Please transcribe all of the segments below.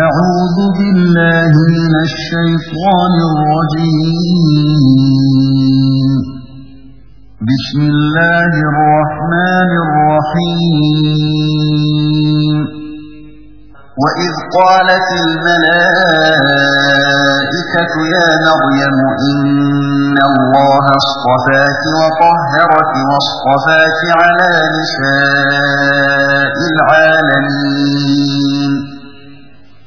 أعوذ بالله من الشيطان الرجيم. بسم الله الرحمن الرحيم. وإذ قالت الملائكة يا مريم إن الله اصطفاك وطهرك واصطفاك على نساء العالمين.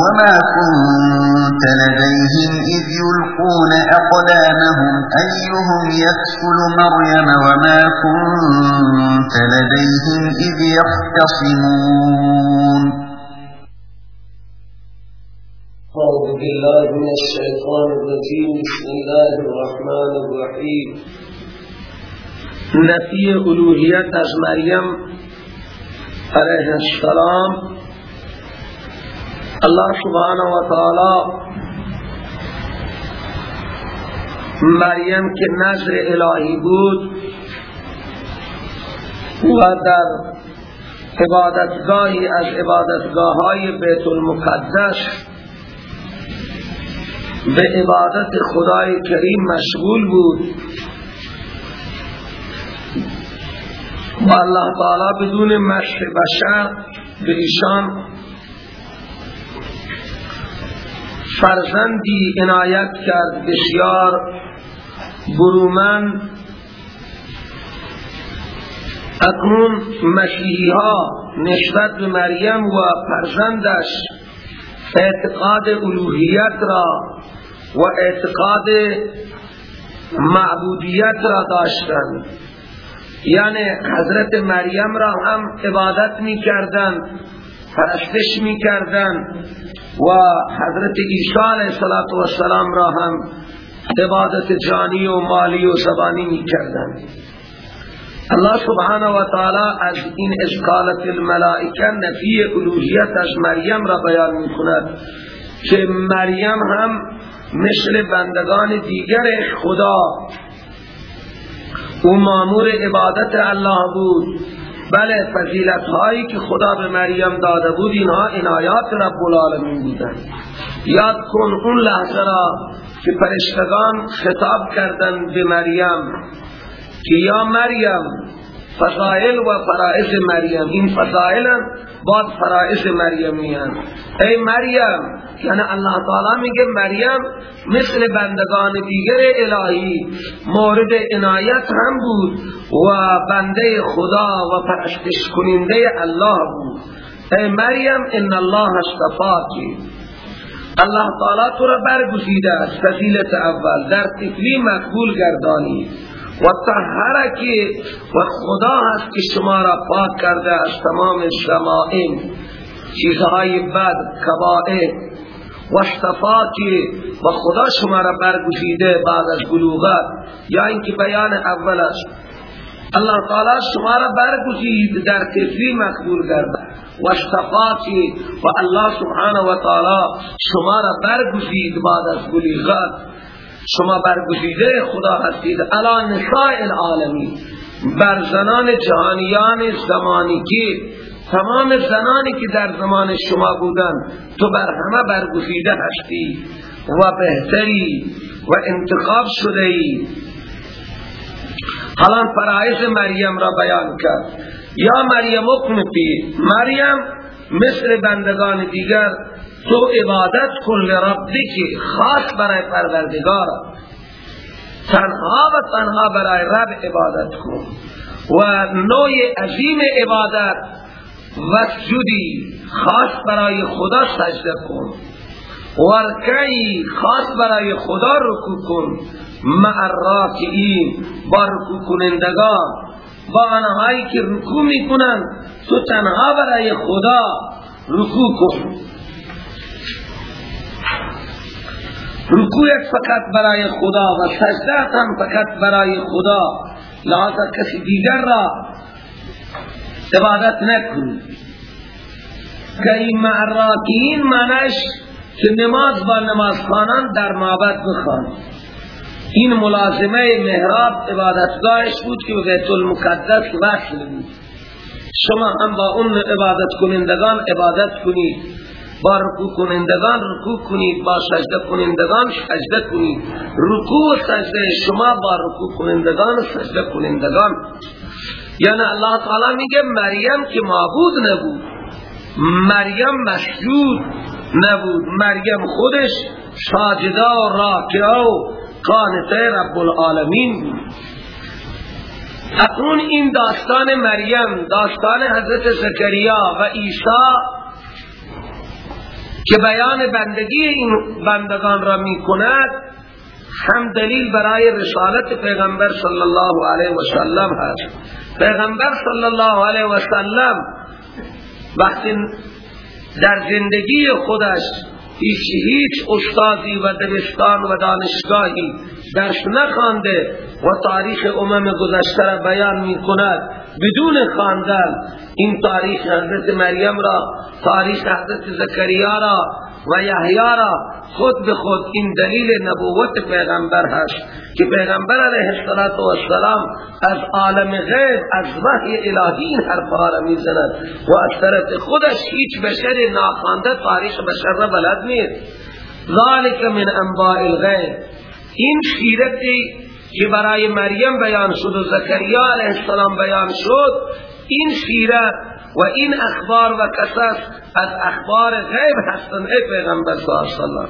وما كنت لديهم إذ يلقون أقلامهم أيهم يكفل مريم وما كنت لديهم إذ يختصمون أعوذ بالله من الشيطان الرجيم. بسم الله الرحمن الرحيم. نفی الوهیت از مریم علیه السلام. الله سبحانه و تعالی مریم که نظر الهی بود و در عبادتگاهی از عبادتگاه های بیت المقدس به عبادت خدای کریم مشغول بود. و الله تعالی بدون مشق بشر به ایشان فرزندی عنایت کرد بسیار برومن اکنون مسیحی ها نسبت به مریم و فرزندش اعتقاد الوهیت را و اعتقاد معبودیت را داشتند یعنی حضرت مریم را هم عبادت می کردن پرستش می کردن و حضرت عیسی علیه السلام را هم عبادت جانی و مالی و زبانی می کردن الله سبحانه و تعالی از این اشکالت الملائکه نفی الوهیت از مریم را بیان می کند که مریم هم مثل بندگان دیگر خدا او مامور عبادت الله بود. بله فضیلت هایی که خدا به مریم داده بود اینها عنایات رب العالمین بودن یاد کن اون لحظه را که فرشتگان خطاب کردن به مریم که یا مریم فضائل و فرائض مریم این فضائل بعد فرائض مریم میان ای مریم یعنی الله تعالی میگه مریم مثل بندگان دیگر الهی مورد عنایت هم بود و بنده خدا و پرستش کننده الله بود. ای مریم ان الله اصطفاکی الله تعالی تو را برگزیده است فضیلت اول در تکلیم مقبول گردانی. و طهرکی و خدا هست که شما را پاک کرده از تمام شمائم چیزهای بد کبائر و اشتفاکی و خدا شما را برگزیده بعد از بلوغت یا اینکه بیان اول است. الله تعالی شما را برگزید در کفری مقبول کرده و و الله سبحانه و تعالی شما را برگزید بعد از بلوغت شما برگزیده خدا هستید. الان نساء العالمین. بر زنان جهانیان زمانی که تمام زنانی که در زمان شما بودن تو بر همه برگزیده هستی و بهتری و انتخاب شده ای. حالا فرائض مریم را بیان کرد. یا مریم اقنتی مریم مثل بندگان دیگر تو عبادت کن لربی که خاص برای پروردگار. تنها و تنها برای رب عبادت کن. و نوع عظیم عبادت وسجدی خاص برای خدا سجده کن. ورکعی خاص برای خدا رکوع کن. مع الراکعین با رکوع کنندگان. با آنهایی که رکوع می‌کنن تو تنها برای خدا رکوع کن. رکوعت فقط برای خدا و سجدت هم فقط برای خدا. لحظه کسی دیگر را عبادت نکن. که این معراکین منش که نماز با نماز خانان در معبد بخوان. این ملازمه محراب عبادتگاهش بود که بیت المقدس وصل بود. شما هم با اون عبادت کنندگان عبادت کنید. با رکوع کنندگان رکوع کنید. با سجده کنندگان سجده کنید. رکوع و سجده شما با رکوع کنندگان سجده کنندگان یعنی الله تعالی میگه مریم که معبود نبود. مریم مسجود نبود. مریم خودش ساجده و راکعه و قانته رب العالمین بود. اکنون این داستان مریم داستان حضرت زکریا و عیسی که بیان بندگی این بندگان را می کند هم دلیل برای رسالت پیغمبر صلی الله علیه و سلم هست. پیغمبر صلی الله علیه و سلم وقتی در زندگی خودش هیچ هیچ استادی و دبستان و دانشگاهی درس نخوانده و تاریخ امم گذشته را بیان می کند بدون خواندن این تاریخ حضرت مریم را تاریخ حضرت زکریا را و یحیی را خود به خود این دلیل نبوت پیغمبر هست که پیغمبر علیه السلام از عالم غیب از وحی الهی این حرفها را می‌زند و از طرف خودش هیچ بشر ناخوانده تاریخ بشر را بلد نیست ذالک من انباء الغیب. این سیرتی که برای مریم بیان شد و زکریا علیه السلام بیان شد این سیرت و این اخبار و قصص از اخبار غیب هستند ای پیغمبر صلی اللہ وسلم.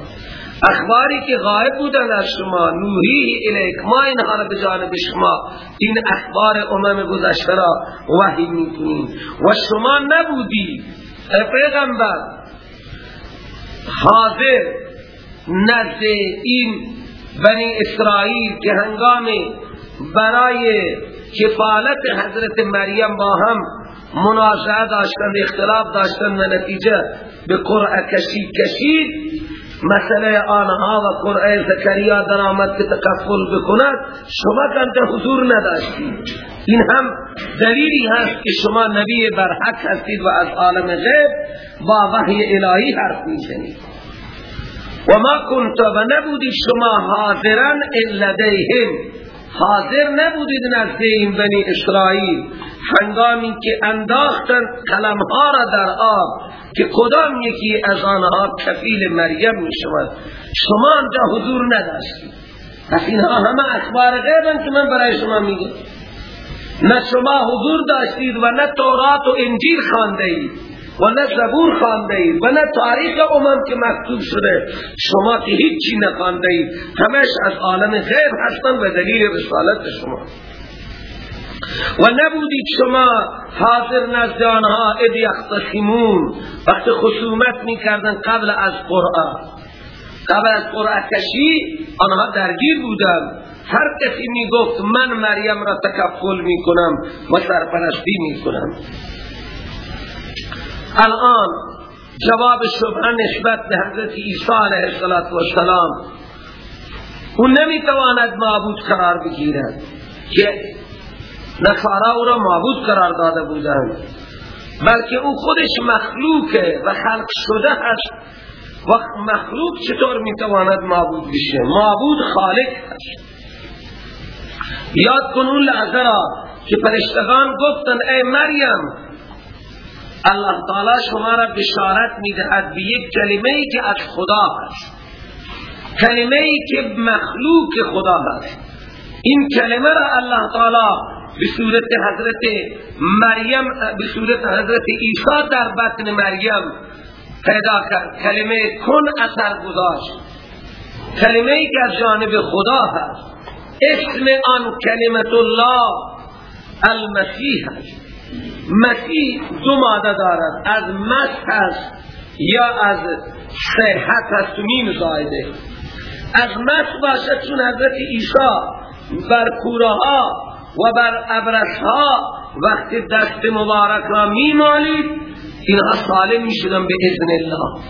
اخباری که غایب بودن از شما نوحی الیک ما اینها را به جانب شما این اخبار امم گذشته را وحی می‌کنیم. و شما نبودی ای پیغمبر. حاضر نزد این بنی اسرائیل که هنگام برای کفالت حضرت مریم با هم منازعه داشتن اختلاف داشتن و نتیجه به قرعه کشی کشید مسئله آنها و قرآن زکریا در آمد که تکفل بکند شما کنده حضور نداشتید. این هم دلیلی هست که شما نبی برحق هستید و از عالم غیب با وحی الهی حرف می‌زنید. و ما کنت و نبودید شما حاضرن لدیهم حاضر نبودید نزد این بنی اسرائیل. هنگامی که انداختن کلمها را در آب که کدام یکی از آنها کفیل مریم می شود. شما آنجا حضور نداشتید. پس اینها همه اخبار غیبن که من برای شما میگم. نه شما حضور داشتید و نه تورات و انجیل خانده اید. و نه زبور خانده و نه تاریخ امم که مکتوب شده. شما که هیچی نخانده اید همش از عالم غیب هستن و دلیل رسالت شما. و نبودید شما حاضر نزد آنها اد یختصمون. وقت خصومت می‌کردن قبل از قرآن قبل از قرآن کشی آنها درگیر بودن. هر کسی می‌گفت من مریم را تکفل می‌کنم و سرپرستی می‌کنم. الان جواب شبه نسبت به حضرت عیسی علیه السلام اون نمی‌تواند معبود قرار بگیرد که نصارا او را معبود قرار داده بودند بلکه او خودش مخلوقه و خلق شده هست و مخلوق چطور می‌تواند معبود بشه؟ معبود خالق هست یاد کن اون لحظه را که پرشتگان گفتن ای مریم الله تعالی شما را بشارت می‌دهد به یک کلمه ای که از خدا هست کلمه ای که مخلوق خدا هست این کلمه را الله تعالی به صورت حضرت مریم به صورت حضرت عیسی در بطن مریم پیدا کرد. کلمه کن اثر گذاشت. کلمه ای که از جانب خدا هست. اسم آن کلمت الله المسیح هست. مسیح دو ماده دارد. از مس هست یا از صحت هست میم زایده از مس باشد چون حضرت عیسی بر کوره و بر ابرشها وقتی دست مبارک را می مالید اینها سالم می شدن به اذن الله.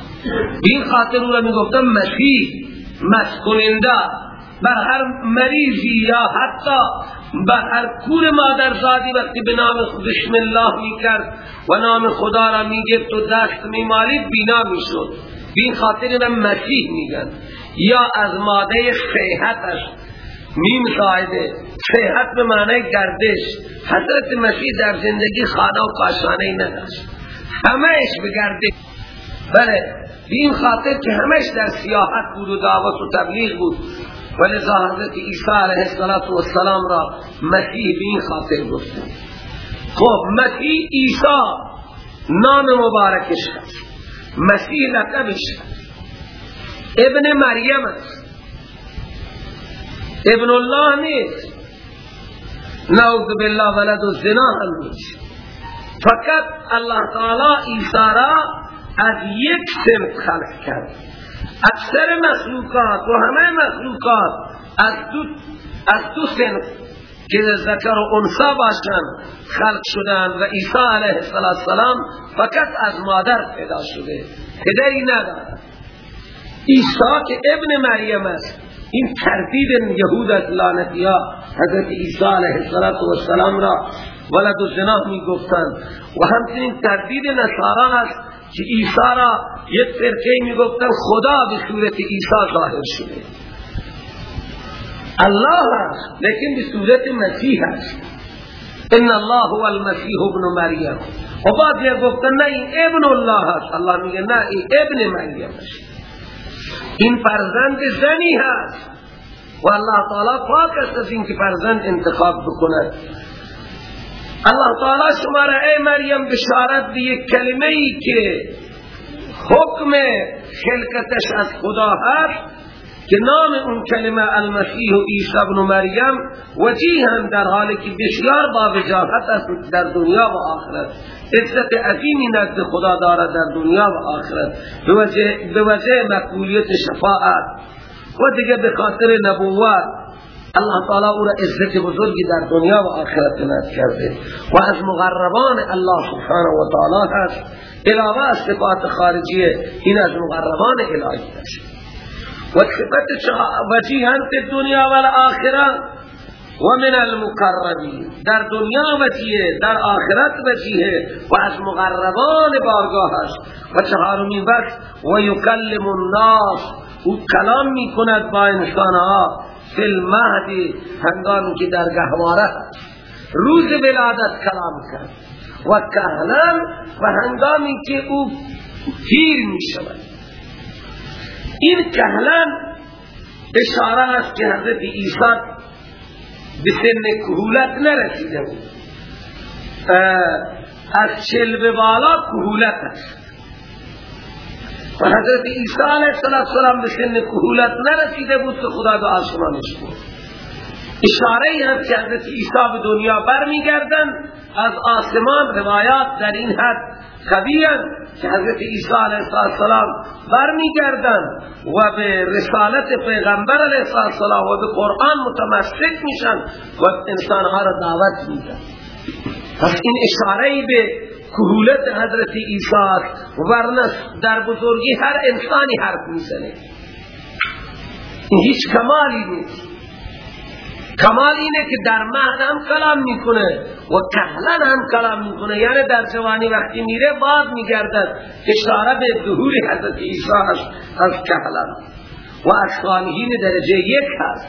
این خاطر او را می گفتم مسیح مسکننده. بر هر مریضی یا حتی بر هر کور مادرزادی وقتی به نام بسم الله می کرد و نام خدا را می گفت و دست می مالید بینا می شد بین خاطر به مسیح میگن. یا از ماده صحتش. میم سایده صحت به معنی گردش. حضرت مسیح در زندگی خانه و کاشانه نداشت. همهش به گردش. بله بین خاطر که همش در سیاحت بود و دعوت و تبلیغ بود. ولذا حضرت عیسی علیه السلام را مسیح بین خاطر گفته. خب مسیح عیسی نام مبارکش هست. مسیح لقبش ابن مریم است. ابن الله نیست. نعوذ بالله ولد و زنا هم نیست. فقط الله تعالی عیسی را از یک سمت خلق کرد. اکثر مخلوقات و همه مخلوقات از دو, از دو سمت که ذکر و انسا باشن خلق شدن و عیسی علیه السلام فقط از مادر پیدا شده. پدری ندارد. عیسی که ابن مریم است این تردید یهود از لعنتیا حضرت عیسی علیه السلام را ولد و زنا می گفتند و همچنین تردید نصارا است که عیسی را یک فرقه می گفتن خدا به صورت عیسی ظاهر شده. الله است لیکن به صورت مسیح است ان الله هو المسیح ابن مریم. و بعد یه گفتن نه این ابن الله است الله میگه نه این ابن مریم است این فرزند زنی هست. و الله تعالی پاک است از این که فرزند انتخاب بکند. الله تعالی شما را ای مریم بشارت به یک کلمه ای که حکم خلقتش از خدا هست که نام اون کلمه المسیح و عیسی ابن مریم وجیها در حالی که بسیار با وجاهت است در دنیا و آخرت. عزت عظیمی نزد خدا دارد در دنیا و آخرت. به وجه مقبولیت شفاعت. و دیگه به خاطر نبوت. الله تعالی او را عزت بزرگی در دنیا و آخرت نزد کرده. و از مغربان الله سبحانه و تعالی هست. علاوه از صفات خارجیه این از مغربان الهی هست وصفت وجیها فی الدنیا والآخرة ومن المقربین. در دنیا وجیه در آخرت وجیه و از مقربان بارگاه است. و چهارمین وقت و یکلم الناس. او کلام می کند با انسانها. فی المهدی هنگامی که در گهواره روز ولادت کلام کرد. و کهلن و هنگامی که او پیر می شود این کهلن اشاره است که حضرت عیسی به سن کهولت نرسیده بود. از چل به بالا کهولت است. و حضرت عیسی علیه السلام به سن کهولت نرسیده بود که خدا به آسمانش بود اشاره ای هست که حضرت عیسی به دنیا برمیگردن از آسمان روایات در این حد خبیرن که حضرت عیسی علیه السلام برمیگردن و به رسالت پیغمبر علیه السلام و به قرآن متمسک میشن و انسانها را دعوت میدن. پس این اشاره به کهولت حضرت عیسی ورنه در بزرگی هر انسانی حرف می‌زنه. هیچ کمالی نیست. کمال اینه که در مهد هم کلام می‌کنه و کهلن هم کلام می‌کنه. یعنی در جوانی وقتی میره باز میگردد. اشاره به ظهور حضرت عیسی هست از کهلن. و از صالحین درجه یک هست.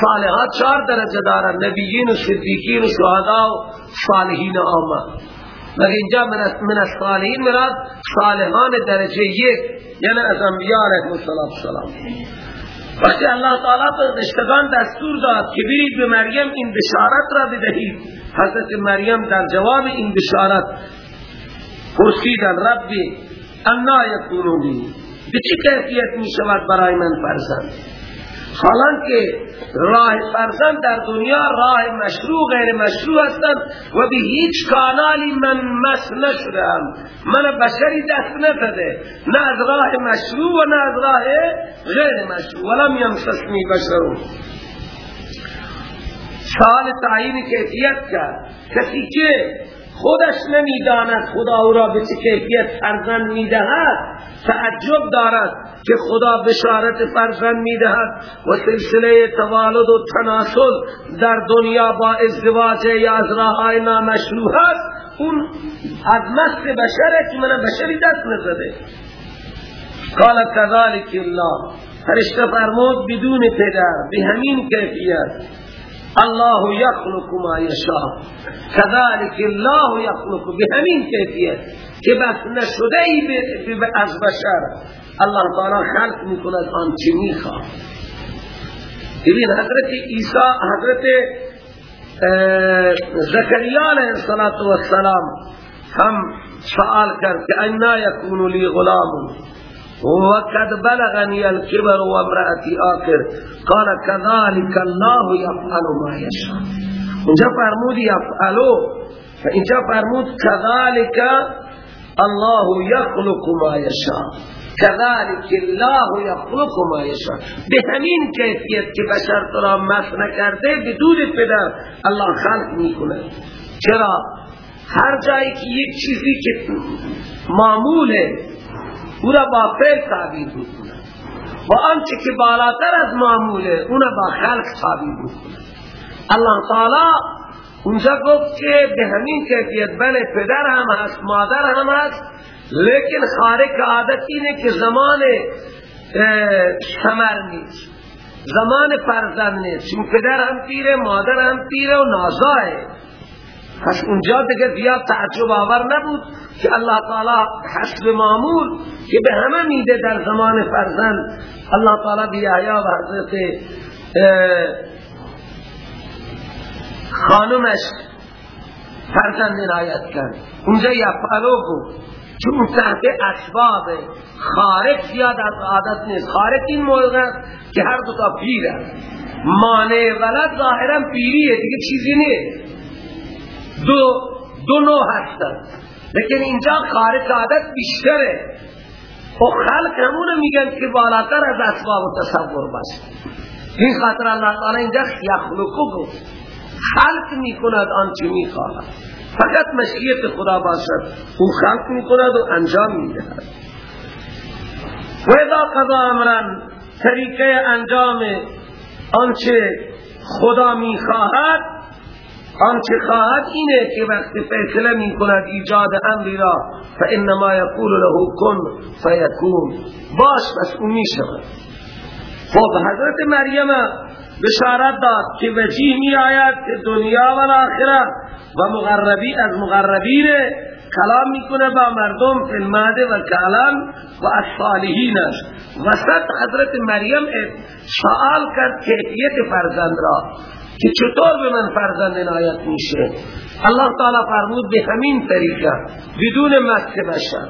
صالحات چهار درجه دارن. نبیین و صدیقین و شهدا و صالحین آمد. مگر اینجا من از صالحین مراد صالحان درجه یک یعنی از انبیاء علیه السلام وقتی الله تعالی فرشتگان دستور داد که برید به مریم این بشارت را بدهید. حضرت مریم در جواب این بشارت پرسیدن ربی انا یکونونی به چه کیفیت می شود برای من فرزند؟ حالان که راه فرزند در دنیا راه مشروع غیر مشروع هستند و به هیچ کانالی من مس نشدم. من بشری دست نزده. نه از راه مشروع و نه از راه غیر مشروع. ولم یمسسنی بشرون سال تعیین کیفیت کرد. کسی که خودش نمی‌داند خدا او را به چه کیفیت فرزند می‌دهد. تعجب دارد که خدا بشارت فرزند می‌دهد و سلسله توالد و تناسل در دنیا با ازدواج یا از راه نامشروع است اون از مست بشره که من بشری دست نزده. قال كذلك الله. فرشته فرمود بدون پدر به همین کیفیت. الله یخلق ما یشاء. كذلك الله یخلق به همین کیفیت که بس نشده ای از بشر. الله تعالی خلق می‌کند آنچه می‌خواد. ببین حضرت عیسی حضرت زکریا علیہ السلام هم سوال کر کہ اینا یکون لی غلام. وقد بلغني الكبر وامرأتي آخر. قال كذلك الله يفعل ما يشاء. اینجا فرمود یفعلو اینجا فرمود كذلك الله يخلق ما يشاء. كذلك الله يخلق ما يشاء. به همین کیفیت که بشر را مس نکرده بدون پدر الله خلق می‌کنه چرا؟ هر جایی که یک چیزی که معموله او را با فعل تعبیر می‌کنه و آنچه که بالاتر از معموله اون با خلق تعبیر می‌کنه الله تعالی اونجا گفت که به همین کیفیت بله پدر هم هست مادر هم هست لیکن خارق عادت اینه که زمان سمر نیست. زمان فرزند نیست. چون پدر هم پیره مادر هم پیره و نازاه پس اونجا دیگه زیاد تعجب آور نبود که الله تعالی حسب معمول که به همه میده در زمان فرزند. الله تعالی بی آیا و حضرت خانمش فرزند نایت کرد. اونجا یفعلو بود. چون تحت اسباب خارق زیاد از عادت نیست. خارق این موقع که هر دو تا پیره مانع ولد ظاهرا پیریه. دیگه چیزی نیست. دو دو نوع هستن. لیکن اینجا خارق عادت بیشتره. و خلق همونه میگن که بالاتر از اسباب و تصور باشه این خاطر اللہ تعالی اینجا یخلقو گفت. خلق می‌کند آنچه می‌خواهد. فقط مشیت خدا باشد. او خلق می‌کند و انجام می‌دهد. و اذا قضا امرن طریقه انجام آنچه خدا می‌خواهد آنچه خواهد اینه که وقتی فیصله می کند ایجاد امری را فانما یقول له کن فیکون. باش بس اون می شود خب حضرت مریم بشارت داد که وجیه می آید که دنیا و آخرت و مغربی از مغربین کلام می‌کنه با مردم فی الماده و کلام و از صالحین است وسط حضرت مریم سوال کرد کیفیت فرزند را. که چطور به من فرزند عنایت میشه؟ الله تعالی فرمود به همین طریقه بدون مکس بشر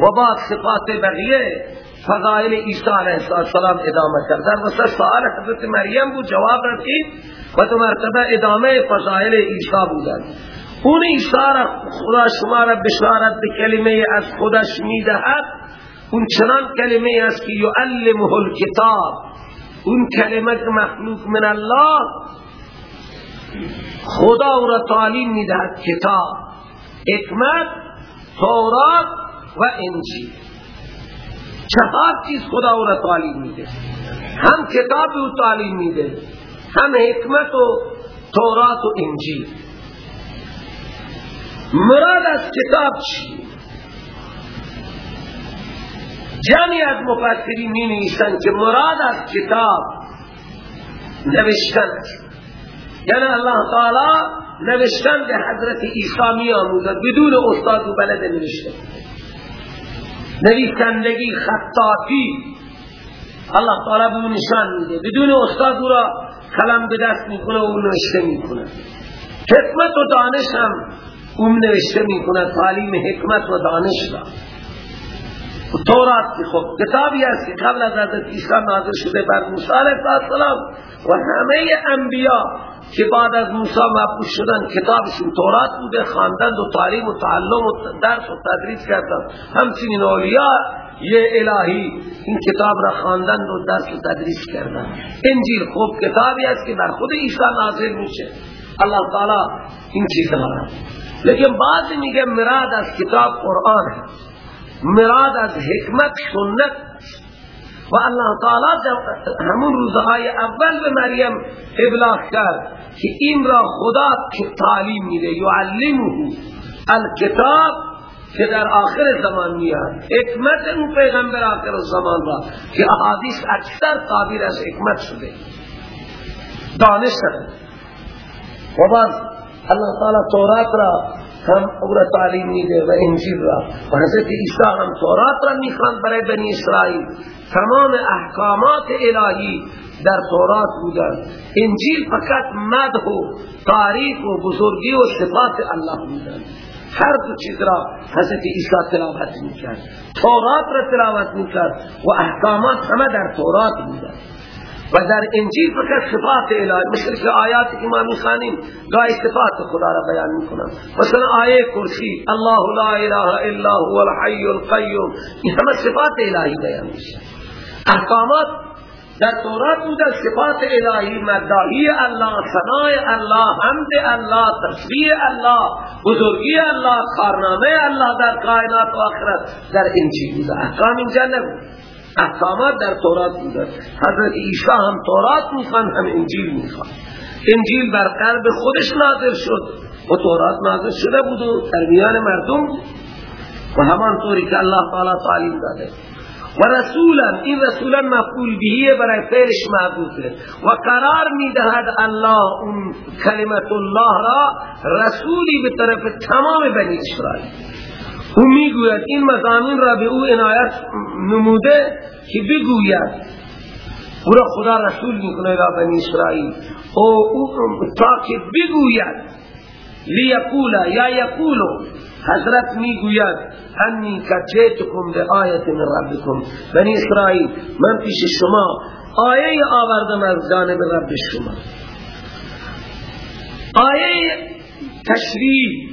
و با صفات بقیه فضائل عیسی علیه السلام ادامه کرد. در وسط سوال حضرت مریم بود جواب رسید و دو مرتبه ادامه فضائل عیسی بودند. اون عیسی را خدا شما را بشارت به کلمه از خودش می‌دهد. اون چنان کلمه است که یعلمه الکتاب. اون کلمه مخلوق من الله خدا او را تعلیم می‌دهد کتاب حکمت تورات و انجیل. چهار چیز خدا او را تعلیم میده. هم کتاب او تعلیم میده هم حکمت و تورات و انجیل. مراد از کتاب چی؟ جمعی از مفسرین می نیستن که مراد از کتاب نوشتن. یعنی الله تعالی نوشتن به حضرت عیسی می آموزد بدون استاد و بلد نوشتن نویسندگی خطاطی. الله تعالی به نشان میده. بدون استاد او را کلم به دست می‌کنه و نوشته می‌کنه حکمت و دانش هم اون نوشته می‌کنه تعلیم حکمت و دانش را. تورات کی خب کتابی که قبل از حضرت عیسی نازل شده بر موسی علیه السلام و همه انبیا که بعد از موسی مبعوث شدن کتابشون تورات بوده خواندند و تعلیم و تعلم و درس و تدریس کردند. همچنین اولیاء یه الهی این کتاب را خواندند و درس و تدریس کردند. انجیل خوب کتابی است که بر خود عیسی نازل میشه. الله تعالی این چیز را لیکن بعضی میگه مراد از کتاب قرآن ہے مراد از حکمت سنت. و الله تعالی همون روزهای اول به مریم ابلاغ کرد که این را خدا تعلیم میده یعلمه الکتاب که در آخر زمان میاد. حکمت اون پیغمبر آخر زمان را که احادیث اکثر تعبیر از حکمت شده. دانش و بعد اللہ تعالی تورات را هم او تعلیم میده و انجیل را. و حضرت عیسی هم تورات را می‌خواند برای بنی اسرائیل. تمام احکامات الهی در تورات بودن. انجیل فقط مدح و تاریخ و بزرگی و صفات الله بودن. هر دو چیز را حضرت عیسی تلاوت می‌کرد. تورات را تلاوت می‌کرد و احکامات همه در تورات بودن. و در انجیل فقط صفات الهی مثل که آیات که ما می‌خوانیم گاهی صفات خدا را بیان می‌کنن مثلا آیه کرسی الله لا اله الا هو الحی القیوم این همه صفات الهی بیان میشه. احکامات در تورات بوده صفات الهی مدعی الله ثنای الله حمد الله تصویر الله بزرگی الله کارنامه الله در کائنات و آخرت در انجیل بوده. احکام اینجا نبود. احکامات در تورات بوده. حضرت عیسی هم تورات می‌خوان هم انجیل می‌خوان. انجیل بر قلب خودش نازل شد و تورات نازل شده بود و در میان مردم و همان طوری که الله تعالی تعلیم داده. و رسولا این رسولا مفعول بهیه برای فعلش معبوده و قرار می‌دهد الله اون کلمت الله را رسولی به طرف تمام بنی اسرائیل. او می‌گوید این مزامین را به او عنایت نموده که بگوید او را خدا رسول می‌کنه را بنی اسرائیل. او تا که بگوید لیقولا یا یقولو حضرت می‌گوید انی کچیتکم به آیت من ربکم. بنی اسرائیل من پیش شما آیه آوردم از جانب رب شما. آیه تشریف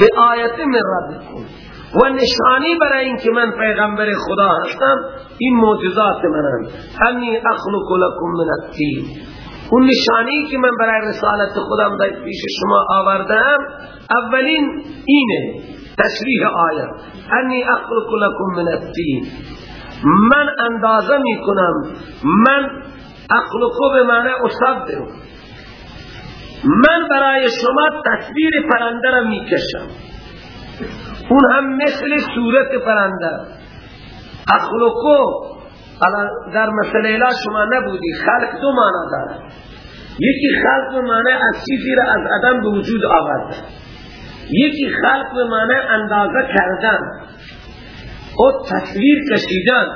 به آیت من ربکم. و نشانی برای اینکه من پیغمبر خدا هستم این معجزات منم انی اخلق لکم من التین اون نشانی که من برای رسالت خودم در پیش شما آوردم اولین اینه تشریح آیت. انی اخلق لکم من التین من اندازه می کنم من اخلقو به معنی اصدر من برای شما تصویر پرنده را می کشم اون هم مثل صورت پرنده. اخلقو در مسئله لا شما نبودی. خلق دو معنی داره. یکی خلق به معنی از چیزی را از عدم به وجود آورد. یکی خلق به معنی اندازه کردن. و تصویر کشیدن.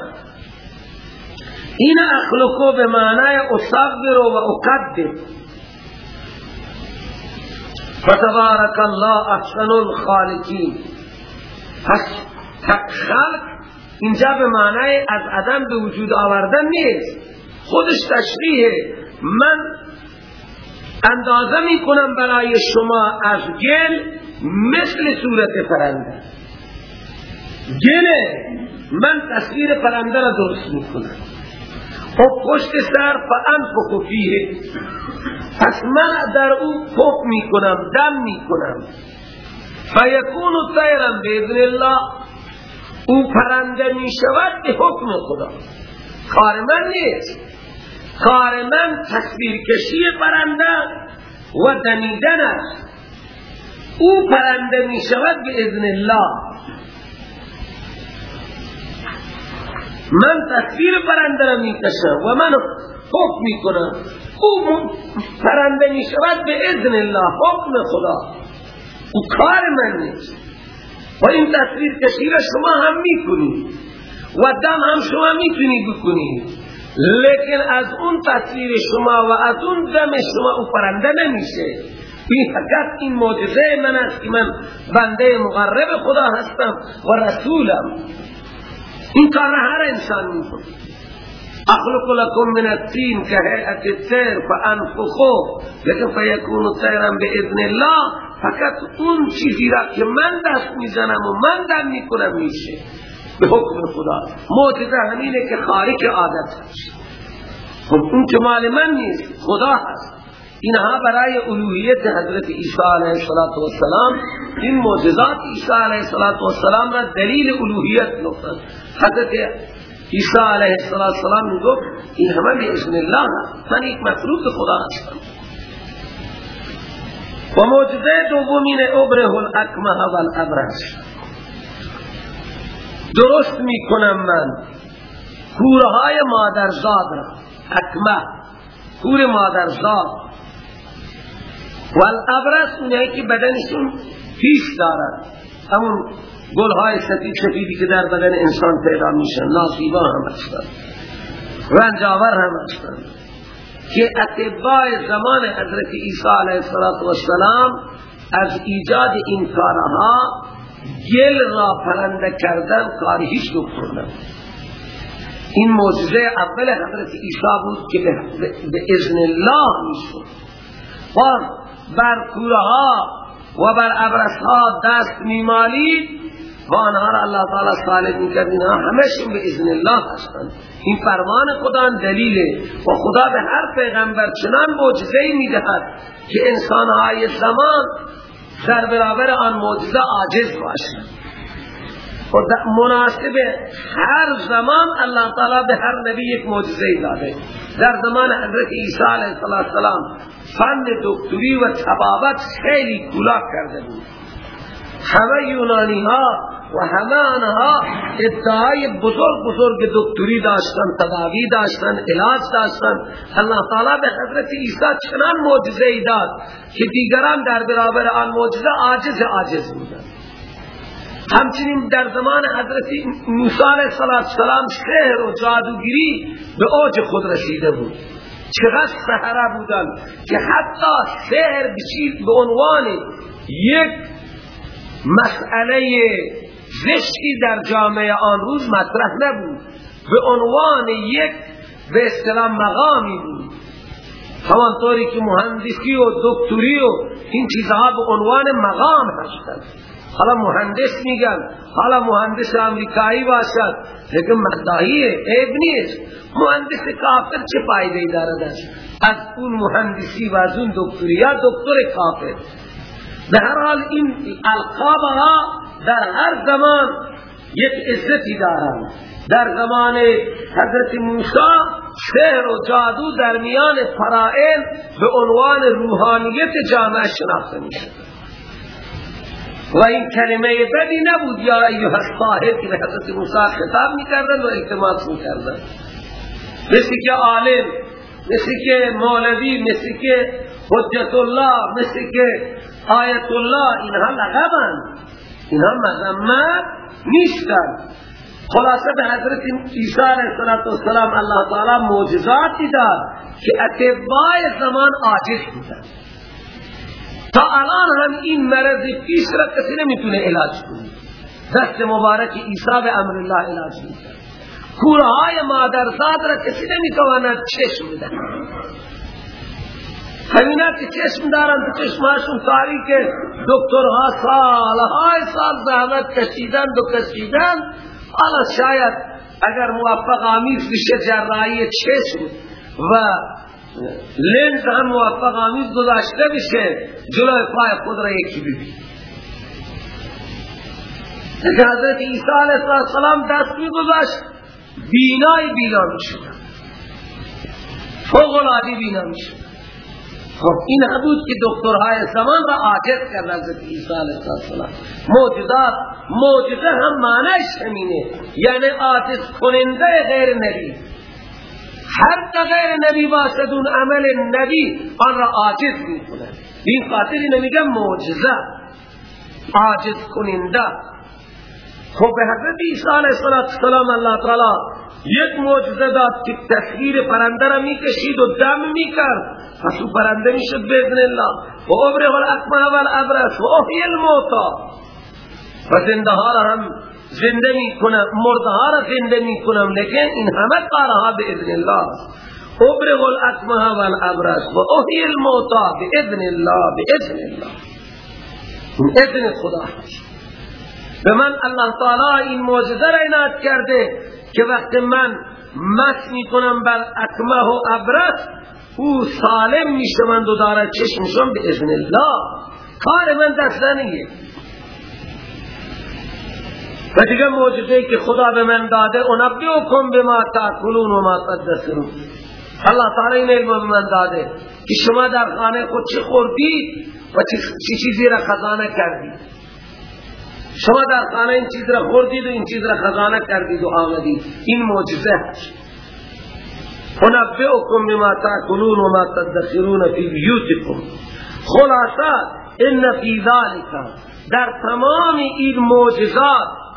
این اخلقو به معنی اصغر و اقدر. فتبارک الله احسن الخالقین. پس خلق اینجا به معنی از عدم به وجود آوردن نیست. خودش تشریحه. من اندازه می کنم برای شما از گل مثل صورت پرنده. گله. من تصویر پرنده را درست می کنم و پشت سر فانفخ فیه پس من در او پک می کنم دم می کنم فیکون طیرا بیذن الله. او پرنده می شود به حکم خدا. کار من نیست. کار من تصویر کشی پرنده و دمیدن است. او پرنده می شود به اذن الله. من تصویر پرنده را می کشم و من حکم می کنم او پرنده می شود به اذن الله حکم خدا. او کار من نیست. و این تصویر کشی را شما هم می کنید و دم هم شما می کنید بکنید لیکن از اون تصویر شما و از اون دم شما او پرنده نمیشه. این فقط این معجزه من است که من بنده مقرب خدا هستم و رسولم. این کار هر انسان می‌کنه. اخلق لكم من التين كهيئة الطير فانفخو لیکن فیکون طیرا باذن الله. فقط اون چیزی را که من دست می‌زنم و من دم می‌کنم میشه. به حکم خدا. معجزه همینه که خارق عادت هست خب اون که مال من نیست خدا هست. اینها برای الوهیت حضرت عیسی علیه السلام این معجزات عیسی علیه السلام را دلیل الوهیت نقطن حضرت عیسی علیه السلام می‌گفت این همه به اذن الله من یک مخلوق خدا هستم. و معجزه دومین ابره الاکمه و الابرس درست می‌کنم من کورهای مادرزاد را اکمه کور مادرزاد و الابرس اونهایی که بدنشون پیش دارد همون گلهای سفید سفیدی که در بدن انسان پیدا میشن. ناسیبا هم هستن. رنجاور هم هستن. که اتباع زمان حضرت عیسی علیه السلام از ایجاد این کارها گل را پرنده کردن کار هیچ دکتر این معجزه اول حضرت عیسی بود که به اذن الله می‌شد. و بر کورها و بر ابرسها دست میمالید و آنها را اللہ تعالی صالح می‌کرد. اینها همشون به اذن الله هستند. این فرمان خدا دلیله و خدا به هر پیغمبر چنان معجزه می‌دهد که انسانهای زمان در برابر آن معجزه عاجز باشند. و مناسب هر زمان اللہ تعالی به هر نبی یک معجزه داده. در زمان حضرت عیسی علیه السلام فن دکتری و طبابت خیلی کولاک کرده بود. همه یونانی ها و همه آنها ادعای بزرگ بزرگ دکتری داشتن تداوی داشتن علاج داشتن. اللہ تعالی به حضرت عیسی چنان معجزه ای داد که دیگران در برابر آن معجزه عاجز عاجز بودن همچنین در زمان حضرت موسی علیه السلام شهر و جادوگیری به اوج خود رسیده بود. چقدر سهره بودن که حتی سهر بشید به عنوان یک مسئله زشتی در جامعه آن روز مطرح نبود. به عنوان یک به اصطلاح مقامی بود. همانطوری که مهندسی و دکتری و این چیزها به عنوان مقام هستند. حالا مهندس میگن حالا مهندس امریکایی باشد. لیکن مدعیه عیب نیست. مهندس کافر چه فایده دارد از اون مهندسی و از اون دکتری. یا دکتر کافر. به هر حال این القاب ها در هر زمان یک عزتی دارند. در زمان حضرت موسی سحر و جادو در میان فرائل به عنوان روحانیت جامعه شناخته می و این کلمه بدی نبود یا ایها الصاحب که به حضرت موسی خطاب می کردن و اعتماد می کردن مثل که عالم مثل که مولوی مثل که حجت الله مثل که آیت الله اینها لقبند اینها مذمت نیستن. خلاصه به حضرت عیسی علیه السلام الله تعالی معجزاتی داد که اتباع زمان عاجز بودن. تا الان هم این مرض پیش را کسی نمی‌تونه علاج کنه؟ دست مبارک عیسی به امر الله علاج می‌کنه. کورهای مادرزاد را کسی نمی‌تواند چشم بده همینا که چشم دارن تو چشماشون کاری که دکترها سالهای سال زحمت کشیدن و کشیدن حالا شاید اگر موفق آمیز بشه جراحی چشم و لنز هم موفق آمیز گذاشته بشه جلوی پای خود را یکی ببین. حضرت عیسی علیه السلام دست می گذاشت بینای بینا می فوق العادی بینا می خب این بود که دکترهای زمان را عاجز کرد حضرت عیسی علیه السلام. موجودات موجوده هم معنیش همینه. یعنی عاجز کننده غیر نبی. هر غیر نبی باشد اون عمل نبی آن را عاجز می‌کنه این خاطری نمیگم معجزه. عاجز کننده. خب به حضرت عیسی علیه السلام الله تعالی یک معجزه داد که تصویر پرنده را می‌کشید و دم می‌کرد. پس او پرنده می‌شد بزن الله. و ابره الاکمه و الابرس و احی الموتا و زنده ها را هم زنده می‌کنم مرده ها را زنده می‌کنم لیکن این همه کارها به اذن الله ابره الاکمه و الابرس و احی الموتا به اذن الله به اذن الله اذن خدا به من الله تعالی این معجزه را اینات کرده که وقت من مس می‌کنم بر اکمه و ابرس او سالم می‌شوند و دارد چشمشون به اذن الله. کار من دست و دیگه موجوده که خدا به من داده کن به ما تاکلون و ما تدسرون. اللہ تعالی این علم به من داده که شما در خانه خود چه خوردید و چه چیزی را خزانه کردید شما در خانه این چیز را خوردید و این چیز را خزانه کردید و آمدید. این معجزه هست انبئکم بما تاکلون و ما تدخرون فی بیوتکم. خلاصا ان فی ذالک در تمام این معجزات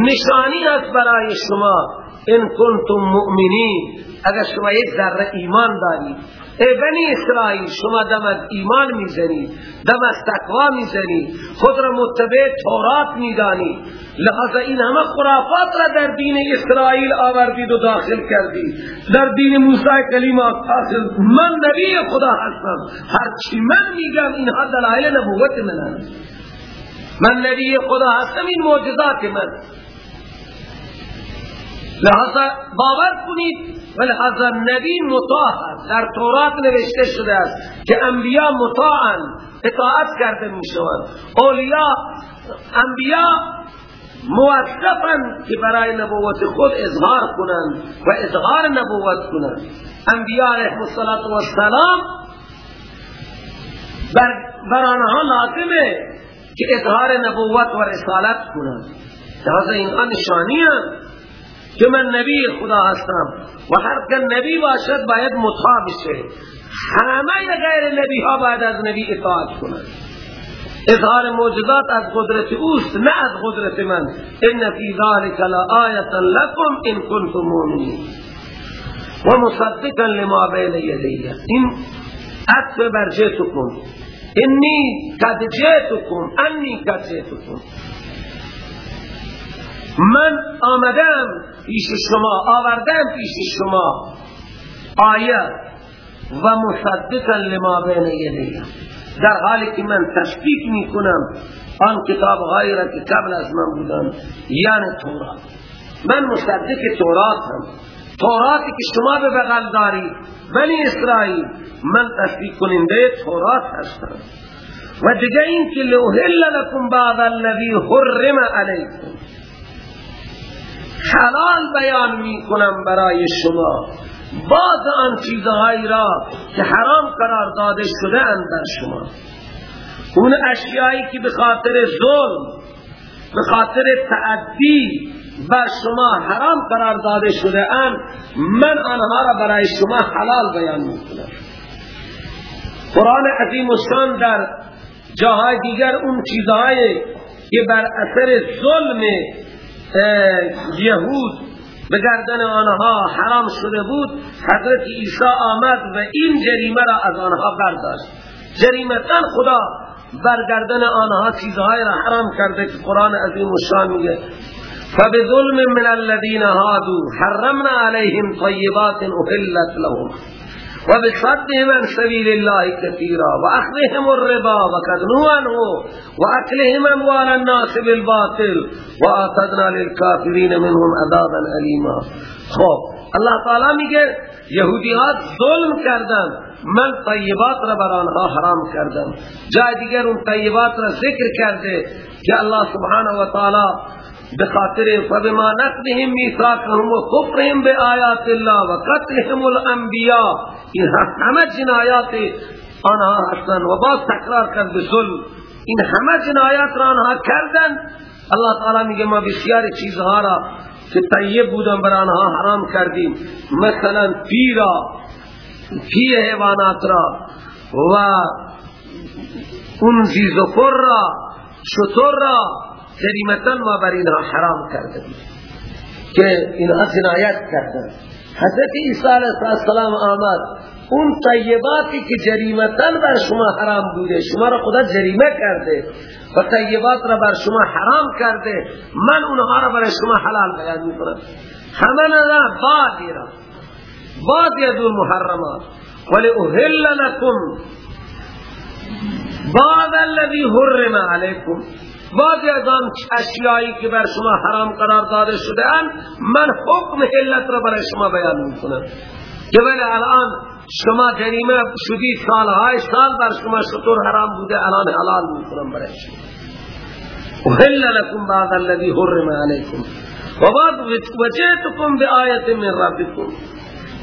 نشانی است برای شما. ان کنتم مؤمنین. اگر شما یک ذره ایمان دارید. ای بنی اسرائیل شما دم از ایمان می‌زنید. دم از تقوا می‌زنید. خود را متبع تورات می‌دانید. لحظه این همه خرافات را در دین اسرائیل آوردید و داخل کردید. در دین موسی کلیم آخر من نبی خدا هستم. هرچی من میگم اینها دلائل نبوت من من نبی خدا هستم این معجزات من. لحظه باور کنید ولحظه نبی مطاع در تورات نوشته شده است که انبیاء مطاعن اطاعت کرده می شود اولیاء انبیاء موظفن که برای نبوت خود اظهار کنند و اظهار نبوت کنند. انبیاء علیه السلام بر, بر آنها لازمه که اظهار نبوت و رسالت کنند. لحظه این نشانی که من نبی خدا هستم و هر که نبی باشد باید مطاع بشه. همه غیر نبی ها باید از نبی اطاعت کنند. اظهار موجودات از قدرت اوست نه از قدرت من. ان فی ذلک لآیه لکم ان کنتم مؤمنین. و مصدقا لما بین یدیه. این عطف بر جیتکم انی قد جیتکم انی قد جیتکم من آمدم پیش شما آوردم پیش شما. آیه و مصدقا لما بین یدیه. در حالی که من تصدیق می کنم آن کتاب غیر که قبل از من بودن یعنی تورات. من مصدق تورات هم توراتی که شما به بغل دارید بنی اسرائیل من تصدیق کننده تورات هستم. و دیگه این که لوهل لکم بعد الذی حرم علیکم. حلال بیان می کنم برای شما. بعض آن چیزهایی را که حرام قرار داده شده در شما. اون اشیایی که به خاطر ظلم به خاطر تعدی بر شما حرام قرار داده شده ان من آنها را برای شما حلال بیان می کنم قرآن عظیم شان در جاهای دیگر اون چیزهایی که بر اثر ظلم یهود به گردن آنها حرام شده بود. حضرت عیسی آمد و این جریمه را از آنها برداشت. جریمتا خدا بر گردن آنها چیزهای را حرام کرده که قرآن عظیم و شان میگه. فبظلم من الذين هادوا حرمنا عليهم طيبات احلت لهم. وبصدهم عن سبيل الله كثيرا. وأخذهم الربا وقد عنه وأكلهم أموال الناس بالباطل. وأعتدنا للكافرين منهم عذابا أليما. خب الله تعالی میگه یهودیات ظلم کردن. من طیبات را بر آنها حرام کردم. جای دیگر اون طیبات را ذکر کرده که الله سبحانه و تعالی بخاطر فبما نقضهم ميثاقهم وكفرهم بآيات الله وقتلهم الانبیاء. این همه جنایات آنها هستن و باز تکرار کرد ظلم. این همه جنایات را آنها کردن الله تعالی میگه ما بسیار چیزها را که طیب بودن بر آنها حرام کردیم. مثلا پی را پی حیوانات را و اون زیزفر را شطور را جریمتن ما بر اینها حرام کرده که اینها جنایت کردن. حضرت عیسی علیه السلام آمد اون طیباتی که جریمتن بر شما حرام بوده شما را خدا جریمه کرده و طیبات را بر شما حرام کرده من اونها را برای شما حلال بیان می کنم همه نه بعضی را. بعضی از محرمات. ولی اهل لکم. بعد الذي حرم علیکم. بعضی از آن اشیایی که بر شما حرام قرار داده شده ان من حکم حلت را برای شما بیان می‌کنم. که ولی الان شما جریمه شدی سالهای سال بر شما شطور حرام بوده الان حلال می‌کنم برای شما. وحل لكم بعد الذي حرم عليكم وبعد وجئتكم بآیت من ربكم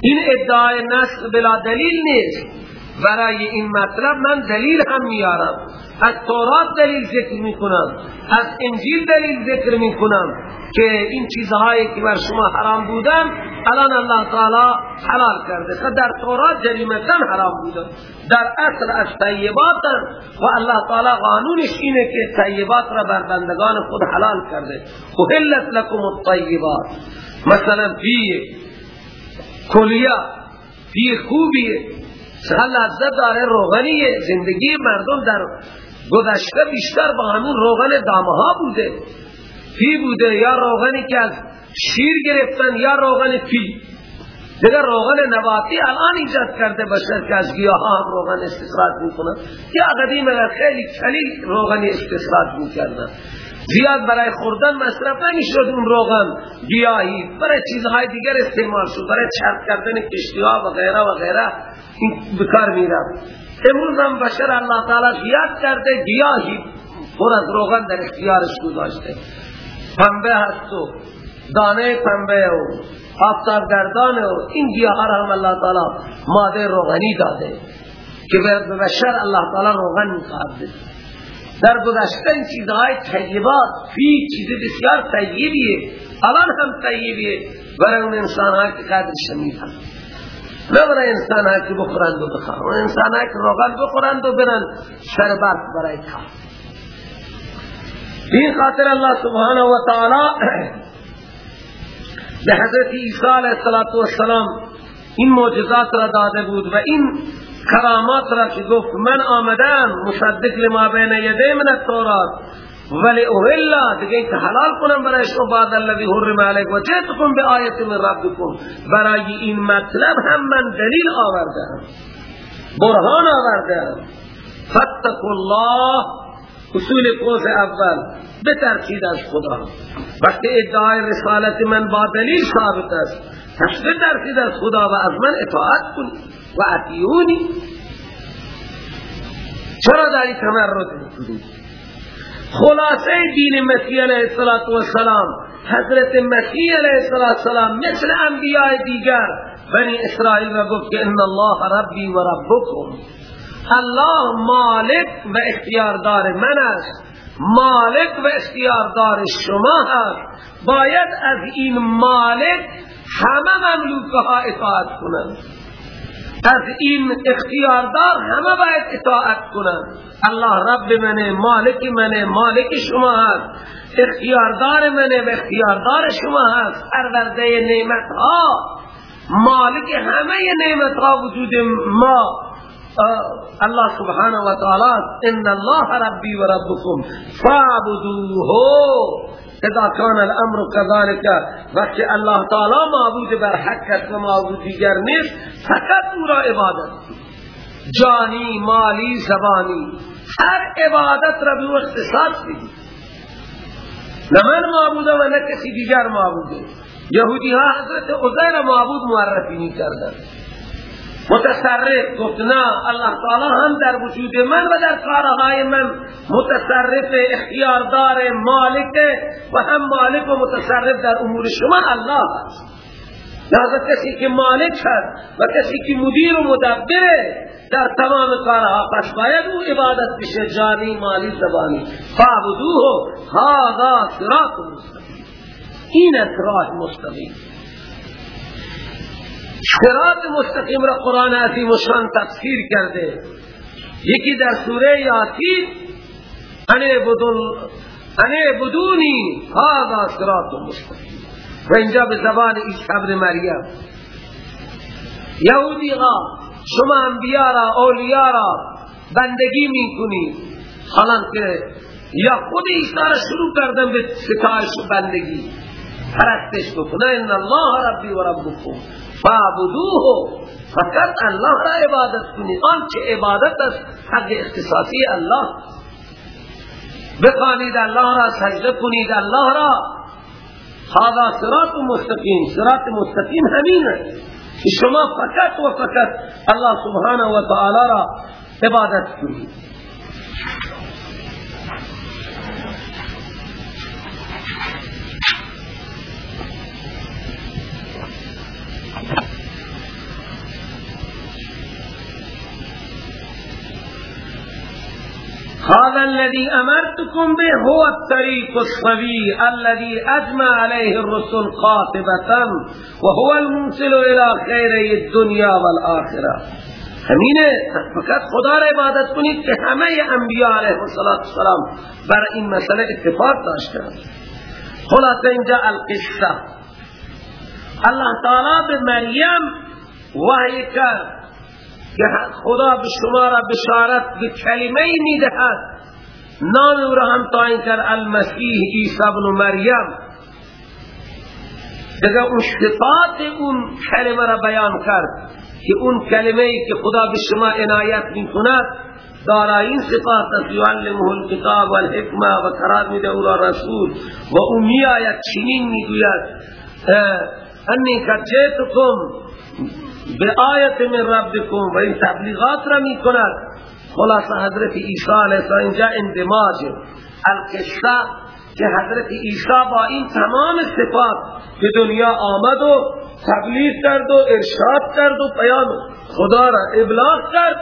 این ادعای نصر بلا دلیل نیست. برای این مطلب من دلیل هم میارم. از تورات دلیل ذکر می‌کنم از انجیل دلیل ذکر می‌کنم که این چیزهایی که بر شما حرام بودن الان الله تعالی حلال کرده. خب در تورات جریمتن حرام بودن در اصل از طیبات و الله تعالی قانونش اینه که طیبات را بر بندگان خود حلال کرده. حلت لکم الطیبات. مثلا فی کلیا فی خوبیه. چقدر لذت داره روغنیه زندگی مردم در گذشته بیشتر با همون روغن دامه ها بوده. فی بوده یا روغنی که از شیر گرفتن یا روغن فی دیگر روغن نباتی الان ایجاد کرده بشر که از گیاه ها روغن استخراج می‌کنن. یا قدیم اگر خیلی کلی روغنی استخراج می‌کردن. زیاد برای خوردن مصرف نمی‌شد اون روغن. گیاهی برای چیزهای دیگر استعمال شد. برای چرک کردن کشتی ها و غیره و غیره این بکار می‌رفت. امروز هم بشر الله تعالی زیاد کرده گیاهی پر از روغن در اختیارش گذاشته. پنبه هست و دانه پنبه و آفتاب گردان و این گیاه هم الله تعالی ماده روغنی داده که به بشر الله تعالی روغن می‌خواد. در گذشته این چیزهای طیبات فی چیز بسیار طیبیه. الان هم طیبیه. برای اون انسان ها که قدر شمید هم. نه برای انسان ها که بخورند و بخورند. اون انسان ها که روغن بخورند و برن شربت برای کار. این خاطر الله سبحانه و تعالی به حضرت عیسی علیه السلام این معجزات را داده بود و این کرامات را که گفت من آمدم مصدق لما بین یده من التورات. ولی اوهلا دیگه که حلال کنم برای شما بعد الذی حرم علیک و جئتکم بآیت من ربکم. برای این مطلب هم من دلیل آوردم. برهان آوردم. فتقوا الله اصول قوس اول بترکید از خدا. وقتی ادعای رسالت من با دلیل ثابت است پس بترکید از خدا و از من اطاعت کن و اتیونی چرا داری تمرد می‌کنی خلاصه دین مسیح علیه السلام حضرت مسیح علیه السلام مثل انبیاء دیگر بنی اسرائیل و گفت که ان الله ربی و ربکم الله مالک و اختیاردار من است. مالک و اختیاردار شما هست باید از این مالک همه مملوکه ها اطاعت کنند از این اختیاردار همه باید اطاعت کنند الله رب منه مالک منه مالک شما هست اختیاردار منه و اختیاردار شما هست پرورده نعمت ها مالک همه نعمت ها وجود ما. الله سبحانه و تعالی إن الله ربی و ربکم فاعبدوه. إذا كان الأمر كذلك وقت الله تعالی معبود بر حق و معبود دیگر نیست فقط أو را عبادت. جانی مالی زبانی هر عبادت را به اختصاص بدید نه من معبودم و نه کسی دیگر معبوده یهودی ها حضرت عزیر معبود معرفی می کردن متصرف گفت نه الله تعالی هم در وجود من و در کارهای من متصرف اختیاردار مالک و هم مالک و متصرف در امور شما الله لذا کسی که مالک هست و کسی که مدیر و مدبر در تمام کارها پس باید او عبادت بشه جانی مالی زبانی. فعبدوه هذا صراط مستقیم. این از راه مستقیم. صراط مستقیم را قرآن عظیم و تفسیر کرده. یکی در سوره یاسین انه بدون انه بدونی هذا صراط مستقیم. و اینجا به زبان عیسی ابن مریم. یهودی ها شما انبیاء را اولیاء را بندگی می‌کنی. حالا که یا خود عیسی شروع کردن به ستایش بندگی. پرستش بکنه ان الله ربی و ربکم. فعبدوه فقط الله را عبادت کنی آنچه عبادت است حق اختصاصی الله. بخوانید الله را سجده کنید الله را. هذا صراط مستقیم. صراط مستقیم همین شما فقط و فقط الله سبحانه و تعالی را عبادت کنید. هذا الذي أمرتكم به هو الطريق الصبي الذي أجمع عليه الرسل قاطبة وهو المنسل إلى خير الدنيا والآخرة. همینه فقط خدا را عبادت کنید که همه انبیاء علیه السلام بر این مسئله اتفاق داشتند خلاصه اینجا القصة. الله تعالی به مریم وحی کرد که خدا به شما را بشارت به کلمه می دهد نام أو را هم تاین کر المسیح عیسی بن مریم. دیگه اون صفات اون کلمه را بیان کرد که اون کلمه ای که خدا به شما عنایت می کند دارا این صفات است یعلمه الکتاب والحکمه و قرار میده رسول. و أو می آید چنین می گوید انی که جیتکم به آیت من ربکم و این تبلیغات را می کند. خلاص حضرت عیسی علیه السلام اینجا اندماج القصه که حضرت عیسی با این تمام صفات به دنیا آمد و تبلیغ کرد و ارشاد کرد و پیام خدا را ابلاغ کرد.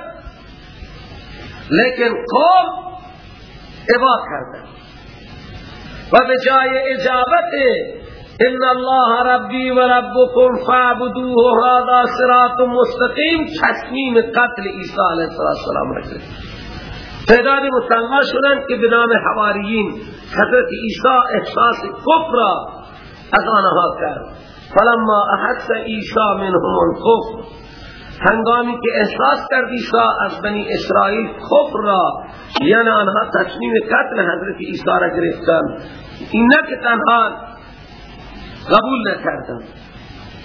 لیکن قوم ابا کردن و به جای اجابت ان الله ربی و ربکم فعبدوه هذا صراط مستقیم تصمیم قتل عیسی علیه السلام را تعداد مسلمان شدن که به نام حواریین. حضرت عیسی احساس کفر را از آنها کرد. فلما احس عیسی منهم الکفر هنگامی که احساس کرد عیسی از بنی اسرائیل کفر را یعنی آنها تصمیم قتل حضرت عیسی را گرفتن. این نه که تنها قبول نکردن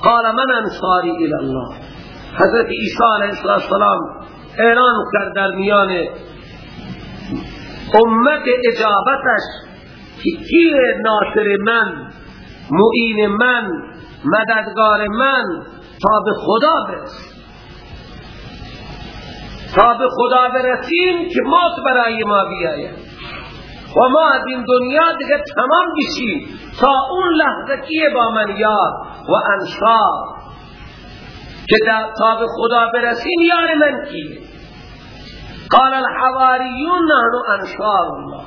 قال من انصاری الله حضرت عیسی علیه السلام اعلان کرد در میان امت اجابتش که کیه ناصر من معین من مددگار من تا به خدا برس. تا به خدا برسیم که موت برای ما بیاید. و ما از این دنیا دیگه تمام بشیم تا اون لحظه کیه با من یاد و انصار که تا به خدا برسیم یار من کیه قال الحواریون نحن انصار الله.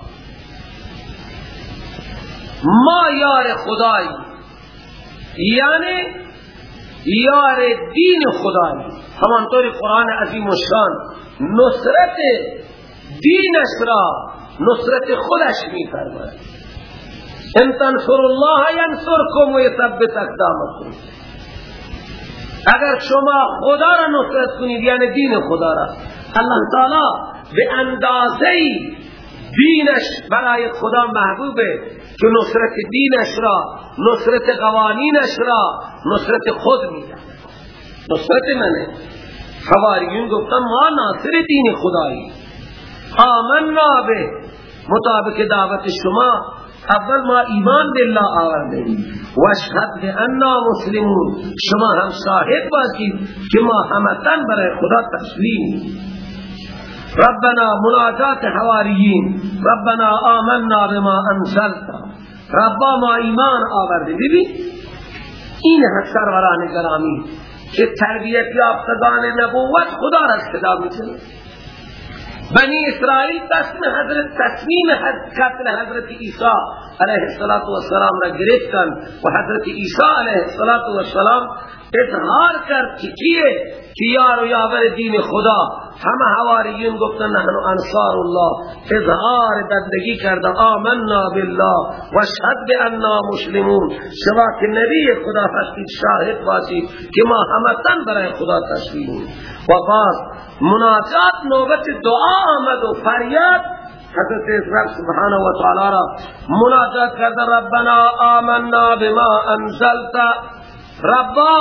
ما یار خدایی یعنی یار دین خدایی همانطور قرآن عظیم و شان نصرت دینش را. نصرت خودش می فرماید ان تنصر الله ینصرکم و یثبت اقدامکم. اگر شما خدا را نصرت کنید یعنی دین خدا را الله تعالی به اندازه دینش برای خدا محبوبه که نصرت دینش را نصرت قوانینش را نصرت خود میده نصرت منه. حواریون گفتن ما ناصر دین خدایی. آمنا به مطابق دعوت شما اول ما ایمان بالله آورده و اشهد به انا مسلمون. شما هم شاهد باشید که ما همتن برای خدا تسلیم ربنا مناجات حواریین. ربنا آمنا بما انزلت. ربا ما ایمان آورده. ببین این هست سروران گرامی که تربیت یافتگان نبوت خدا را صدا می‌کنه. بنی اسرائیل تصمیم حضرت تصمیم قتل حضرت عیسی علیه السلام را گرفتن و حضرت عیسی علیه السلام اظهار کرد که کیه؟ که یار و یاور دین خدا. همه حواریون گفتن نحن انصار الله اظهار بندگی کرده. آمنا بالله و شهد انا مسلمون. شما که نبی خدا هستید شاهد باشید که ما همتن برای خدا تسلیم و بعد مناجات نوبت دعا آمد و فریاد حضرت رب سبحانه و تعالی را مناجات کرده ربنا آمنا بما انزلت. ربا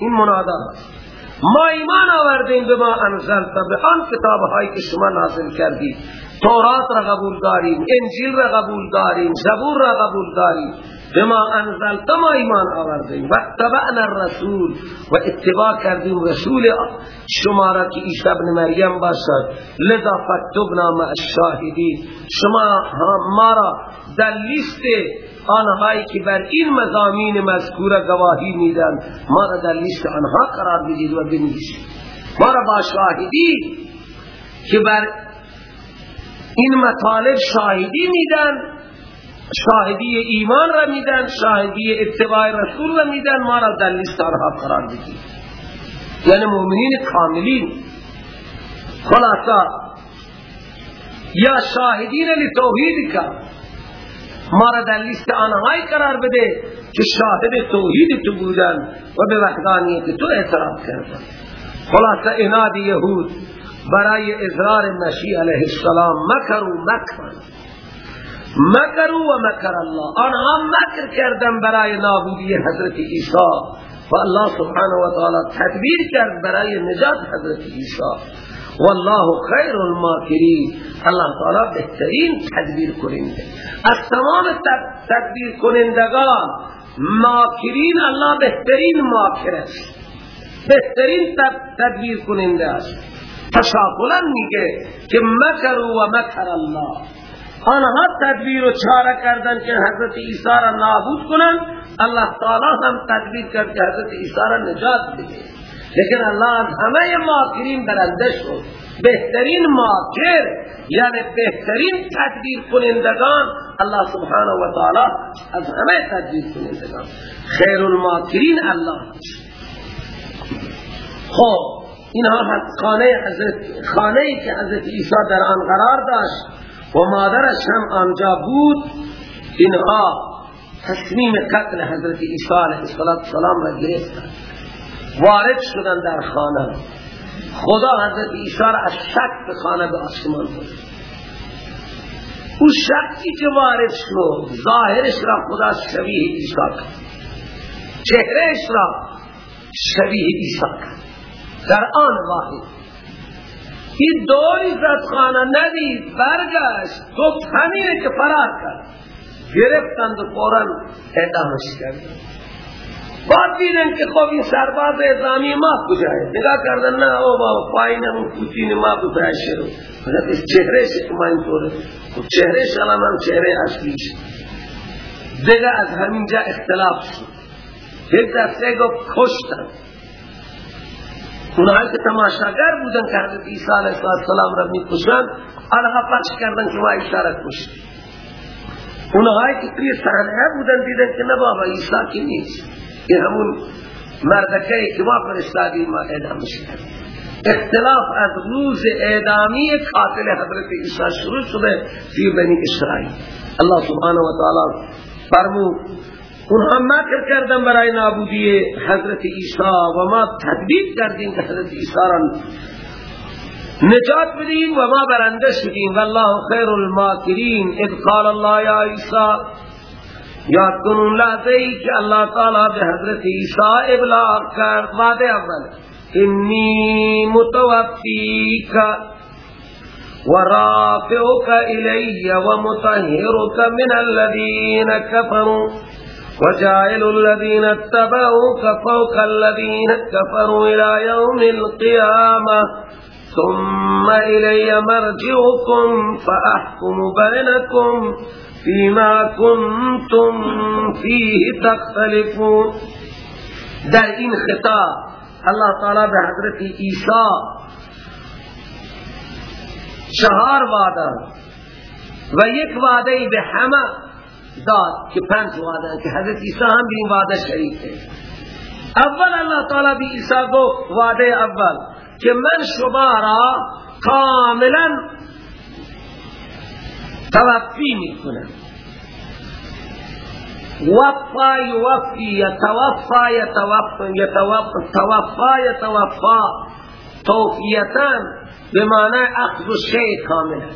این مناجات ما ایمان آوردیم به ما انزلت به آن کتاب هایی که شما نازل کردی. تورات را قبول داریم انجیل را قبول داریم زبور را قبول داریم. بما انزلت ما ایمان آوردیم. و اتبعنا الرسول و اتباع کردیم رسول شما را که عیسی ابن مریم باشد. لذا فکتبنا مع الشاهدین. شما ما را در لیست آنهایی که بر این مزامین مذکور گواهی میدن ما را در لیست آنها قرار بدید و بنویسید. ما را با شاهدی که بر این مطالب شاهدی میدن شاهدی ایمان را میدن شاهدی اتباع رسول را میدن ما را در لیست آنها قرار بدید. یعنی مؤمنین کاملین. خلاصا یا شاهدین لتوحید کا ما را در لیست آنهایی قرار بده که شاهد توحید تو بودن و به وحدانیت تو اعتراف کردن. خلاصا اناد یهود برای اظهار مسیح علیه السلام مکروا مکرا. مکروا و مکر الله. آنها مکر کردن برای نابودی حضرت عیسی. و الله سبحانه و تعالی تدبیر کرد برای نجات حضرت عیسی. والله خیر الماکرین. الله تعالی بهترین تدبیر کننده. از تمام تدبیر کنندگان ماکرین الله بهترین ماکر است. بهترین تدبیر کننده است. تشاکلا میگه که مکر و مکر الله. آنها تدبیر و چاره کردن که حضرت عیسی را نابود کنن الله تعالی هم تدبیر کرد که حضرت عیسی را نجات بده. لیکن الله از همه ماکرین برنده شد بهترین ماکر یعنی بهترین تدبیر کنندگان الله سبحانه و تعالی از همه تدبیر کنندگان. خیر الماکرین الله خب اینها خانه حضرت خانه که حضرت عیسی در آن قرار داشت و مادرش هم آنجا بود اینها تصمیم قتل حضرت عیسی علیه السلام را گرفتن وارد شدن در خانه. خدا حضرت را از شک به خانه به آسمان بود او شکی که وارد شد ظاهرش را خدا شبیه عیسی کرد. چهرهش را شبیه عیسی کرد. در آن واحد. این دوری زد خانه ندید برگشت. گفت همینه که فرار کرد. گرفتند و فورا اعدامش کردن بعد دیدن که خب این سرباز ازامی ما کجایه نگاه کردن نه او با پایین همون پوتین ما بزای شروع. خدا چهره که ما این طوره. خب چهره شلم هم چهره اصلیش دیگه از همینجا اختلاف شد. یک دسته گفت کشتن. اونهایی که تماشاگر بودن که حضرت عیسی علیه السلام را می کشن آنها کردن که ما عیسی را کشت. اونهایی که توی صحنه بودن دیدن که نه بابا عیسی کی نیست. این همون مردکه که ما فرستادیم ما اعدامش اختلاف از روز اعدامی قاتل حضرت عیسی شروع شده فی بنی اسرائیل. الله سبحانه و تعالی فرمود اونها مکر کردن برای نابودی حضرت عیسی و ما تدبیر کردیم که حضرت عیسی را نجات بدیم و ما برنده شدیم. والله خیر الماکرین. اذ قال الله یا عیسی یاد کنون لحظه ای که اللہ تعالی به حضرت عیسی ابلاغ کرد. وعده اول انی متوفیک ورافعك إلي ومطهرك من الذين كفروا وجعل الذين اتبعوك فوق الذين كفروا إلى يوم القيامة ثم إلي مرجعكم فأحكم بينكم فيما كنتم فيه تختلفون. در این خطاب الله تعالی به حضرت عیسی چهار وعده. و یک وعده به همه داد که پنج وعده که حضرت عیسی هم به این وعده شریک اول اللہ تعالی بی عیسی گفت وعده اول. که من شما را کاملا توفی می‌کنم. وفا یوفی یتوفا یتوفا یتوفا توفا یتوفا توفیتا به معنی اخذ شیء کاملا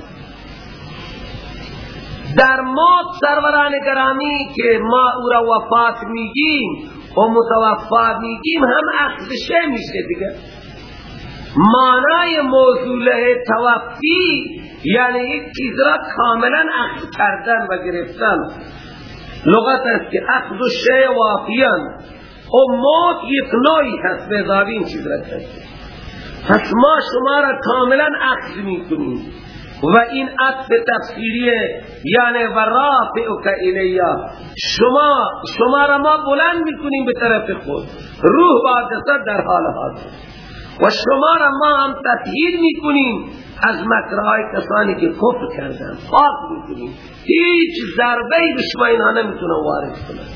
در موت سروران گرامی که ما او را وفات میگیم و متوفا میگیم هم اخذ شه میشه دیگه. معنای موضوع توفی یعنی یک چیز را کاملا اخذ کردن و گرفتن. لغت است که اخذ شیء وافیا و موت یک نوعی هست به اضافه این چیز را پس ما شما را کاملا اخذ می کنیم و این عطف تفسیریه یعنی و رافعک الیا شما شما را ما بلند می‌کنیم به طرف خود. روح جسد در حال حاضر. و شما را ما هم تطهیر می‌کنیم از مکرهای کسانی که کفر کردن پاک می‌کنیم. هیچ ضربه به شما اینا نمی‌تونه وارد کنن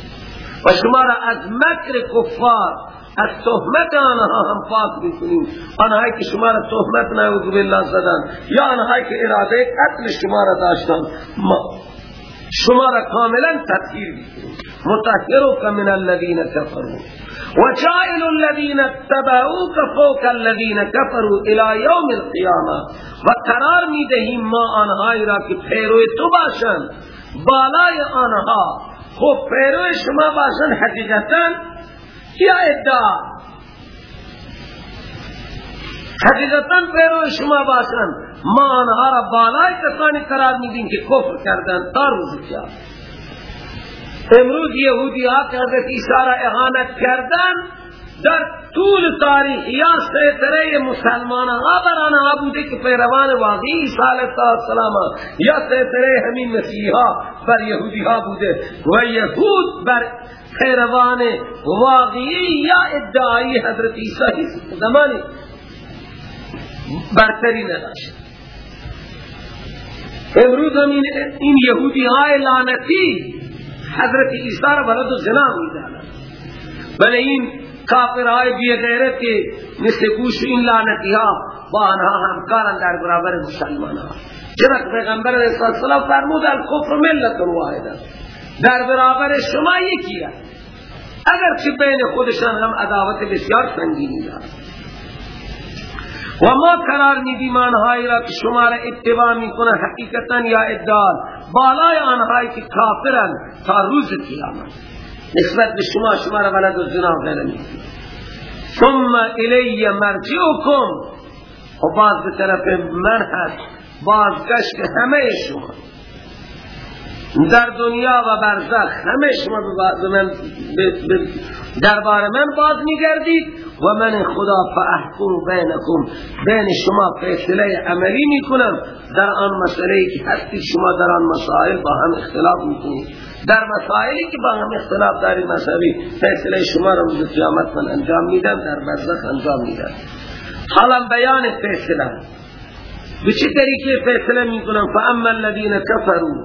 و شما را از مکر کفار از تهمت آنها هم پاک می‌کنیم. آنهایی که شما را تهمت نعوذ بالله زدن یا آنهایی که اراده قتل شما را داشتن ما شما را کاملا تطهیر می‌کنیم. متحرک من الذین کفروا. وجائل الذين اتبعوك فوق الذين كفروا إلى يوم القيامة. و قرار ما آنهایی را که پیرو تو باشند بالای آنها. خب پیرو شما باشند حقیقتا یا ادعا حقیقتا پیرو شما باشند ما آنها را بالای کسانی قرار میدیم که کفر کردن تا روز قیامت. امروز یهودی ها که حضرت عیسی را احانت کردن در طول تاریخ یا سیطره مسلمان ها بر آنها بوده که پیروان واقعی عیسی علیه السلام یا سیطره همین مسیح ها بر یهودی ها بوده و یهود بر پیروان واقعی یا ادعایی حضرت عیسی زمانی برتری نداشت. امروز هم این یهودی های لعنتی حضرت عیسی را ولد و زنا می‌دانند بله این کافرهای بی غیرت که مثل گوش این لعنتی ها با آنها همکارن در برابر مسلمان ها چرا پیغمبر علیه السلام فرمود الکفر ملت واحد در برابر شما یکی است. اگر چه بین خودشان هم عداوت بسیار سنگینی دارد. و ما قرار میدیم آنهایی را که شما را اتباع می‌کنه حقیقتا یا ادعال بالای آنهایی که کافرن تا روز قیامت. نسبت به شما شما را ولد و زنا غیر میدیم ثم الی مرجعکم. و باز به طرف من هست. بازگشت همه شما. در دنیا و برزخ همه شما به من من باز میگردید و من خدا فاحکم بینکم. بین شما فیصله عملی می‌کنم. در آن مسئله که هستی شما در آن مسائل با هم اختلاف می‌کنید. در مسائلی که با هم اختلاف داری مذهبی فیصله شما را روز قیامت من انجام میدم در برزخ انجام میدم. حالا بیان فیصله. به چه طریقه فیصله می‌کنم؟ فاما الذین کفروا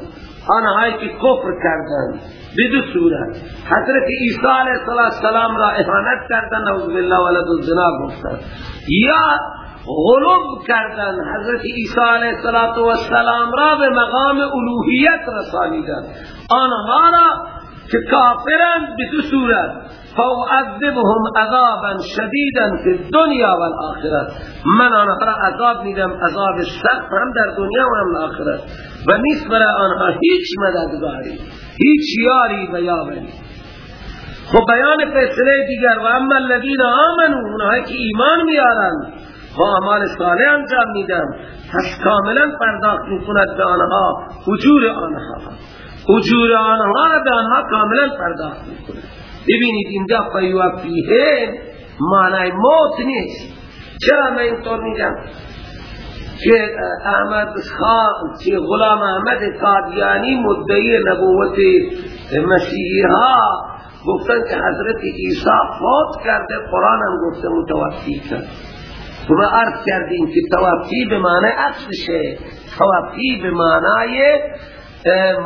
آنهایی که کفر کردند به دو صورت حضرت عیسی علیه السلام را احانت کردن نعوذ بالله ولد الزنا گفتن یا غلوب کردن حضرت عیسی علیه السلام را به مقام الوهیت رسانیدن آنها را که کافرند به دو صورت. فاعذبهم عذابا شدیدا فی الدنیا والآخرت من آنها را عذاب میدم عذاب سخت هم در دنیا و هم آخرت و نیست برای آنها هیچ مددگاری هیچ یاری و یاوری خب بیان فیصله دیگر و اما الذین آمنوا اونهایی که ایمان میارند و اعمال صالح انجام میدن پس کاملا پرداخت می‌کند به آنها اجور آنها. اجور آنها را به آنها کاملا پرداخت می‌کند ببینید اینجا فیوفیه معنی موت نیست. چرا من اینطور میگم؟ که احمد خان که غلام احمد قادیانی مدعی نبوت مسیحی ها گفتن که حضرت عیسی فوت کرده قرآن هم گفته متوفی کرد. و عرض کردیم که توفی به معنی اصلشه توفی به معنی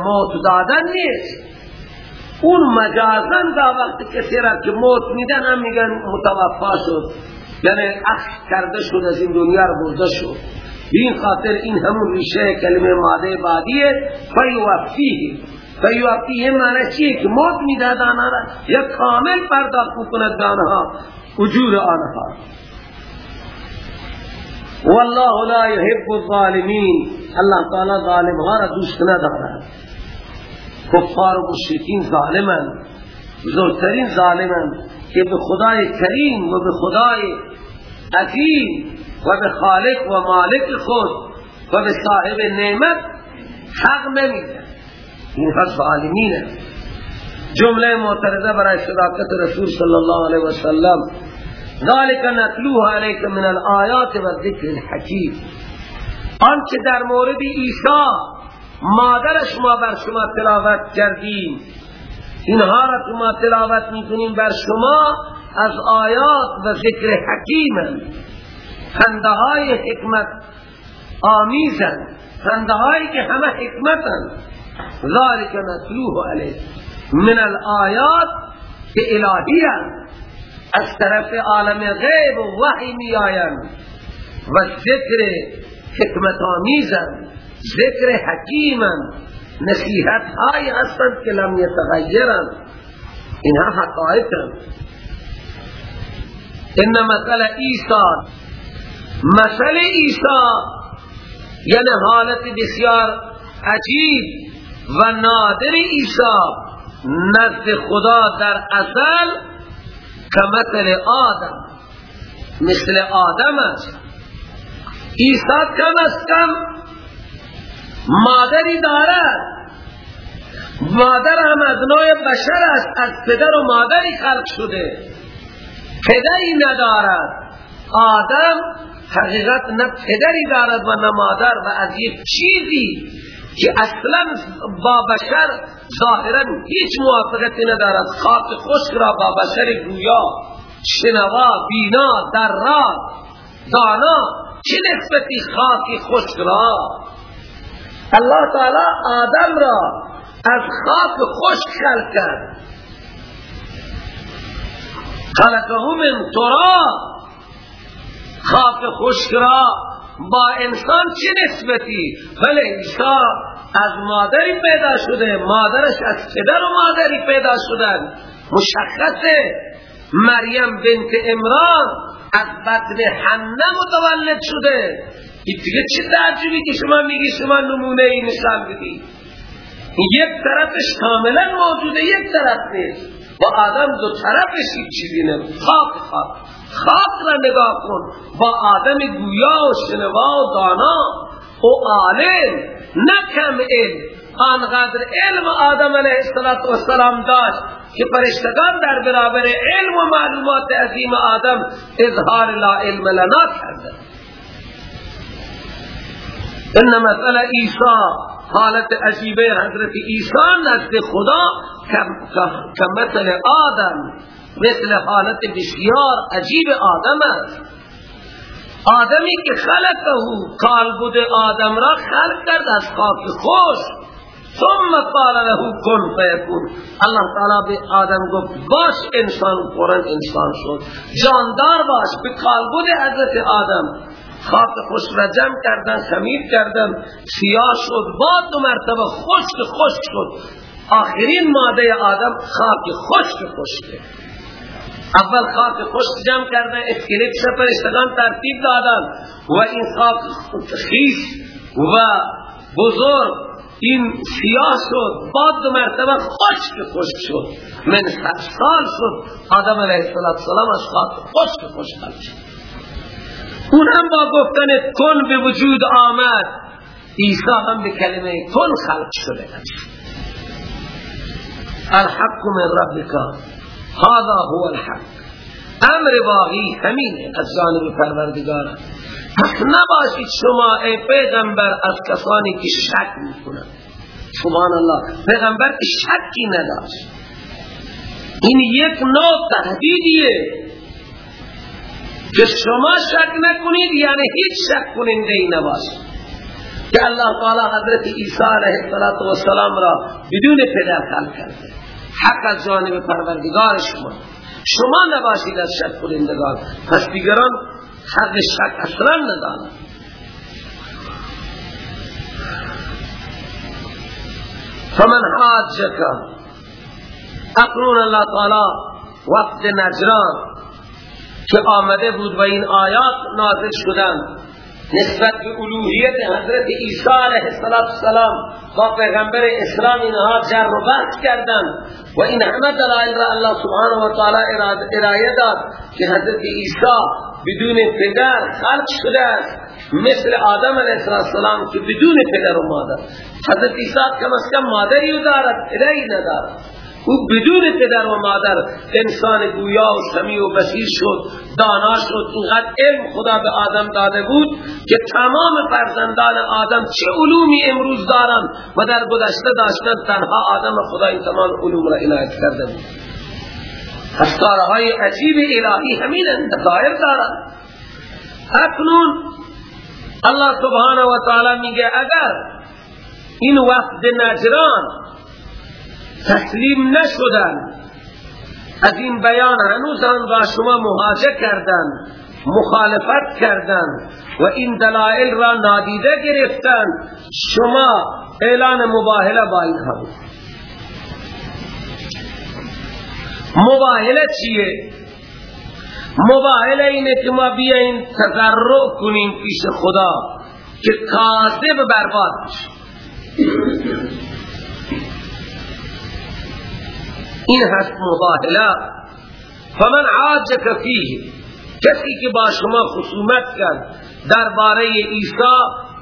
موت دادن نیست. اون مجازن دا وقت کسی را که موت میدن هم میگن متوفا شد. یعنی اخ کرده شد از این دنیا رو برده شد. این خاطر این همون ریشه کلمه ماده بعدیه فیوفیه. فیوفیه معنی چیه؟ که موت می‌داد آنها را یا کامل پرداخت می‌کند به آنها اجور آنها. والله لا يحب الظالمین الله تعالی ظالم. ها را دوست ندارد کفار و مشرکین ظالمن بزرگترین ظالمن که به خدای کریم و به خدای عظیم و به خالق و مالک خود و به صاحب نعمت حق نمیده. اینها ظالمینه. جمله معترضه برای صداقت رسول صلی الله علیه وسلم ذالک نتلوه علیک من الآیات و ذکر الحکیم. آنچه در مورد عیسی مادرش ما بر شما تلاوت کردیم اینها را که ما تلاوت می‌کنیم بر شما از آیات و ذکر حکیم خنده های حکمت آمیزن خنده هایی که همه حکمتن ذالک نتلوه علیه من الآیات که الهی از طرف عالم غیب و وحی می و ذکر حکمت آمیزن ذکر حکیمن نصیحت های هستند که لم یتغیرن. اینها حقائقن ان مثل عیسی مثل عیسی یعنی حالت بسیار عجیب و نادر عیسی نزد خدا در اصل کمثل آدم. مثل آدم است. عیسی کم از کم مادری دارد. مادر هم از نوع بشر است. از پدر و مادری خلق شده. پدری ندارد. آدم حقیقت نه پدری دارد و نه مادر و از یک چیزی که اصلا با بشر ظاهرا هیچ موافقتی ندارد. خاک خشک را با بشر گویا شنوا بینا در را دانا چه نسبتی خاک خشک را؟ الله تعالی آدم را از خاک خشک خلق کرد. خلقه من تراب خاک خشک را با انسان چه نسبتی؟ بله عیسی از مادری پیدا شده مادرش از پدر و مادری پیدا شدن. مشخصه. مریم بنت امران از بدن حنه متولد شده. این دیگه چه تعجبی که شما میگی؟ شما نمونه ای نشان بدی. یک طرفش کاملا موجوده یک طرف نیست. با آدم دو طرفش هیچ چیزی نمید خاک خاک. خاک را نگاه کن. با آدم گویا و شنوا و دانا. و عالم نه کم علم. آنقدر علم آدم علیه السلام داشت که پرشتگان در برابر علم و معلومات عظیم آدم اظهار لا علم لنا کرده. ان مثل عیسی حالت عجیبه حضرت عیسی نزد خدا کمثل آدم مثل حالت بسیار عجیب آدم است. آدمی که خلقه کالبد آدم را خلق کرد از خاک خوش ثم قال له کن فیکون. الله تعالی به آدم گفت باش انسان قرآن انسان شد. جاندار باش به کالبد حضرت آدم. خاک خوش را جمع کردن خمیر کردن سیاه شد بعد دو مرتبه خشک خشک شد. آخرین ماده آدم خاک خشک خشک. اول خاک خشک جمع کردن اسکلیت سپر استگان ترتیب دادن و این خاک خیس و بزرگ این سیاه شد بعد دو مرتبه خشک خشک شد. من سال شد آدم علیه السلام از خاک خشک خشک شد. اون هم با گفتن کن به وجود آمد عیسی هم به کلمه کن خلق شده الحق من ربک هذا هو الحق. امر باقی همینه از جانب پروردگار. پس نباشید شما ای پیغمبر از کسانی که شک می‌کنن سبحان الله پیغمبر شکی نداشت. این یک نوع تهدیدیه. که شما شک نکنید یعنی هیچ شک کننده ای نباشید. که الله تعالی حضرت عیسی علیه السلام را بدون پدر خلق کرده. حق از جانب پروردگار شما. شما نباشید از شک کنندگان. پس دیگران حق شک اصلا ندانند فمن حاجك اقرون الله تعالی وقت نجران. که آمده بود و این آیات نازل شدن نسبت به الوهیت حضرت عیسی علیه السلام با پیغمبر اسلام اینها جر و بحث کردن و این همه دلائل را الله سبحانه و تعالی ارائه داد که حضرت عیسی بدون پدر خلق شده است. مثل آدم علیه السلام که بدون پدر و مادر. حضرت عیسی کم از کم مادری دارد پدری ندارد. او بدون پدر و مادر انسان گویا و سمیع و بسیر شد دانا شد. اینقدر علم خدا به آدم داده بود که تمام فرزندان آدم چه علومی امروز دارن؟ و در گذشته داشتن تنها آدم خدا این تمام علوم را عنایت کرده بود. های عجیب الهی همین دقائر دارن. اکنون الله سبحانه و تعالی میگه اگر این وقت نجران تسلیم نشدن. از این بیان هنوز را شما مهاجه کردن مخالفت کردن و این دلائل را نادیده گرفتن. شما اعلان مباهله با اینها مباهله چیه؟ مباهله اینه که ما بیاییم تذرع کنیم پیش خدا که کاذب برباد این هست مباهله فمن عاجک فیه. کسی که با شما خصومت کرد درباره عیسی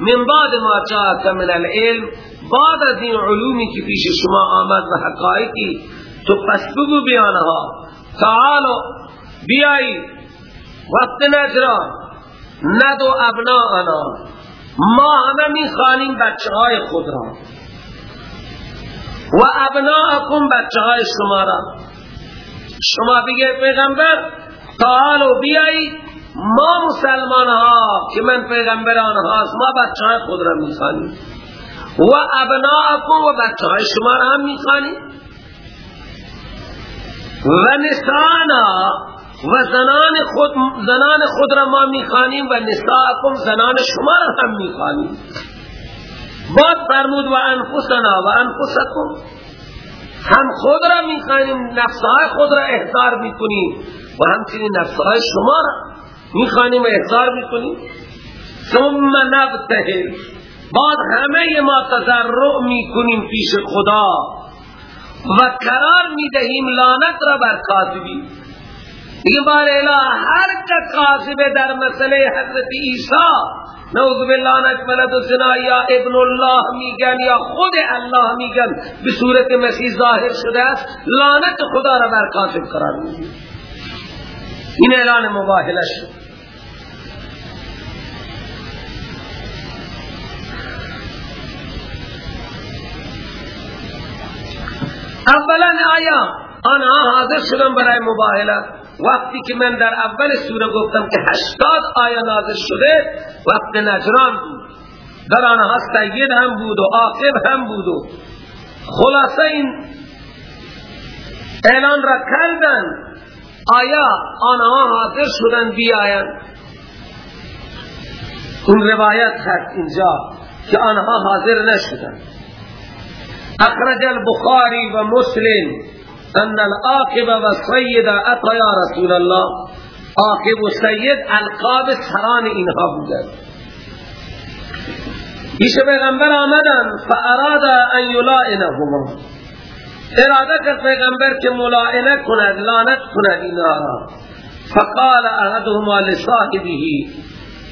من بعد ما جاءك من العلم بعد از این علومی که پیش شما آمد و حقائقی تو پس بگو بیانها. تعالو بیایی. وقت نجرا. ندو ابناءنا ما همه می‌خوانیم بچه های خود را. و ابناءکم بچه های شما را. شما بگه پیغمبر تعالو بیایی ما مسلمان ها که من پیغمبران هاست ما بچه های خود را می‌خوانیم. و ابناءکم و بچه های شما را هم می‌خوانیم. و نسانا و زنان خود زنان خود را ما می‌خوانیم و نساءکم زنان شما را هم می‌خوانیم. بعد فرمود و انفسنا و انفسکم. هم خود را می‌خوانیم نفسهای خود را احضار می‌کنیم. و همچنین نفسهای شما را می‌خوانیم احضار می‌کنیم. ثم نبتهل. بعد همه ما تضرع می‌کنیم پیش خدا. و قرار می‌دهیم لانت را بر کاذبی دیگه بار اله هر که در مسئله حضرت عیسی نعوذ بالله نجملت سنا یا ابن الله میگن یا خود الله میگن به صورت مسیح ظاهر شده است لعنت خدا را بر کاتب قرار میدن این اعلان مباهله شد. اولا آیا آنها حاضر شدن برای مباهله. وقتی که من در اول سوره گفتم که هشتاد آیه نازل شده وقت نجران بود. در آنها سید هم بود و آقب هم بود و خلاصه این اعلان را کردن. آیا آنها حاضر شدن بیاین اون روایت هست اینجا که آنها حاضر نشدن. اخرج البخاری و مسلم أن العاقب و سید اتا یا رسول الله. عاقب و سید ألقاب سران اینها بودن پیش پیغمبر آمدن فأراد أن یلائنهما اراده کرد پیغمبر که ملائنه کند لعنت کند اینها را فقال أحدهما لصاحبه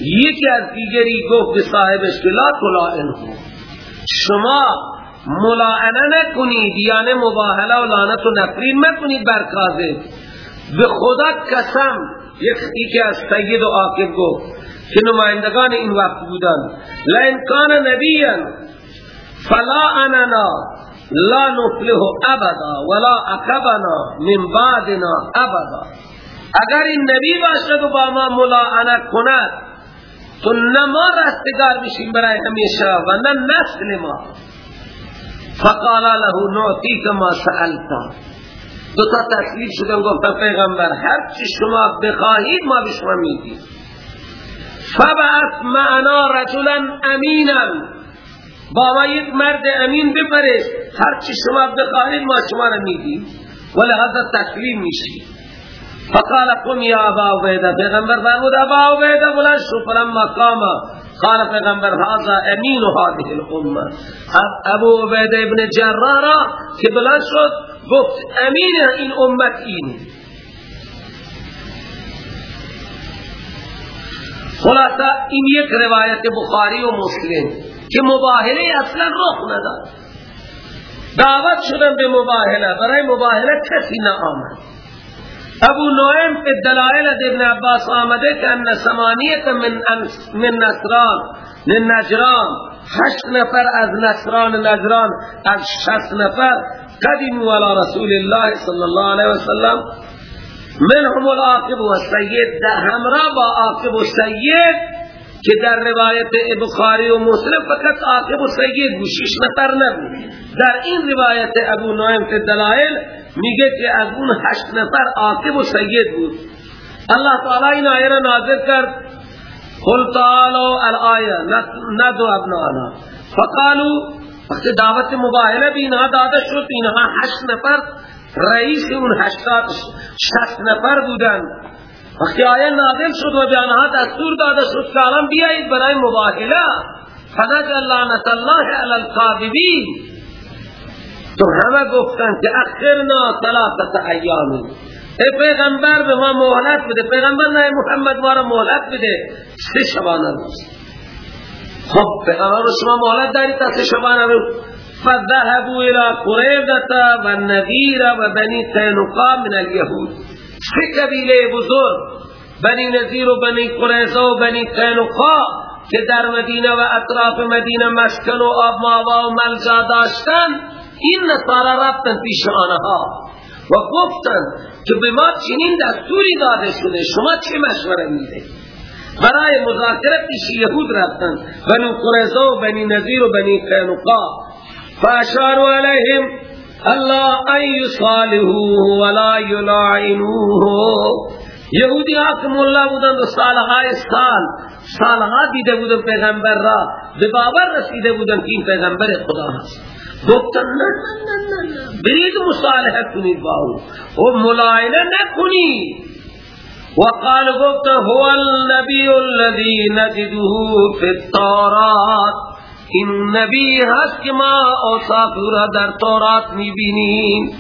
یکی از دیگری گفت به صاحبش که لا تلائنه. شما ملاعنه نکنید یعنی مباهله و لعنت و نفرین مکنید بر کاذب. به خدا قسم یکی از سید و عاقب گفت که نمایندگان این وقت بودن لئن کان نبیا فلا اننا لا نفله ابدا ولا عقبنا من بعدنا ابدا. اگر این نبی باشد و با ما ملاعنه کند تو نما رستگار بشیم برای همیشه و نه نسل ما. فقال له نعطيك ما سألتا دو تا تکلیف شدن گفتن پیغمبر هر چی شما بخواهید ما به شما میدیم. فبعث معنا رجلا امینا با ما یک مرد امین بپرش هر چی شما بخواهید ما شما را میدیم. ولهذا تکلیف میشی. فقال قم یا ابا عبیده پیغمبر فرمود ابا عبیده بلند شو فلما قام قال پیغمبر هذا امین هذه الامه ابو عبید ابن جرارا که بلند شد گفت امین این امت اینه. خلاصا این یک روایت بخاری و مسلم که مباهله اصلا رخ نداد. دعوت شدن به مباهله. برای مباهله کسی آمد ابو نویم فی دلائل ابن عباس آمده که ان سمانیت من, من نصران من نجران هشت نفر از نصران نجران از شست نفر قدیمو علی رسول الله صلی الله علیه وسلم منهم العاقب و سید همراه با عاقب و سید که در روایت بخاری و مسلم فقط عاقب و سید بود شش نفر نبود. در این روایت ابو نویم فی دلائل میگه که از اون هشت نفر عاقب و سید بود. الله تعالی این آیه را نازل کرد. قل تعالوا الآیه ندو ابنانا. فقالوا وقت دعوت مباهله بھی اینها داده شد اینها هشت نفر رئیس اون هشتاد شست نفر بودن. وقتی آیه نازل شد و جانها دستور داده شد که بیایید برای مباهله. فنجل لعنت الله علی الكاذبین. تو همه گفتن که اخرنا ثلاثت ایامی ای پیغمبر به ما مهلت بده. پیغمبر نه محمد ما را مهلت بده. سه شبانه روز. خب پیغمبر شما مهلت داری تا سه شبانه روز. فذهبوا الى قریدت و نذیر و قینقا من الیهود. سه قبیله بزرگ بنی نذیر و بنی قریظه و بنی که در مدینه و اطراف مدینه مسکن و آب ماوا و ملجا داشتن این نصارا رفتن پیش آنها و گفتن که به ما چنین دستوری داده شده شما چه مشوره میده برای مذاکره پیش یهود رفتن بنی قریظه و بنی نذیر و بنی قینقا فاشاروا علیهم الله ان یصالحوه ولا یلاعنوه. یهودی ها که مولا بودن و سال سالها دیده بودن پیغمبر را به باور رسیده بودن که پیغمبر خدا هست. گفتن نه نه نه نه برید مصالحه کنید با او و ملاینه نکنید وقال گفت هو النبی الذي نجده في التورات این نبی هست که ما اوصاف را در تورات می‌بینیم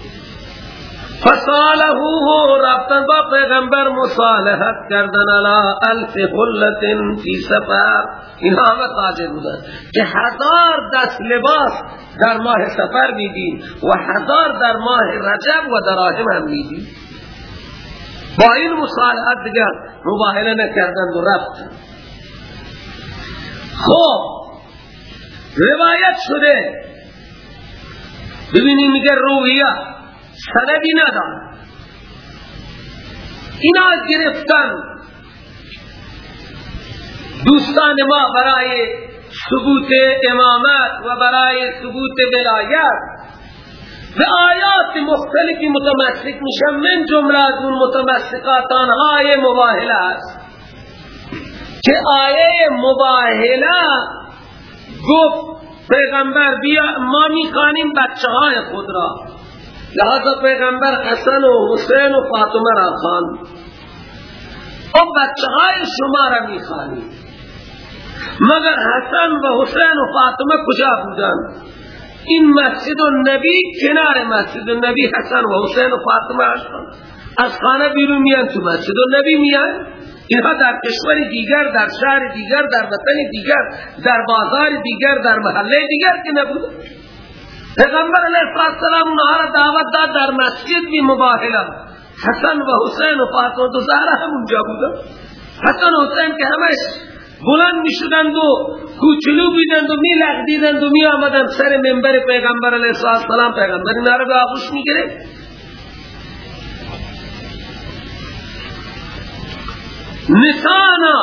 فصالحه رفتن با پیغمبر مصالحت کردن علا الف خلت فی سفر. این همه تاجر بودن که هزار دست لباس در ماه سفر میدین و هزار در ماه رجب و دراهم هم میدین. با این مصالحت دیگر مباهله نکردند و رفت خب روایت شده. ببینیم میگه رویه سندی ندارد اینا گرفتن دوستان ما برای ثبوت امامت و برای ثبوت ولایت به آیات مختلفی متمسک میشن. من جمله از اون متمسکات آنهای مباهله است که آیه مباهله گفت پیغمبر بیا ما می‌خوانیم بچه های خود را. لہذا پیغمبر حسن و حسین و فاطمه را خان. و بچه های شما را می مگر حسن و حسین و فاطمه کجا بودن؟ این مسجد و نبی کنار مسجد و نبی حسن و حسین و فاطمه از خانه بیرون میان تو مسجد و نبی میان. اینها در کشور دیگر در شهر دیگر در وطن دیگر در بازار دیگر در محله دیگر که نبودن. پیغمبر علیہ السلام نهار دعوت داد در مسجد بی مباهله حسن و حسین و فاطمه و زهرا هم اونجا بودن حسن و حسین که همش بلند می شدند و کوچلو بیدند و می لغدیدند و می آمدند سر منبر پیغمبر علیہ السلام پیغمبر اینا رو به آغوش می گره نسانا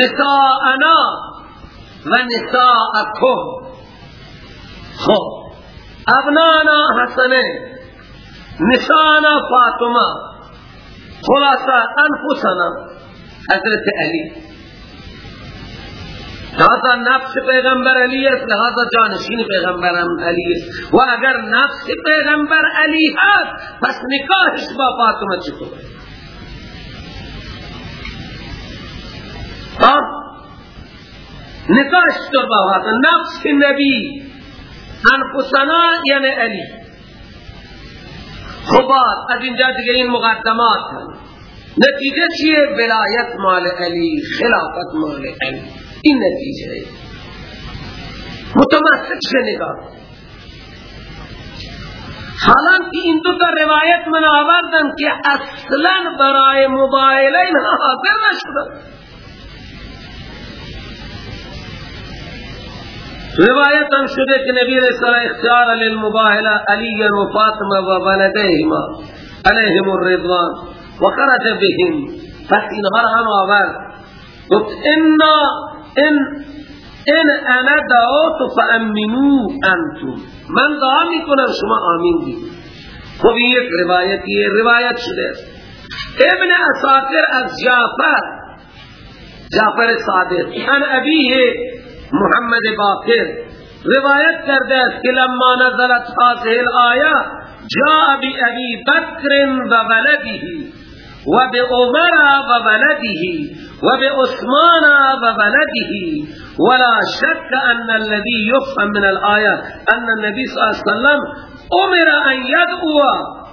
نساءنا و نساءکم. خب. ابنانا حسنه نشانا فاطمه. خلاصا انفسنا. حضرت علی. لہذا نفس پیغمبر علی است لہذا جانشین پیغمبر علی است. و اگر نفس پیغمبر علی هست پس نکاحش با فاطمه چطور نکاحش چطور با فاطمه. نفس نبی. انفسنا یعنی علی. خبات از اینجا دیگه این مقدمات. نتیجه چیه؟ ولایت مال علی خلافت مال علی. این نتیجه. متمسک سے نگاه. حالا که این دو تا روایت من آوردم که اصلا برای مبایله اینها حاضر نشدن. روایت هم شده که نبی السلام اختیار للمباهله علی و فاطمه و ولدهما علیهم الرضوان و خرج بهم. پس اینها را هم آورد. گفت أنا ان ان أنا دعوت فأمنو أنتم. من دعا میکنم شما آمین دید خب یک روایتیه روایت شده ابن اساکر از جعفر جعفر صادق ان ابیه محمد باقر. روایت کرده است که لما نزلت هذه الآیه جاء بأبي بكر وولده وبعمر وولده وبعثمان وولده ولا شك أن الذي يفهم من الآية أن النبي صلى الله عليه وسلم أمر أن يدعو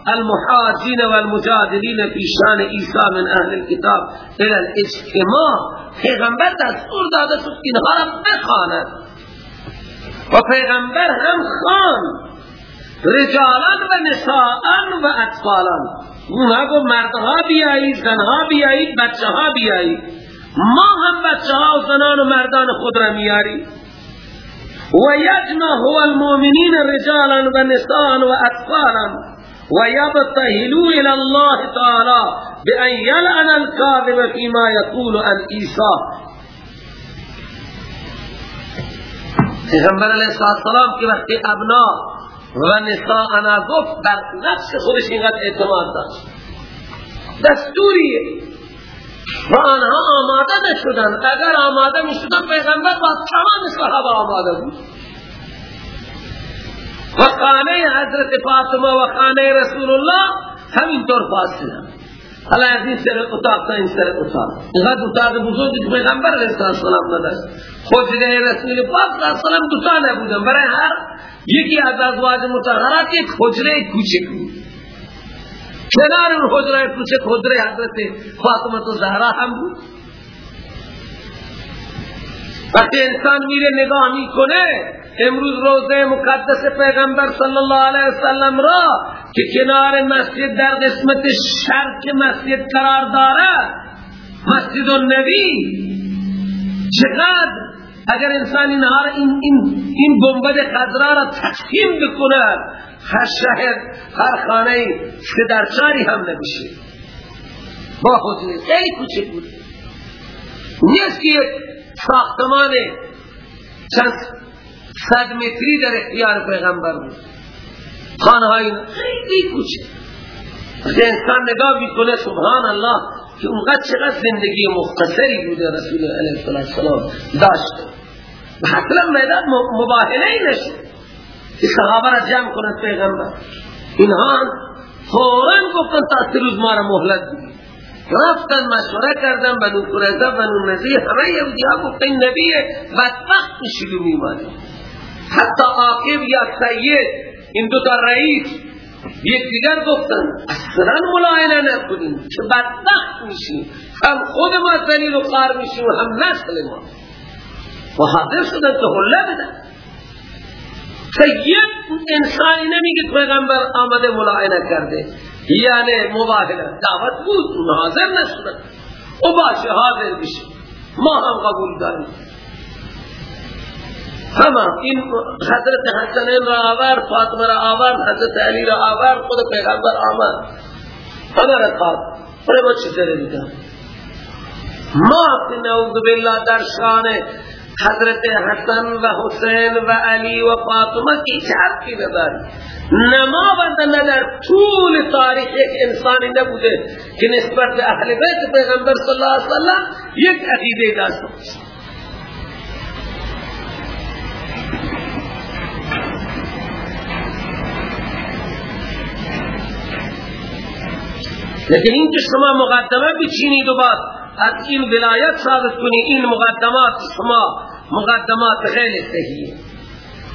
المحاجين والمجادلين في شان عيسى من اهل الكتاب الى الاجتماع. پیغمبر دستور داده شد اینها را بخواند. و پیغمبر هم خان رجالان و نساءان و اطفالان. اونها گو مردها بیایی زنها بیایی بچه ها بیایی ما هم بچه ها و زنان و مردان خود را میاری و یجنا هو المؤمنین رجالا و نساء و اطفالا ويبتهلوا إلى الله تعالى بأن يلعن الكاذب فيما يقول عن عيسى. پیغمبر علیہ السلام کی وقتی ابنا و نساء أنا گفت در نفس خودش اینقدر اعتماد داشت. دستوریه و آنها آماده نشدن اگر آماده میشدن پیغمبر با تمام صحابه آماده بود. و خانه حضرت فاطمه و خانه رسول الله همینطور فاصله. حالا از این سر اتاق تا این سر اتاق. اینقدر اتاق بزرگی که پیغمبر علیه السلام نداشت. خجره رسول پاک علیه السلام دوتا نبودن. برای هر یکی از ازواج متحرات یک خجره کوچک بود. کنار اون خجره کوچک خجره حضرت فاطمه تو زهرا هم بود. وقتی انسان میره نگاه می‌کنه امروز روزه مقدس پیغمبر صلی الله علیه وسلم را که کنار مسجد در قسمت شرق مسجد قرار داره مسجد النبی چقدر اگر انسان این این این, این بمبد خضرا را تقسیم بکنه هر شهر هر خانه که در چاری هم نمیشه. با خودی خیلی کوچک بود. نیست که ساختمان چند صد متری در اختیار پیغمبر بود. خانه های خیلی کوچه انسان نگاه می‌کنه سبحان الله که اونقدر چقدر زندگی مختصری بوده رسول علیه السلام داشت. و حتلا میدان مباهله ای نشد که صحابه را جمع کند پیغمبر. اینها فورا گفتن تا روز ما را مهلت بگیر رفتن مشوره کردن بنو قریظه بنو نذیر همه یهودی ها گفتن نبی بدبخت شلو میمانه. حتی عاقب یا سید این دو تا رئیس یک دیگر گفتن اصلا ملاینه نکنیم که بدبخت میشیم. هم خود ما دلیل و قار میشیم و هم نسل ما. و حاضر شدن که حله بدن. سید انسانی نمیگه پیغمبر آمده ملاینه کرده. یعنی مباهله. دعوت بود اون حاضر نشدن و باشه حاضر بشیم ما هم قبول داریم. همه این حضرت حسن را آور فاطمه را آور حضرت علی را آور خود پیغمبر آمد. همه را خواد. برای ما چی سره دیدن ما نعوذ بالله در شان حضرت حسن و حسین و علی و فاطمه کی کی نداری نما بندن در طول تاریخ یک انسانی نبوده که نسبت به اهل بیت پیغمبر صلی اللہ علیہ وسلم یک عقیده داشته لیکن این که شما مقدمه بچینید و بعد از این ولایت ثابت کنی این مقدمات شما مقدمات غیر صحیحه.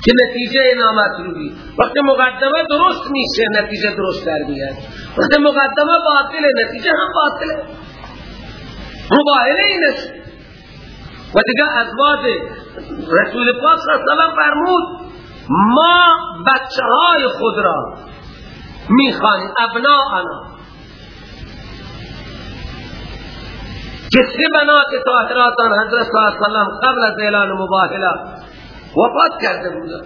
که نتیجه نامطلوبی وقتی مقدمه درست میشه نتیجه درست در میاد. وقتی مقدمه باطله نتیجه هم باطله. مباهله این و دیگه ازواج رسول پاک صلی اللہ فرمود ما بچه های خود را می‌خوانیم ابناءنا که سه بنات طاهراتان حضرت صلی اللہ علیہ وسلم قبل از اعلان مباهله وفات کرده بودن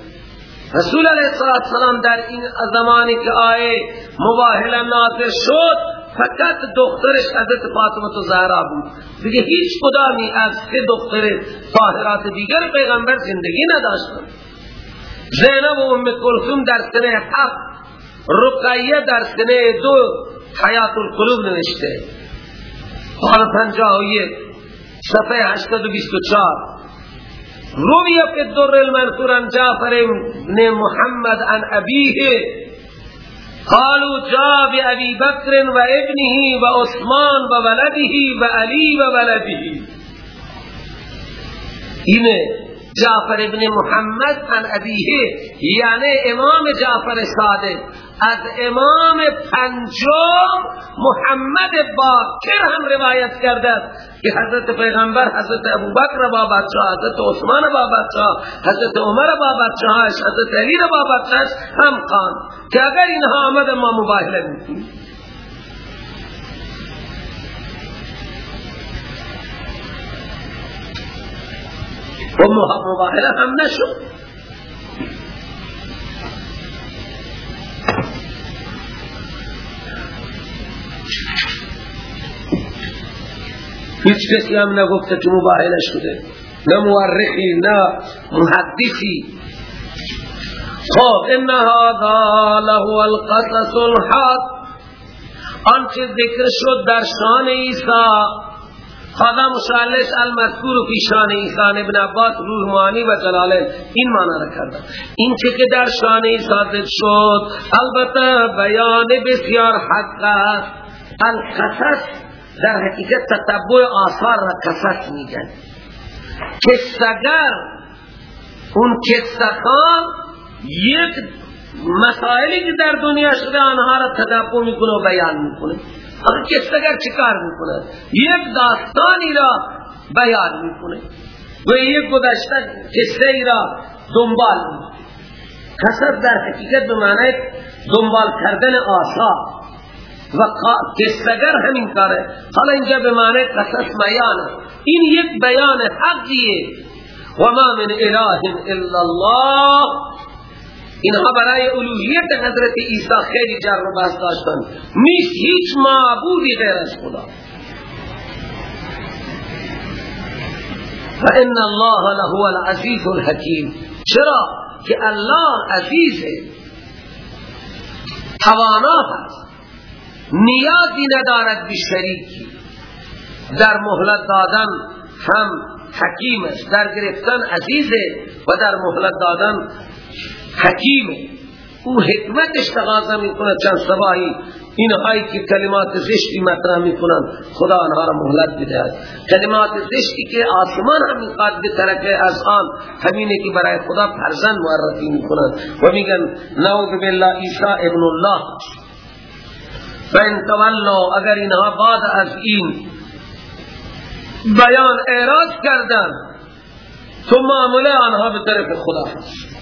رسول علیه السلام در این زمانی که آیه مباهله نازل شد فقط دخترش حضرت فاطمه زهرا بود. دیگه هیچ کدامی از سه دختر طاهرات دیگر پیغمبر زندگی نداشتن. زینب و ام کلثوم در سنه هفت رقیه در سنه دو حیات القلوب نوشته. حال پنجاه و یک صفحه هشتاد و بیست و چار روی که در المنصور جعفر ابن محمد عن ابیه قالوا جاء بأبي بكر وابنه وعثمان وولده وعلي وولده اینه جعفر ابن محمد عن ابیه یعنی امام جعفر صادق. از امام پنجم محمد باکر هم روایت کرده که حضرت پیغمبر حضرت ابوبکر با بچه حضرت عثمان با بچه حضرت عمر با بچه حضرت علی با بچه هم خان. که اگر اینها آمد ما مباهله می‌کنیم. و مباهله هم نشد. هیچ کسی هم نگفته که مباهله شده نه مورخی نه محدثی. خب ان هذا له القصص الحق. آنچه ذکر شد در شان عیسی. خدا مشالش المذکور فی شان عیسی ابن عباس روح معانی و جلاله این معنی را کرده این چه که در شان عیسی شد البته بیان بسیار حق القصص در حقیقت تتبع آثار را قصص میگن. کسگر اون کسخان یک مسائلی که در دنیا شده آنها را تدبع می‌کنه و بیان می‌کنه. آخه کسگر چیکار می‌کنه یک داستانی را بیان می‌کنه و یک گذشته کسه ای را دنبال می‌کنه قصد در حقیقت به معنی دنبال کردن آثار و کسگر همین کاره حالا اینجا به معنی قصص بیانه این یک بیان حقیه و ما من اله الا الله اینها برای الوهیت حضرت عیسی خیلی جر و بحث داشتن. نیست هیچ معبودی غیر از خدا. و ان الله له العزیز الحکیم. چرا؟ که الله عزیزه توانا هست نیازی ندارد به شریکی. در مهلت دادن هم حکیم است. در گرفتن عزیزه و در مهلت دادن حکیمه او حکمتش تقاضا می‌کنه چند سبایی اینهایی که کلمات زشتی مطرح می‌کنن خدا آنها را مهلت بده کلمات زشتی که آسمان هم به طرف از آن همینه که برای خدا فرزند معرفی می‌کنن و میگن نعوذ بالله عیسی ابن الله. فین تولو اگر اینها بعد از این بیان اعراض کردن تو معامله آنها به طرف خدا جزا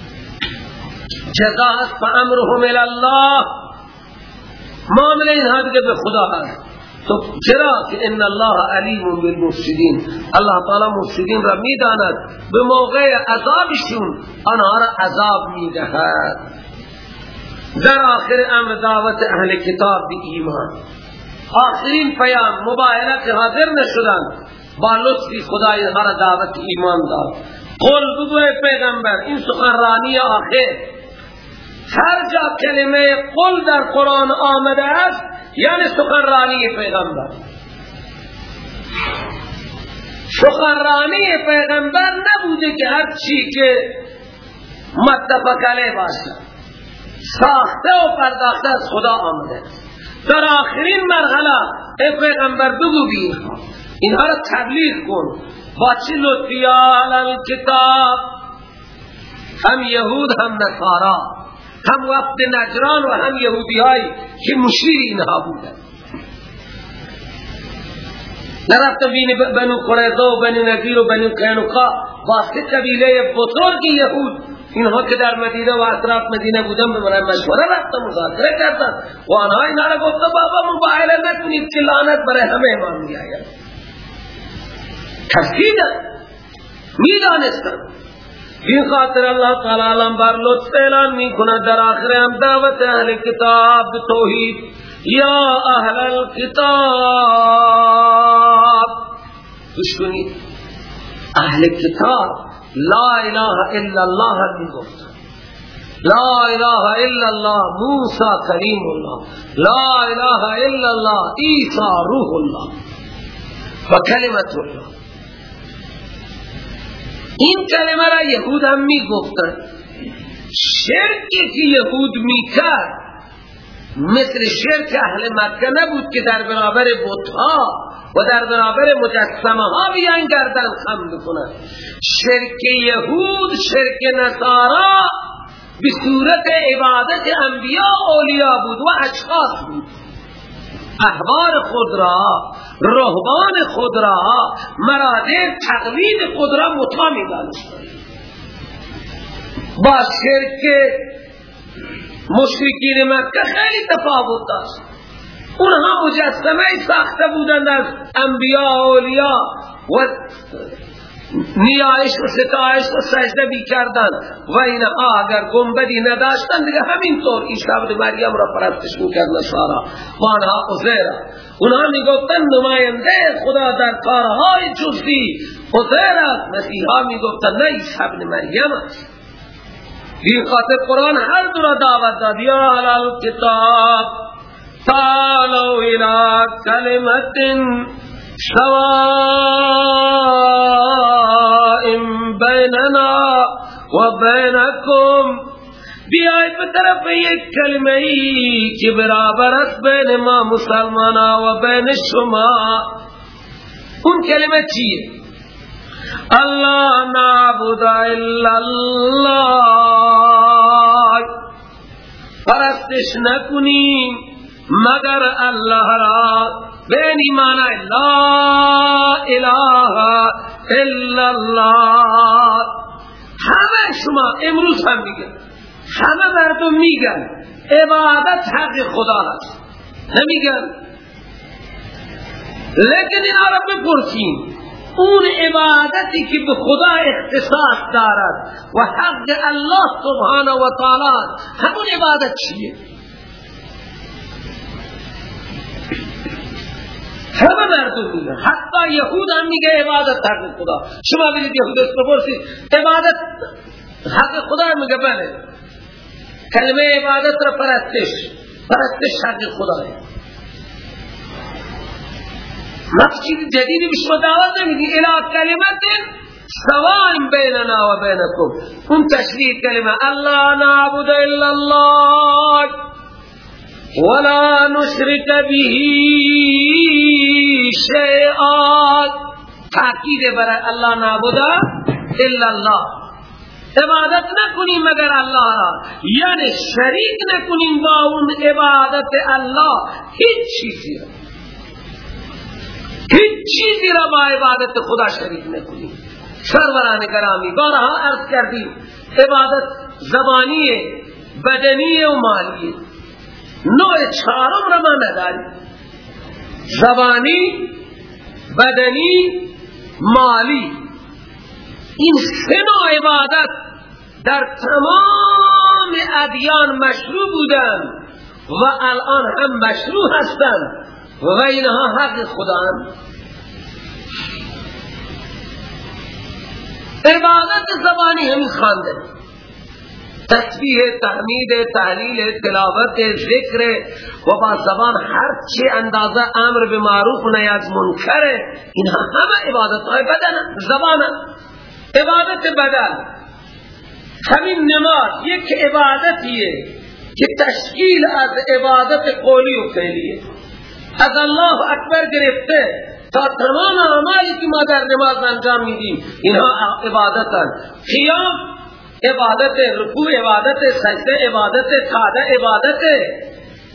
است فأمرهم الله. معامله اینها دیگه به خدا هست تو چرا که إن الله علیم بالمفسدین الله تعالی مفسدین را میداند. به موقع عذابشون. آنها را عذاب میدهد. در آخر أمر دعوت أهل کتاب بی ایمان. آخرین پیام مباینه که حاضر نشدن با لطفی خدا اینها را دعوت ایمان داد. قول بگوی پیغمبر این سخنرانی آخر. هر جا کلمه قل در قرآن آمده است یعنی سخنرانی پیغمبر. سخنرانی پیغمبر نبوده که هر چی که متفق علیه باشه. ساخته و پرداخته از خدا آمده. در آخرین مرحله ای پیغمبر بگو بی اینها را تبلیغ کن. با چه لطفیا کتاب هم یهود هم نصارا. هم وقت نجران و هم یهودی هایی که مشیر اینها بودن. نرفت بین بنو قریضه و بنو نذیر و بنو قینقا با سه قبیله بزرگ یهود. اینها که در مدینه و اطراف مدینه بودن به من مشوره رفتن مذاکره کردن. و آنها اینا را گفته بابا مباهله نکنید که لعنت برای همه امام می آید تفکیدن می‌دانستن. این خاطر اللہ تعالی علم بر لطف اعلان می کند در آخر هم دعوت اهل کتاب توحید یا اهل الكتاب خوش کنید اهل کتاب لا اله الا الله می گفت۔ لا اله الا الله موسى کریم الله لا اله الا الله عیسی روح الله و کلمت الله این کلمه را یهود هم می گفتن شرکی که یهود می کرد مثل شرک اهل مکه نبود که در برابر بطها و در برابر مجسمه ها بیان گردن خم بکنن. شرک یهود شرک نصارا به صورت عبادت انبیاء اولیاء بود و اشخاص بود. احبار خود را رهبان خود را مرادر تقوید خود را متا می با شرک مشرکین مکه خیلی تفاوت داشت. اونها مجسمه ساخته بودند از انبیاء اولیاء و نیایش و ستایش و سجده بی کردن و اینها اگر گنبدی نداشتن دیگه همینطور عیسی ابن مریم را پرستش می‌کرد نصارا. و آنها عزیر اونها می‌گفتن نماینده خدا در کارهای جزی عزیر است مسیحا می‌گفتن نه عیسی مریم است. این خاطر قرآن هر دو را دعوت داد. یا علال کتاب تعالوا الى كلمة سواء بيننا وبينكم بیائی پر طرف ایک کلمہ کی برابر است بین ما مسلمانا و بین شما. ان کلمہ چیئے اللہ نعبد الا اللہ پرستش نکنیم مگر اللہ را. بین ایمان لا الہ الا اللہ همه شما امروز هم میگن همه مردم میگن عبادت حق خدا هست نمیگن لیکن اینا را بپرسیم اون عبادتی که به خدا اختصاص دارد و حق الله سبحانه و تعالی همون عبادت چیه همه مردم میگن حتی یهود هم میگه عبادت حق خدا. شما بینید یهود است بپرسید. عبادت حق خدا میگه بله. کلمه عبادت را پرستش. پرستش حق خدا. ہے مسجد جدیدی به شما دعوت نمیدی. الى کلمت سواء بیننا و بینکم. اون تشریح کلمه الله نعبد الا الله. ولا نشرك به شيئا تاکید برای الله نابودا الا الله. عبادت نکنیم مگر الله را. یعنی شریک نکنیم با اون عبادت الله. هیچ چیزی را. هیچ چیزی را با عبادت خدا شریک نکنیم. سروران گرامی بارها عرض کردیم عبادت زبانی بدنی و مالی. نوع چهارم را ما نداریم. زبانی بدنی مالی. این سه نوع عبادت در تمام ادیان مشروع بودن و الان هم مشروع هستند و اینها حق خدا عبادت زبانی هم خانده تسبیح تحمید تحلیل تلاوت ذکر و با زبان هر چه اندازه امر به معروف و نهی از منکر اینها همه عبادت های بدن زبان. عبادت بدن. همین نماز یک عبادتیه که تشکیل از عبادت قولی و فعلیه. از الله اکبر گرفته تا تمام اعمالی که ما در نماز انجام میدیم اینها عبادتن. قیام عبادت رکوع عبادت سجده عبادت قاده عبادت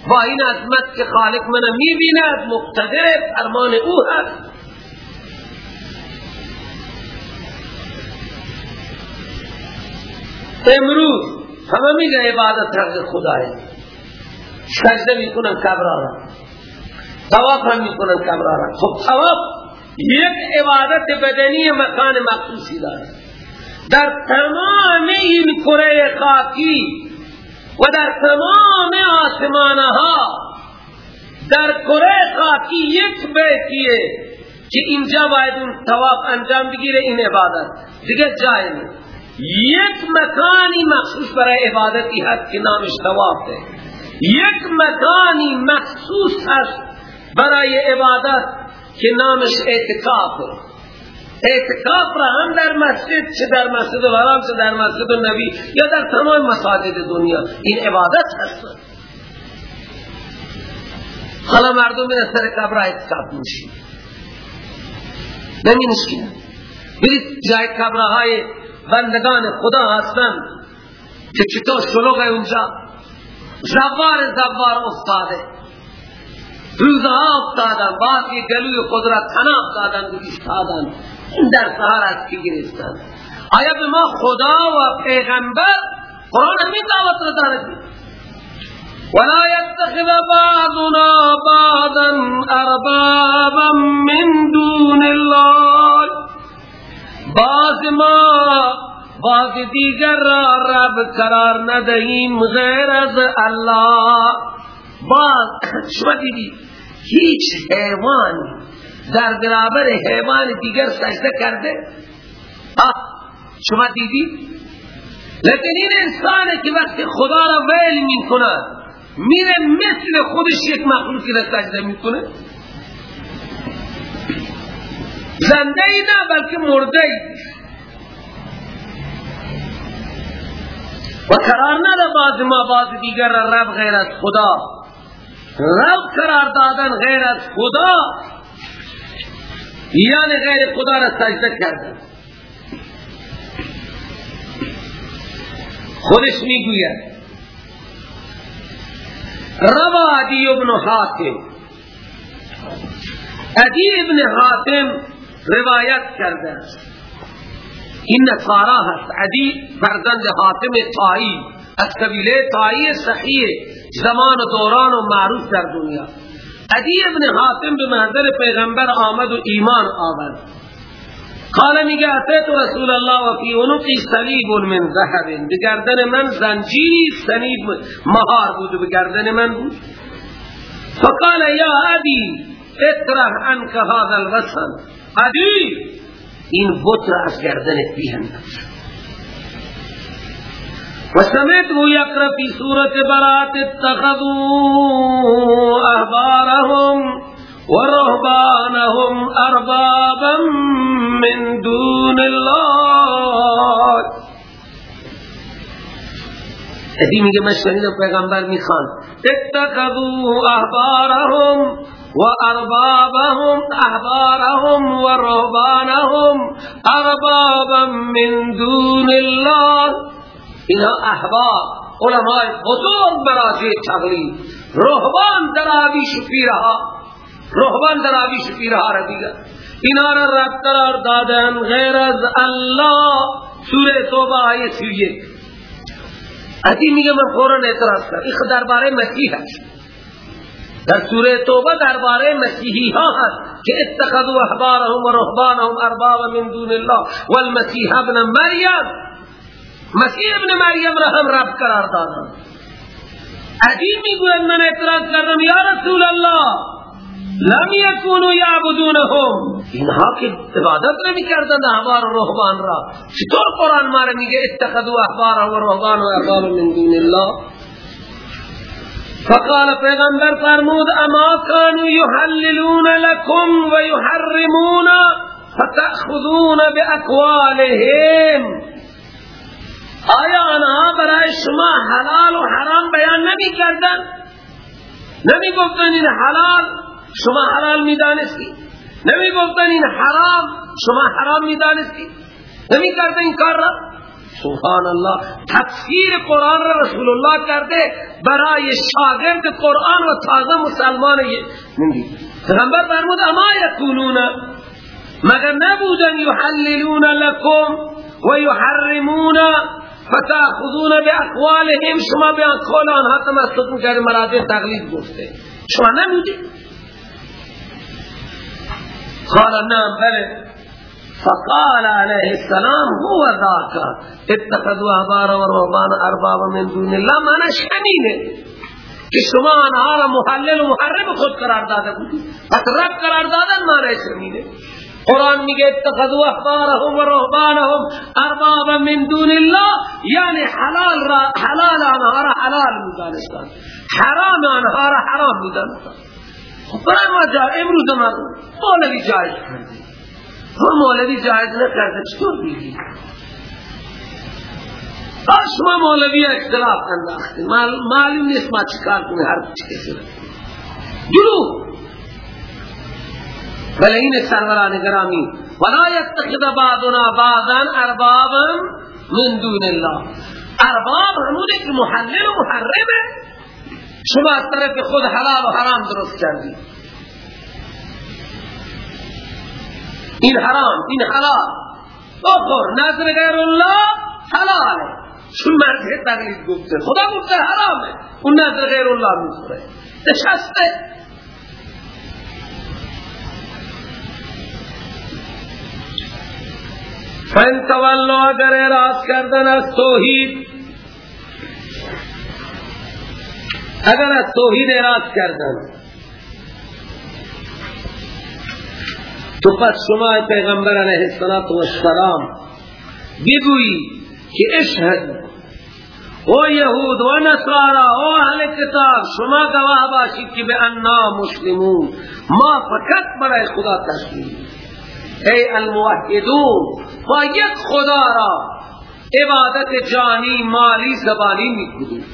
با این عظمت که خالق من می‌بیند مقتدر فرمان او هست. امروز همه میگه عبادت حق خدای. سجده می‌کنن کبرارا تواف هم می‌کنن کبرارا خب تواف یک عبادت بدنی مکان مخصوصی داره. در تمام این کره خاکی و در تمام آسمانها در کره خاکی یک بیتیه که اینجا باید اون تواف انجام بگیره این عبادت. دیگه جای یک مکانی مخصوص برای عبادتی هست که نامش تواف ہے یک مکانی مخصوص هست برای عبادت که نامش اعتکاف ہے اعتکاف را هم در مسجد چه در مسجد الحرام چه در مسجد النبی یا در تمام مساجد دنیا. این عبادت هست حالا مردم به سر قبر اعتکاف میشی نمی که برید جای قبرهای بندگان خدا هستن که چطور شلوغ اونجا. زوار زوار استاده. روزها افتادن. که گلوی خود را تناب دادن و ایستادن این در سهار از که گرفتن. آیا به ما خدا و پیغمبر قرآن همین دعوت را دارد ولا يتخذ بعضنا بعضا اربابا من دون الله. بعض ما بعض دیگر را رب قرار ندهیم غیر از الله. بعض شما دیدی هیچ حیوان در برابر حیوان دیگر سجده کرده. شما دیدی لیکن این انسانه که وقتی خدا را ویل می کنه میره مثل خودش یک مخلوقی را سجده می‌کنه. زنده ای نه بلکه مرده ای و قرار نده باز ما باز دیگر رب غیر از خدا. رب قرار دادن غیر از خدا. یعنی غیر خدا را سجده کردن خودش می‌گوید روا عدی ابن حاتم. عدی ابن حاتم روایت کرده این نصارا هست. عدی فرزند حاتم تایی از قبیله تایی صحیح. زمان و دوران و معروف در دنیا. عدی ابن حاتم به محضر پیغمبر آمد و ایمان آورد. قال میگه اتیت رسول الله و فی عنقی صلیب من ذهب به گردن من زنجیری صلیب مهار بود به گردن من بود. فقال یا ابی اطرح عنك هذا الوسن ابی این بت را از گردنت بیهندم و سمعت و یقرا فی سورت برات اتخذوا احبارهم ورهبانهم أربابا من دون الله. ادی میگه من شنیدم پیغمبر میخوان اتخذوا احبارهم و اربابهم احبارهم و رهبانهم أربابا من دون الله. اینا احباب علماء بزرگ براجه تغلیب رهبان درابی شفیرها رهبان در آبی شفیرها را دیگر اینا را رب قرار دادن غیر از الله. سوره توبه آیه سی یک. ادی میگه من فورا اعتراض کر این درباره مسیح در سوره توبه درباره مسیحی ها هست که اتخذوا احبارهم و رهبانهم اربابا من دون الله. والمسیح ابن مریم. مسیح ابن مریم را هم رب قرار دادن عجیب می‌گوید من اعتراض کردم یا رسول الله لم یکونو یعبدونهم. اینها که عبادت نمی کردن احبار و رهبان را. چطور قرآن ما میگه؟ اتخذوا احبار و رهبان و ارباب من دون الله. فقال پیغمبر فرمود اما كانوا يحللون لكم و يحرمون فتأخذون باقوالهم آیا آنها برای شما حلال و حرام بیان نمی کردن نمی گفتن این حلال شما حلال می‌دانستی. نمی گفتن این حرام شما حرام می‌دانستی. نمی کرده این کار را؟ سبحان الله تفسیر قرآن را رسول الله کرده برای شاگرد قرآن و تازه مسلمان پیغمبر فرمود اما یکونون مگر نبودن یحللون لکم و یحرمون فتاخذون باقوالهم شما به اقوال آنها تمسک می‌کرد مراتب تقلید گفته. شما نمی‌دید قال نعم بله. فقال عليه السلام هو ذاك اتخذوا احبار و ارباب من دون الله معنی شمینه که شما آنها را محلل و محرم خود قرار داده بودید. پس رب قرار دادن معنی شمینه قرآن میگه اتخذوا احبارهم و رهبانهم اربابا من دون الله یعنی حلال را حلال آنها را حلال میدانستان حرام آنها را حرام میدانستان خب برای ما جا امروز ما مولوی جایز کرده هم مولوی جایز نکرده چطور بیگی شما مولوی اختلاف انداخته معلوم نیست ما چکار کنه هر چیزی. دروغ بل این سروران گرامی ولا يتخذ بعضنا بعضا اربابا من دون الله. ارباب همونه که محلل و محرمه شما از طرف خود حلال و حرام درست کردی این حرام این حلال. بخور نظر غیر الله حلاله چون مرد تقلید گفته خدا گفته حرامه. اون نظر غیر الله می‌خوره. نشسته. فین تولو اگر اعراض کردن از توحید اگر از توحید اعراض کردن تو پس شما پیغمبر علیه السلام بگویی که اشهد او یهود و نصارا او اهل کتاب شما گواه باشید که به انا مسلمون. ما فقط برای خدا تشکیل ای الموحدون با یک خدا را عبادت جانی مالی زبانی می‌کنیم.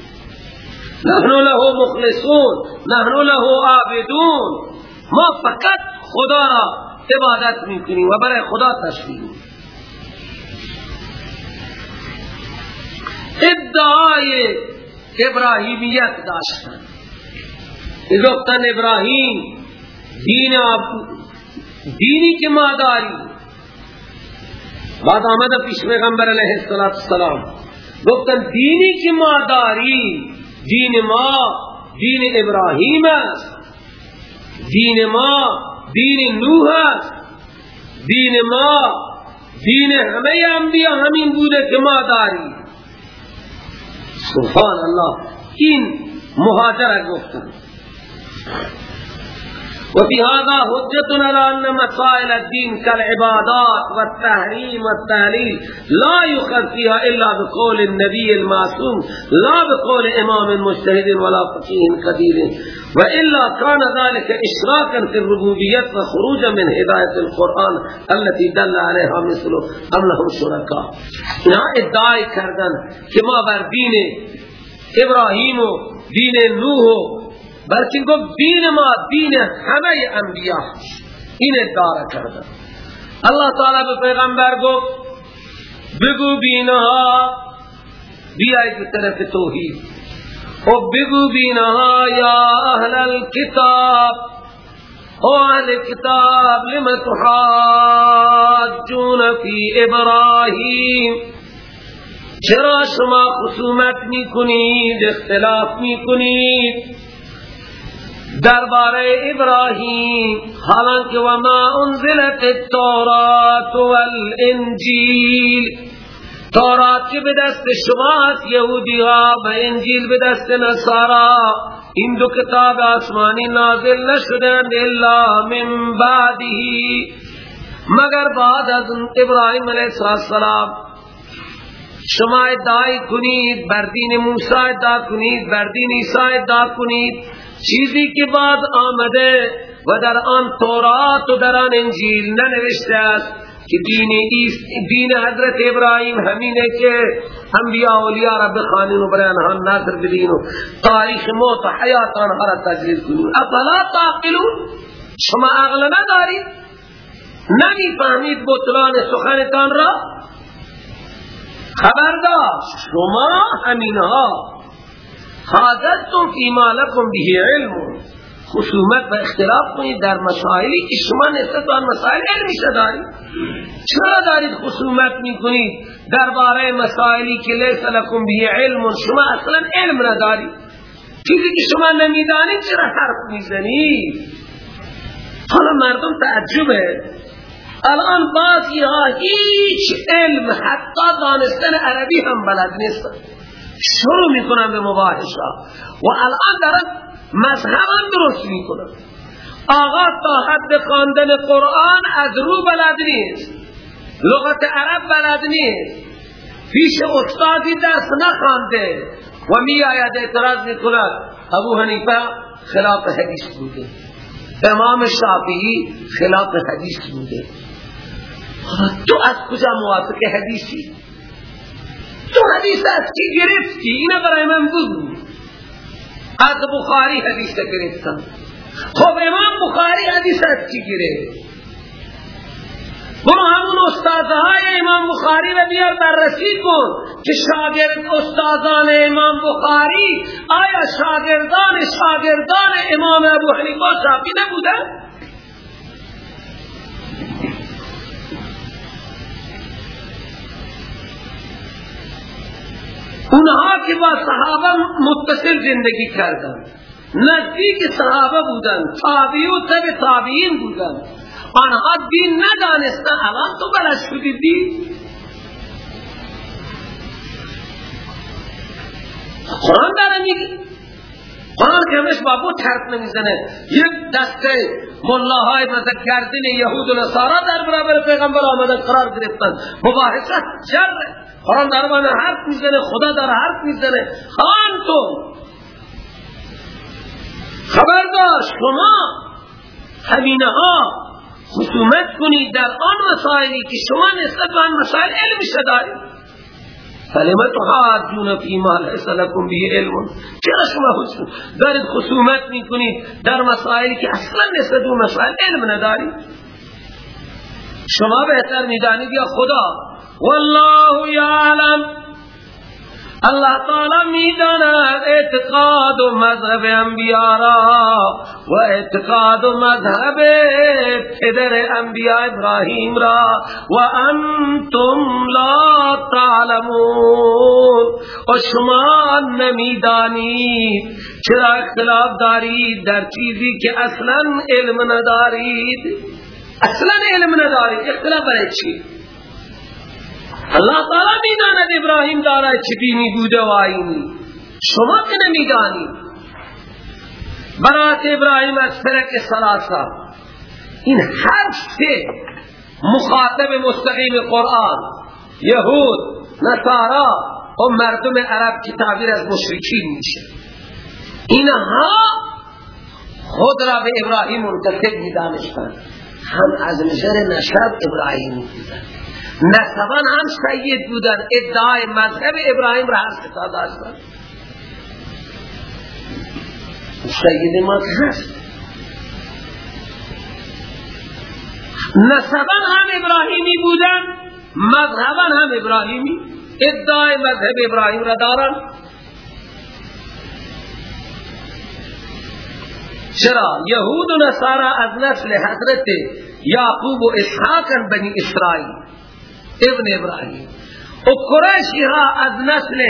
نحن له مخلصون نحن له عابدون. ما فقط خدا را عبادت می‌کنیم و برای خدا تشکیل ادعای ابراهیمیت داشتن. گفتن ابراهیم دین دینی که ما داریم. بعد آمد پیش پیغمبر علیه السلام گفتن دینی که ما داریم دین ما دین ابراهیم است. دین ما دین نوح است. دین ما دین همه انبیاء همین بوده که ما داریم. سبحان الله. این مهاجر گفتن. وفي هذا حجتنا لأن مسائل الدين كالعبادات والتحريم والتهليل لا يخذ فيها إلا بقول النبي المعصوم لا بقول إمام مجتهد ولا فقيه قدير وإلا كان ذلك إشراكا في الربوبية وخروجا من هداية القرآن التي دل عليها مثل أم لهم شركاء؟ یہاں ادعائی کردن. کہ ما بر دین ابراہیم و دین نوح بلکه گفت؟ دین ما دین همه انبیاء. این ادعا کردن الله تعالی به پیغمبر گفت بگو بینها بیایی به طرف توحید. و بگو بینها یا اهل الكتاب. او اهل کتاب لم تحاجون فی ابراهیم؟ چرا شما خصومت می کنید اختلاف می کنید درباره ابراهیم حالانکه و ما انزلت التورات والانجیل. تورات که به دست شماست یهودی ها و انجیل به دست نصارا. این دو کتاب آسمانی نازل نشدن الا من بعدی مگر بعد از ابراهیم علیہ السلام شما ادعای کنید بردین موسی ادعا کنید بردین عیسی ادعا کنید؟ چیزی که بعد آمده و در آن تورات و در آن انجیل ننوشته است که دین دین حضرت ابراهیم همینه که انبیاء اولیاء را بخانین و برای آنها نظر بدین و تاریخ موت و حیات آنها را تجلیل کنین افلا تعقلون؟ شما عقل ندارید نمی فهمید بطلان سخنتان را؟ خبردار شما همینها حاضرتم فیما لکم به علم۔ خصومت و اختلاف کنید در مسائلی که شما نسبت آن مسائل علمی دارید؟ چرا دارید خصومت می‌کنید درباره مسائلی که لیس لکم به علم؟ شما اصلا علم ندارید. چیزی که شما نمی‌دانید چرا حرف می‌زنید؟ حالا مردم تعجبه. الان بعضی ها هیچ علم حتی دانستن عربی هم بلد نیستن. شروع می‌کنن به مباحثه و الان دارن مذهبان درست می‌کنن آقا تا حد خواندن قرآن از رو بلد نیست. لغت عرب بلد نیست. پیش استادی درس نخوانده و می آید اعتراض می‌کند. ابو حنیفه خلاف حدیث بوده. امام شافعی خلاف حدیث بوده. تو از کجا موافق حدیثی؟ تو حدیث از کی گرفتی. اینا برای من از بخاری حدیث گرفتن خب امام بخاری حدیث از چی گرفت. برو همون استادهای امام بخاری رو بیار بررسی کن که شاگرد استادان امام بخاری آیا شاگردان شاگردان امام ابو حنیفه شافی نبودن؟ اونها که با صحابه متصل زندگی کردن نزدیک صحابه بودن تابعی و تب تابعین بودن آنها دین ندانستن الان تو بلد شدی دین؟ قرآن داره میگی قرآن که همش بابو ترک نمی‌زنه. یک دسته ملاهای مثل گردین یهود و نصارا در برابر پیغمبر آمدن قرار گرفتن. مباحثه شر قرآن در من حرف می‌زنه خدا در حرف می‌زنه. خان تو. خبردار شما همینه ها خصومت کنید در آن مسائلی که شما نسبت به آن مسائل علم شدارید فلما تحاجون فی ما لیس لکم به علم. چرا شما دارید خصومت می‌کنید در مسائلی که اصلا نسبت به مسائل علم ندارید؟ شما بهتر می‌دانید یا خدا. والله یعلم. اللہ تعالی می‌داند اعتقاد و مذهب انبیاء را و اعتقاد و مذهب پدر انبیاء ابراهیم را. و انتم لا تعلمون. و شما نمی‌دانید چرا اختلاف دارید در چیزی که اصلا علم ندارید؟ اصلا علم ندارید اختلاف برای چی؟ اللہ تعالی می‌داند ابراهیم دارد چه دینی بوده و آینی. شما که نمیدانی. برات ابراهیم از فرق سلاسا این هر سه مخاطب مستقیم قرآن یهود نصارا و مردم عرب که تعبیر از مشرکین میشه. اینها خود را به ابراهیم منتسب می‌دانستند. هم از نظر نشب ابراهیم بودند نسبان هم سید بودن. ادعای مذهب ابراهیم را هر ستا داشتن سید ما هست هم ابراهیمی بودن. مذهبان هم ابراهیمی. ادعای مذهب ابراهیم را دارن. چرا یهود و نصارا از نسل حضرت یعقوب و اسحاق بنی اسرائیل؟ ابن ابراهیم. و قریشی ها از نسل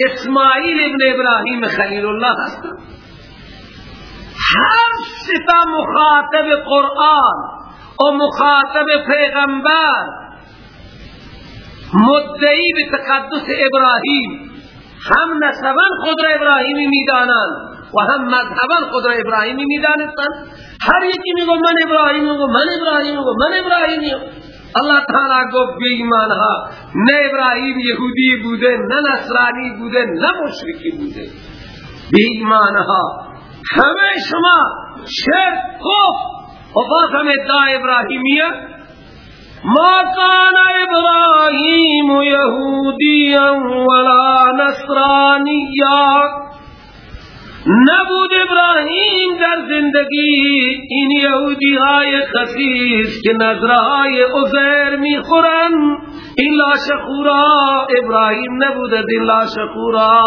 اسماعیل ابن ابراهیم خلیل الله هستند هر ستا مخاطب قرآن و مخاطب پیغمبر مدعی به تقدس ابراهیم هم نسبا خود را ابراهیمی می‌دانند. و هم مذهبا خود را ابراهیمی می‌دانستند. هر یکی میگو من ابراهیم و من ابراهیم و من ابراهیمی. اللہ تعالی گفت بی ایمان ها نه ابراهیم یهودی بوده نه نصرانی بوده نه مشرکی بوده. بی ایمان ها همه شما شرک کف و باز هم ادعا ابراهیمیه. ما کان ابراهیم یهودیا ولا نصرانیا. نبود ابراهیم در زندگی این یهودی های خسیس که نظرهای عزیر می‌خورن. این لاشخورا ابراهیم نبود از این لاشخورا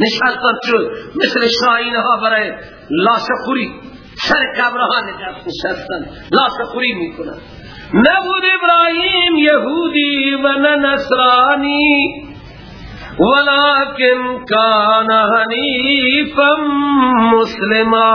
نشستن شد مثل شاین ها برای لاشخوری سر قبرها نشستن. لا سخوری می‌کنن. نبود ابراهیم یهودی و نه نصرانی. ولكن كان حنيفا مسلما۔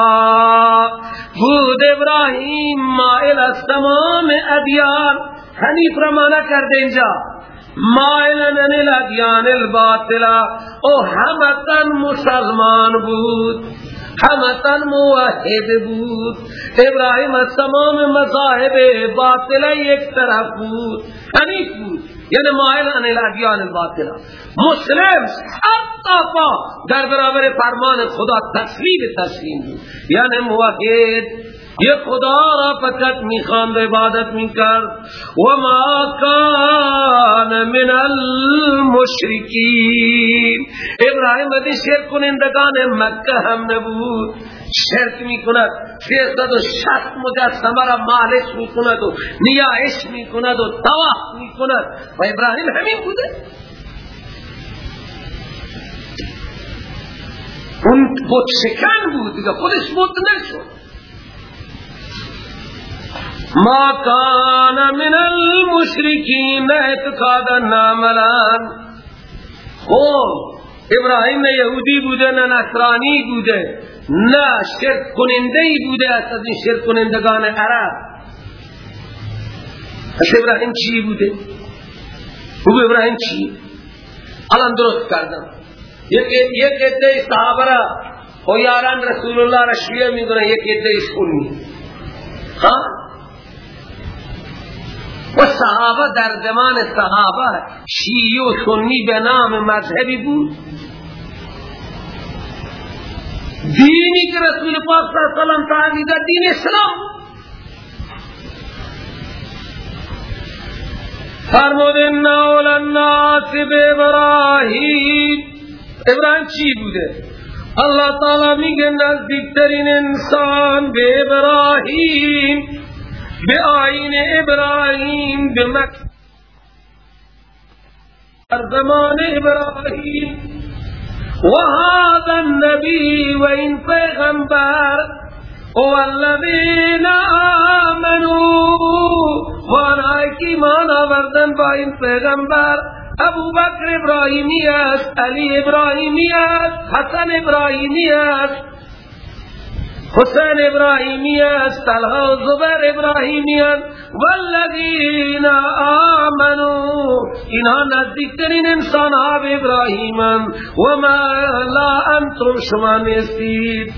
بود ابراهيم مائل تمام ادیان۔ حنیف رمانا کر دیں جا مائل ان الادیان الباطلا او حمتن مسلمان بود۔ حمتن موحد بود۔ ابراہیم تمام مذاہب باطلا ایک طرف بود۔ حنیف بود۔ یعنی مائل ان الادیان الباطله مسلم حتی در برابر فرمان خدا تسلیم تسلیم یعنی موحد یہ خدا را فقط می‌خواند عبادت می‌کرد ما کان من المشرکین. ابراهیم بدی شرک کنندگان مکه هم نبود شرک می‌کند. سیزد و شخص مجسمه را مالش می‌کند و نیایش می‌کند و تواف می‌کند. و ابراهیم همین بوده. اون بود شکن بود دیگه خودش بود نشد. ما کان من المشرکین اعتقادا ناملان خوب ابراهیم نه یهودی بوده نه نصرانی بوده نه شرک کننده بوده از این شرک کنندگان عرب. ابراهیم چی بوده؟ خوب ابراهیم چی؟ الان درست کردم. یک یک عده صحابه را و یاران رسول الله را شیعه می‌دونه یک عده سنی ها؟ و صحابه در زمان صحابه شیعی و سنی به نام مذهبی بود. دینی که رسول پاک صلی اللہ علیہ دین اسلام. فرمود ان اول الناس به ابراهیم ابراهیم چی بوده؟ الله تعالی میگه نزدیکترین انسان به ابراهیم به آین ابراهیم به مکه در زمان ابراهیم و هذا النبی و این پیغمبر والذین آمنوا و آنهایی که ایمان آوردن با این پیغمبر ابو بکر ابراهیمی است علی ابراهیمی است حسن ابراهیمی است. حسین ابراهیمی است طلحه و زبر ابراهیمی والذین آمنوا اینها نزدیکترین انسان ها به ابراهیم و ما لا انتم شما نیستید.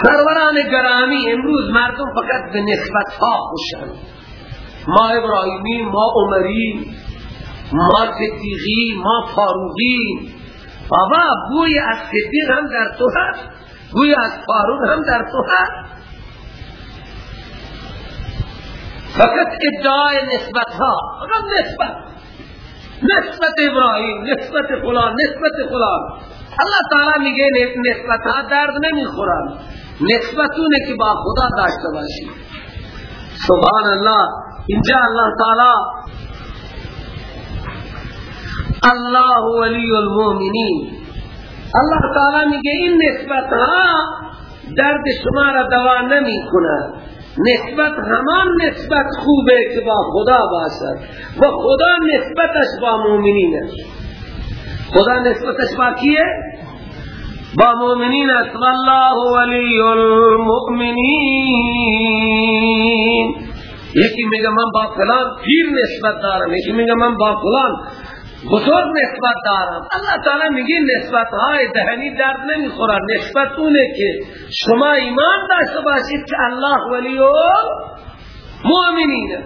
سروران گرامی امروز مردم فقط به نسبت ها خوشند ما ابراهیمی ما عمری ما صدیقی ما فاروقی بابا بوی از صدیق هم در تو هست. بوی از فاروق هم در تو هست. فقط ادعای نسبت ها فقط نسبت. نسبت ابراهیم نسبت فلان نسبت فلان. اللہ تعالی میگه نسبت ها درد نمی‌خورن. نسبتونه که با خدا داشته باشی. سبحان الله. اینجا اللہ تعالی الله ولی المؤمنین الله تعالی میگه این نسبت ها درد شما را دوا نمی کند نسبت همان نسبت خوبه که با خدا باشد. و خدا نسبتش با مؤمنین است خدا نسبتش با کیه؟ با مؤمنین است. والله ولی المؤمنین. یکی میگه من با فلان پیر نسبت دارم. یکی میگه من با فلان. بزرگ نسبت دارم. اللہ تعالی میگه نسبت های دهنی درد نمی‌خورن نسبت اونه که شما ایمان داشته باشید که الله ولی و مؤمنین.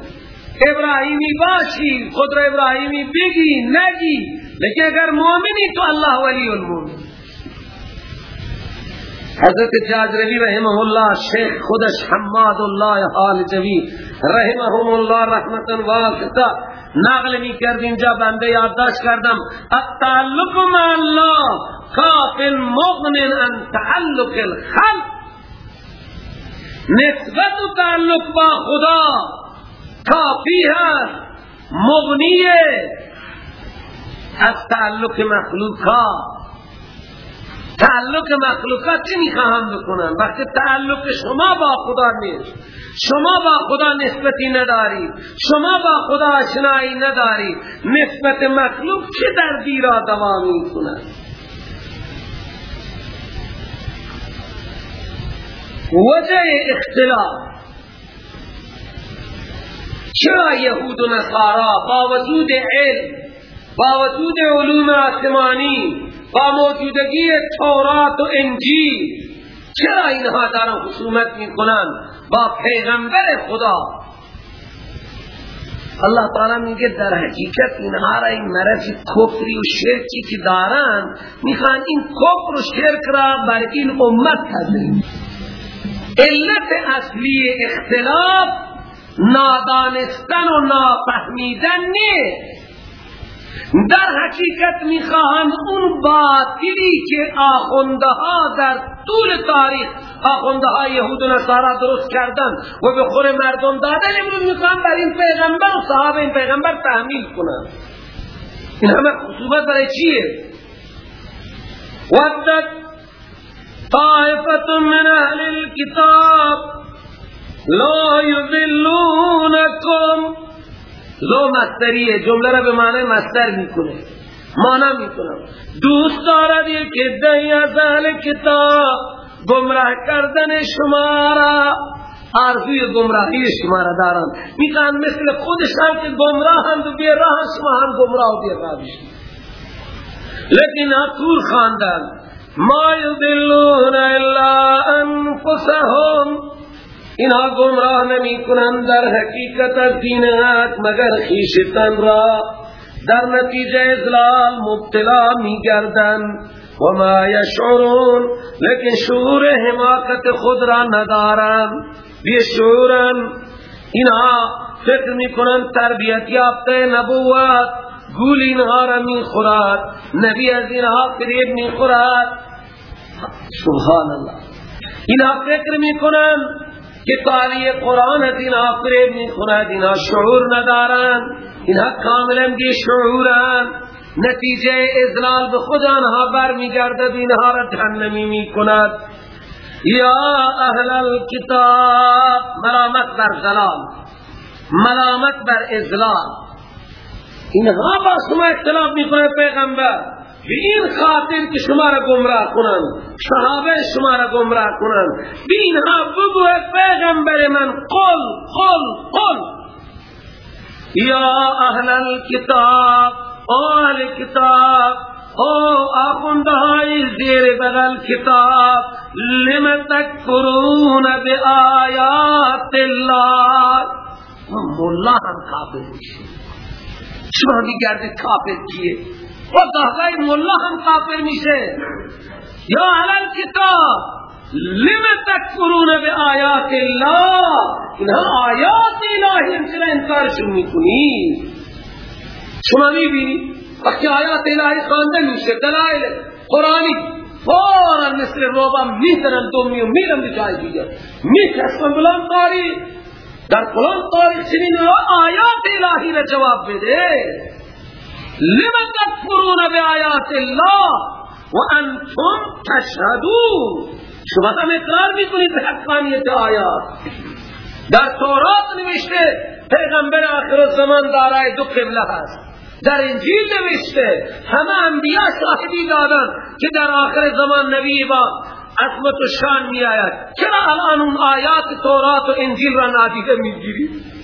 ابراهیمی باشی خود را ابراهیمی بگی نگی. لیکن اگر مؤمنی تو الله ولی المؤمن. حضرت جاجروی رحمه الله شیخ خودش حماد الله حال جوی رحمه الله رحمتا واسطه. نقل می کرد اینجا بنده یادداشت کردم. التعلق مع الله کاف مغن ان تعلق الخلق. نسبت و تعلق با خدا کافی هست. مغنیه. از تعلق مخلوقات تعلق مخلوقات چی می‌خواهم بکنن وقتی تعلق شما با خدا نیست شما با خدا نسبتی نداری شما با خدا اشنایی نداری نسبت مخلوق چه دردی را دوا می‌کنن وجه اختلاف. چرا یهود و نصارا با وجود علم با وجود علوم آسمانی با موجودگی تورات و انجیل. چرا اینها دارن خصومت می‌کنن با پیغمبر خدا. الله تعالی میگه در حقیقت اینها را این مرض کفری و شرکی که دارن می‌خوان این کفر و شرک را بر این امت تدریم علت اصلی اختلاف نادانستن و نافهمیدن نیست. در حقیقت می‌خواهند اون باطلی که آخونده ها در طول تاریخ آخونده ها یهود و نصارا درست کردن و به خور مردم دادن امروز می‌خواهند بر این پیغمبر و صحابه این پیغمبر تحمیل کنند این همه خصوبت برای چیه؟ ودت طائفت من اهل الكتاب لا يذلونكم لو مستریه جمله را به معنی مستر می‌کنه. مانا می‌کنم. دوست دارد که دهی از اهل کتاب گمراه کردن شما را. آرزوی گمراهی شما را دارن میگن مثل خودشان که گمراه هم و بیراه شما هم گمراه و بیراه لیکن اکور خاندن ما یدلون الا انفسهم. اینها گمراه نمی کنند در حقیقت از دین حق مگر خیشتن را؟ در نتیجه ازلال مبتلا می گردن و ما یشعرون لیکن شعور حماقت خود را ندارن. بی شعورن اینها فکر می کنند تربیت یافته نبوت. گول اینها را می خورد نبی از اینها فریب می خورد سبحان الله. اینها فکر می کنند که قاری قرآن از اینها فریب می کند اینها شعور ندارن. اینها کاملا بی شعورن. نتیجه ازلال به خود آنها بر می گردد اینها را جهنمی یا اهل الكتاب ملامت بر زلال ملامت بر ازلال اینها با شما اختلاف می کند پیغمبر. به این خاطر که شما را گمراه کنن صحابه شما را گمراه کنن به اینها بگو پیغمبر من، قل قل قل. یا اهل الكتاب اهل کتاب، او آخونده های زیر بغل کتاب، لم تکفرون بی آیات الله مولا هم کافر میشه شما دیگرد کافر کیه و دهگاه ملا هم کافر میشه. یا علم کتاب لم تکفرون به آیات الله؟ اینها آیات الهی هم چرا انکارشون می‌کنی؟ شما می‌بینی؟ وقتی آیات الهی خانده میشه دلائل قرآنی فورا مثل روبا میترن دومی و میرن به جای دیگر میکسن بلان تاریخ در بلان تاریخ چنین آیات الهی را جواب بده. لما تکفرون آیات الله و انتم تشهدون. شما هم اقرار می‌کنید به حقانیت آیات. در تورات نوشته پیغمبر آخر زمان دارای دو قبله هست در انجیل نوشته همه انبیاء شاهدی دادن که در آخر زمان نبی با عظمت و شان می آید چرا الان اون آیات تورات و انجیل را نادیده می‌گیرید؟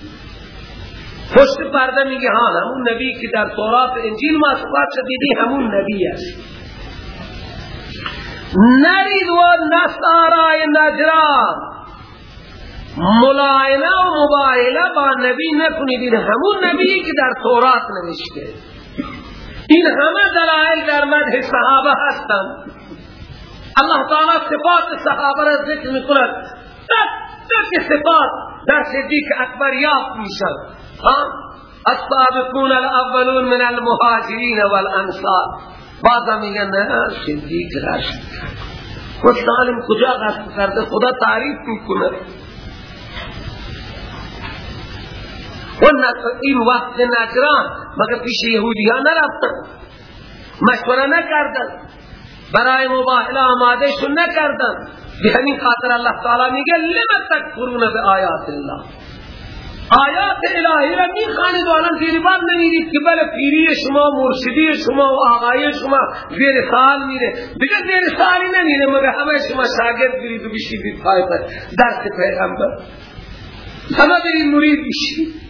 پشت پرده میگه ها همون نبی که در تورات انجیل ما صفات شدیدی همون نبی است. نرید و نصارای نجران. ملاینه و مبایله با نبی نکنید. این همون نبی که در تورات نوشته. این همه دلائل در مدح صحابه هستند. الله تعالی صفات صحابه را ذکر می‌کند. تک صفات در صدیق اکبر یافت می‌شد السابقون الاولون من المهاجرین والانصار بعضا میگن نه صدیق رشد و سالم کجا قصد کرده؟ خدا تعریف می‌کنه. و این وقت نجران مگر پیش یهودی ها نرفتن؟ مشوره نکردن. برای مباهله آماده شو نکردن. به همین خاطر الله تعالی میگه لم تکفرون به آیات الله؟ آیات الهی را می‌خوانید و الان زیر بار نمی‌دید که بله پیری شما مرشدی شما و آقای شما زیر سال میره. دیگه زیر سالی نمیره. مگر همه شما شاگرد برید و بشیدید پای پر درس پیغمبر؟ همه برید مرید بشید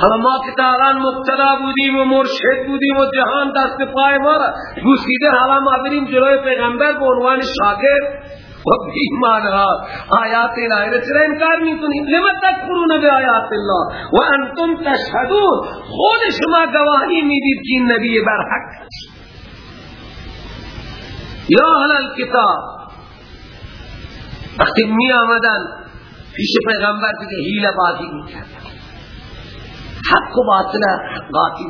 حالا ما که تاغان مبتلا بودیم و مرشد بودیم و جهان دست پای ما را گوشیده حالا ما بریم جلوی پیغمبر به عنوان شاگرد. و بیمانها آیات الهی را چرا انکار می‌کنیم لما تکفرون به آیات الله. و انتم تشهدون. خود شما گواهی می‌دید که این نبی برحق یا اهل الكتاب. وقتی می آمدن پیش پیغمبر دیگه حیل بازی می‌کردن. حق و باطل قاطی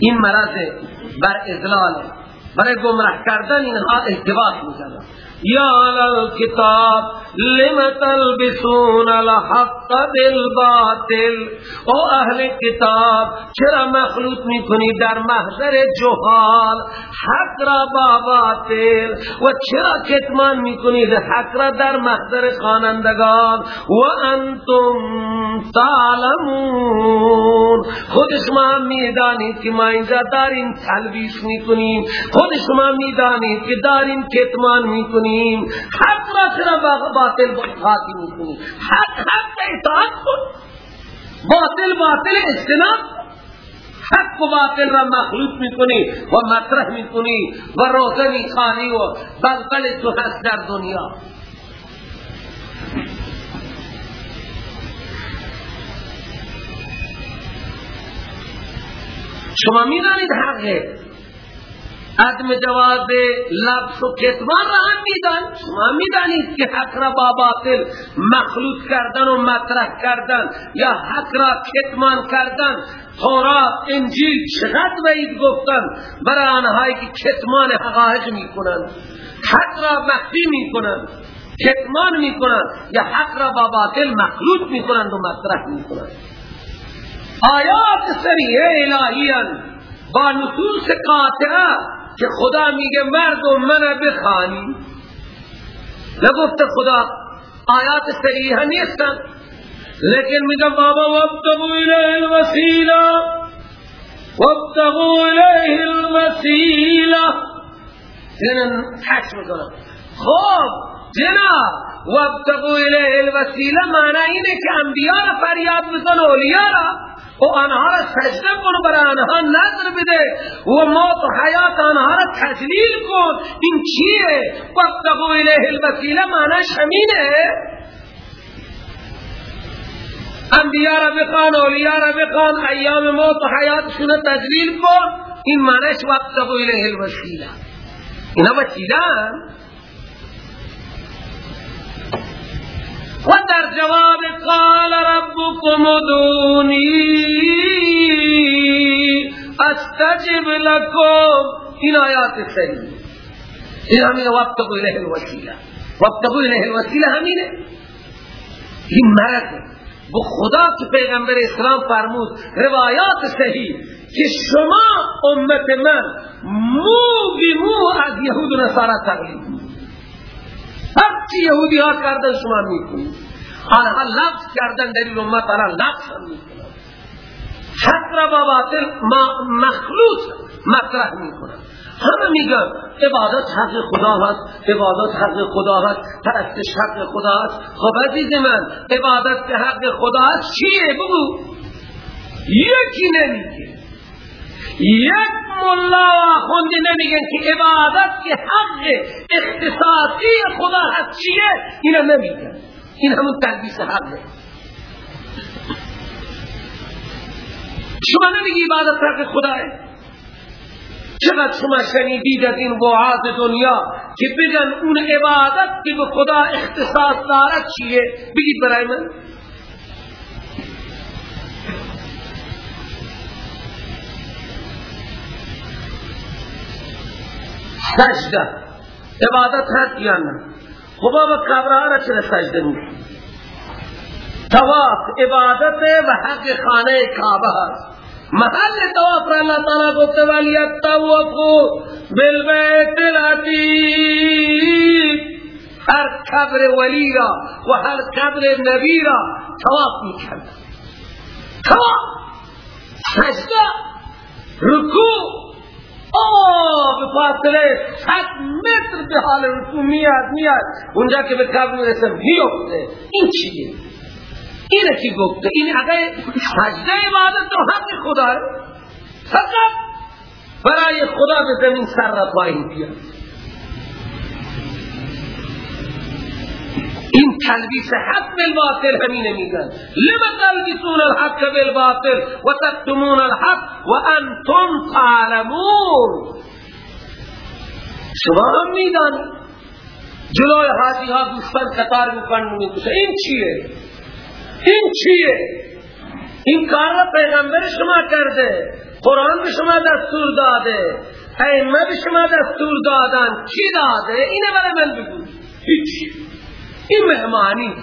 این مرض بر ازلال برای گمراه کردن اینها التباس می‌کردن. یا الكتاب لم تلبسون الحق بالباطل؟ او اهل کتاب چرا مخلوط می‌کنی در محضر جهال؟ حق را با باطل. و چرا کتمان می‌کنی حق را در محضر خانندگان و انتم تعلمون. خود شما می‌دانید که ما اینجا داریم تلبیس می‌کنیم. خود شما می‌دانید که داریم کتمان می‌کنیم. حق را چرا باطل باطل می‌کنی حق حق اطاعت کن باطل باطل اجتناب حق و باطل را مخلوط می‌کنی و مطرح می‌کنی و روزه میخانی و بلبل تو هست در دنیا. شما می‌دانید حقه. عدم جواز لفظ و کتمان را هم میدان. شما می‌دانید که حق را با باطل مخلوط کردن و مطرح کردن یا حق را کتمان کردن. تورات انجیل چقدر وعید گفتن برای آنهایی که کتمان حقایق می‌کنن حق را مخفی می‌کنن کتمان می‌کنن یا حق را با باطل مخلوط می‌کنند و مطرح می‌کنند. آیات سریعه الهیان با نصوص قاطعه که خدا میگه مردم من بخانی نگفت خدا آیات صریحه نیستن. لیکن میگه بابا وابتغو الیه الوسیله. وابتغو الیه الوسیله. جنن حش می‌کنم. خب جنا وابتغو الیه الوسیله معنی اینه که انبیاء را فریاد بزن اولیاء را. و آنها را سجده کن برای آنها نظر بده. و موت و حیات آنها را تجلیل کن. این چیه؟ وقتقو الیه الوسیله معنیش همینه. انبیاء را بخوان اولیاء را بخوان ایام موت و حیاتشون تجلیل کن. این معنیش وقتقو الیه الوسیله. اینا وسیله و در جواب قال ربكم ادونی استجب لكم این آیات صحیح این همین وابتقو الیه الوسیله. وابتقو الیه الوسیله همینه. این مرد به خدا که پیغمبر اسلام فرمود روایات صحیح که شما امت من مو بی مو از یهود و نصارا تقلید هر چی یهودی ها کردن شما می‌کنید آنها لفظ کردن در این امت آنها لفظ هم می‌کنن. حق را با باطل مخلوط مطرح می‌کنن. همه میگن عبادت حق خدا هست عبادت حق خدا هست پرستش حق خدا هست خب عزیز من عبادت حق خدا هست چیه بگو؟ یکی نمیگه. یک ملا خوندی نمیگن که عبادت که حق اختصاصی خدا هست چیه؟ اینا نمیگن. این همون تلبیس حقه شما نمیگی عبادت حق خداه چقدر شما شنیدید از این وعاظ دنیا که بگن اون عبادت که به خدا اختصاص دارد چیه؟ بگید برای من. سجده. عبادت هست یا نه خدا و کبرها را چرا سجده می تواف عبادت و حق خانه کعبه هست. محل تواف را اللہ تعالیٰ گفته ولی التوافو بالبیت العتیق. هر قبر ولی را و هر قبر نبی را تواف می‌کرد تواف سجده. رکوع. آه به فاصله ست متر به حال رکوع میاد میاد. اونجا که به قبر می‌رسه میفته این چیه اینه که گفته. این اگر سجده عبادت تو حق خدا فقط برای خدا به زمین سر را پایین بیاد این تلبیس حق بالباطل همینه میگن. لما تلبسون الحق بالباطل و تکتمون الحق و انتم تعلمون. شما هم میدان. جلوی حاجی ها دوستان قطار می‌کنن این چیه؟ این چیه؟ این کار را پیغمبر شما کرده. قرآن به شما دستور داده. ائمه به شما دستور دادن. کی داده؟ اینه برای من بگو. هیچ. این مهمانی.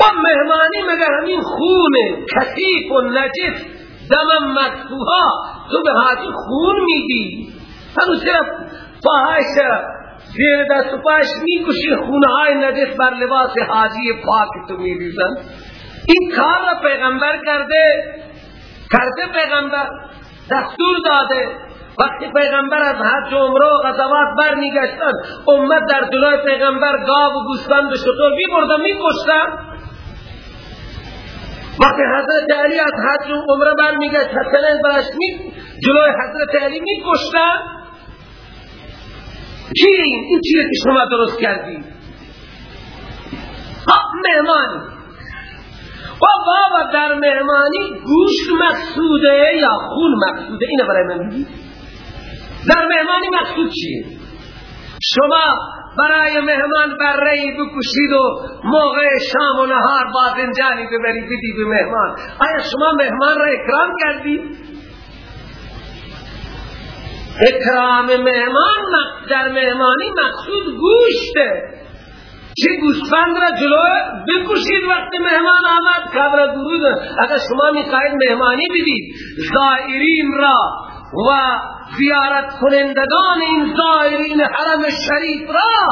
و مهمانی مگر همین خون کثیف و نجس دم مکتوها تو به حاجی خون میدی؟ هنو صرف پاهایش زیر دست و پاش می‌کشی خونهای نجس بر لباس حاجی پاک تو میریزن. این کار پیغمبر کرده کرده پیغمبر دستور داده. وقتی پیغمبر از حج و عمره و غزوات بر میگشتن امت در جلوی پیغمبر گاو و گوسفند و شطور بی بردن می کشتن وقتی حضرت علی از حج و عمره بر میگشت حسنین براش می جلوی حضرت علی می کشتن چیه این؟ این چیه که شما درست کردی؟ مهمانی. و بابا در مهمانی گوشت مقصوده یا خون مقصوده؟ اینه برای من بگید در مهمانی مقصود چیه؟ شما برای مهمان بره بکشید و موقع شام و نهار بازنجانی ببری بدی به مهمان. آیا شما مهمان را اکرام کردی؟ اکرام مهمان در مهمانی مقصود گوشته. چه گوشتفند را جلو بکشید وقت مهمان آمد؟ قبر درود اگر شما می‌خواهید مهمانی بدید زائرین را و زیارت کنندگان این زائرین حرم شریف را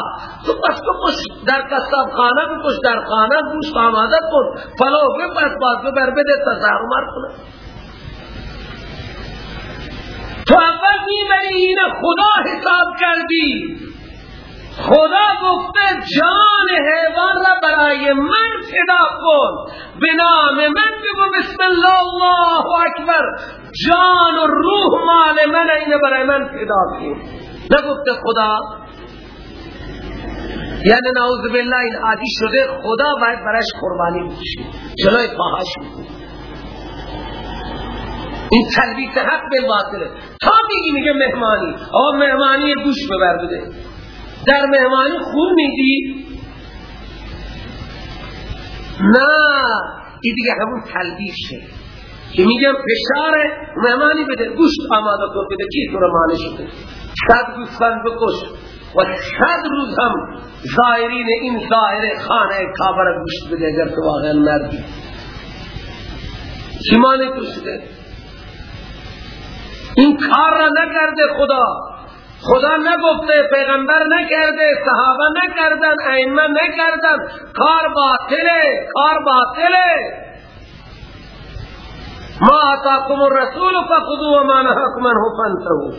تو پس بکش در قصاب خانه بکش در خانه گوشت آماده کن. فلو بپس باز ببر بده تظاهر کنه. تو اول می‌بری این خدا حساب کردی. خدا گفته جان حیوان را برای من فدا کن. به نام من بگو بسم الله الله اکبر. جان و روح مال من اینه برای من فدا کن. نگفته خدا؟ یعنی نعوذ بالله این عادی شده خدا باید برش قربانی بشه جلوی پاهاش این تلبیس حق به باطله. تا میگی میگه مهمانی. آقا مهمانی دوش ببر بده. در مهمانی خون میدی؟ نه. این دیگه همون تلبیشه. که میگم فشار مهمانی بده. گوشت آماده کن بده. کی تو رو مانه شده صد گوشتن بکش و صد روز هم زائرین این زائر خانه کابر گوشت بده. اگر تو واقعا مردی. چی مانه تو این کار را نکرده خدا. خدا نگفته پیغمبر نکرده صحابه نکردن ائمه نکردن. کار باطله کار باطله. ما آتاکم الرسول فخذوا وما نهاكم عنه فانتهوا.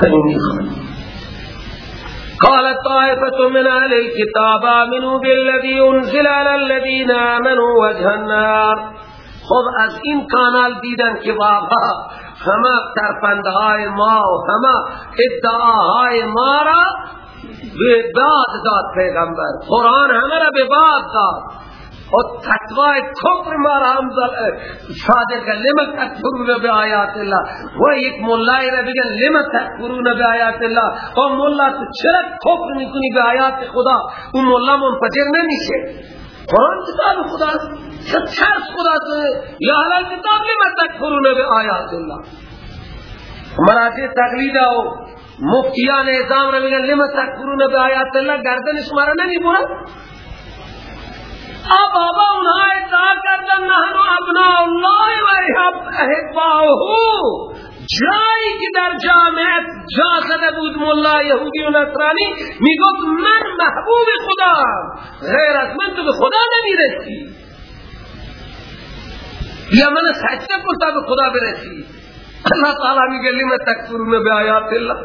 فإني خالق قال طائفة من أهل الكتاب آمنوا بالذي أنزل على الذين آمنوا وجه النار. خب از این کانال دیدن که بابا همه ترپندهای ما و همه ادعاهای ما را به باد داد پیغمبر. قرآن همه را به باد داد. و تقوی کفر ما را صادر کن لما تکفرون به آیات الله و یک ملای را بگن لما تکفرون به آیات الله و ملا تو چرا کفر می‌کنی به آیات خدا۔ اون ملا منفجر نمیشه قرآن کتاب خدا ترس خدا تو یا حلال کتاب لما تکفرون به آیات الله مراجع تقلید او مفتیان اعظام رو میگن لما تکفرون به آیات الله گردن شما رو نمیبورن آ بابا ادعا کردن نحن ابناء الله و احباؤه جایی که در جامعه جا بود ملا یهودی و نصرانی می‌گفت من محبوب خدا غیر از من تو به خدا نمی‌رسی. یا من سجده کن به خدا برسی. اللہ تعالی میگه لما تکفرون به آیات الله؟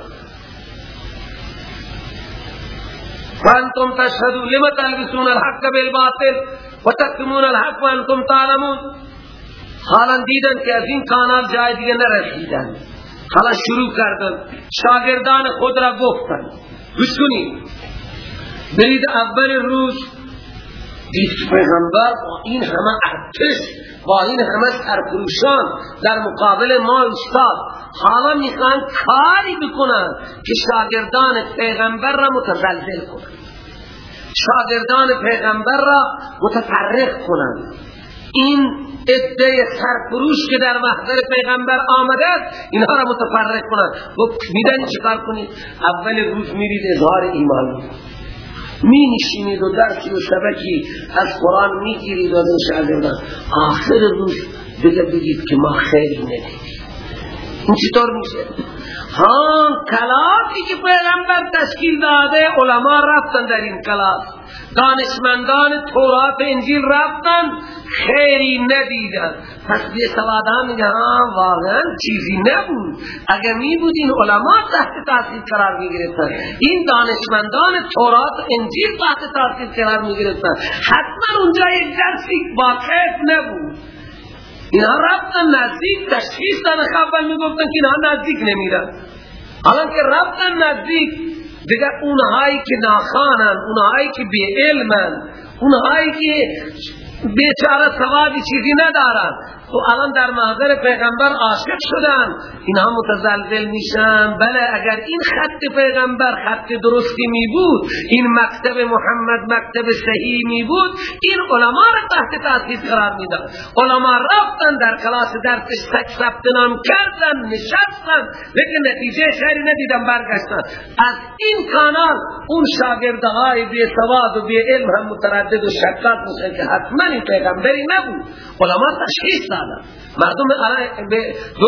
وأنتم تشهدون لما تلبسون الحق بالباطل وتكتمون الحق وأنتم تعلمون. حالا دیدن که از این کانال جای دیگه نرسیدن. حالا شروع کردن. شاگردان خود را گفتن. گوش برید اول روز دید پیغمبر با این همه ارتش با این همه سرپروشان در مقابل ما استاد حالا می‌خوان کاری بکنن که شاگردان پیغمبر را متزلزل کنن. شاگردان پیغمبر را متفرق کنن. این ادعای سرپروش که در محضر پیغمبر آمده اینها را متفرق کنن. گفت میدن چکار کنید اول روز میرید اظهار ایمان. می نشینید و درسی و شبکی از قرآن می گیرید و شاگردان آخر روز دیگه بگید که ما خیلی ندیدیم این چطور میشه. ها کلاسی که پیغمبر تشکیل داده علما رفتن در این کلاس. دانشمندان تورات انجیل رفتن خیری ندیدن. پس به سوادان میگه ها واقعا چیزی نبود. اگر می بود این علما تحت تاثیر قرار می گرفتن این دانشمندان تورات انجیل تحت تاثیر قرار می گرفتن حتما اونجا یک درسی با نبود. اینا رفتن نزدیک تشخیص دادن خبر می‌گفتن که اینا نزدیک نمیرن. حالا که رفتن نزدیک دیگر اونهایی که ناخانن اونهایی که بی علمن اونهایی که بیچاره سوادی چیزی ندارن تو الان در محضر پیغمبر عاشق شدن. اینها متزلزل میشن. بله اگر این خط پیغمبر خط درستی می بود این مکتب محمد مکتب صحیح می بود این علما را تحت تاثیر قرار می‌داد علما رفتن در کلاس درسش تک ثبت نام کردن نشستن لیکن نتیجه خیری ندیدن برگشتن. از این کانال اون شاگردهای بی سواد و بی علم هم متردد و شکاک میشن که حتما این پیغمبری نبود. علما تشخیص دادن مردم به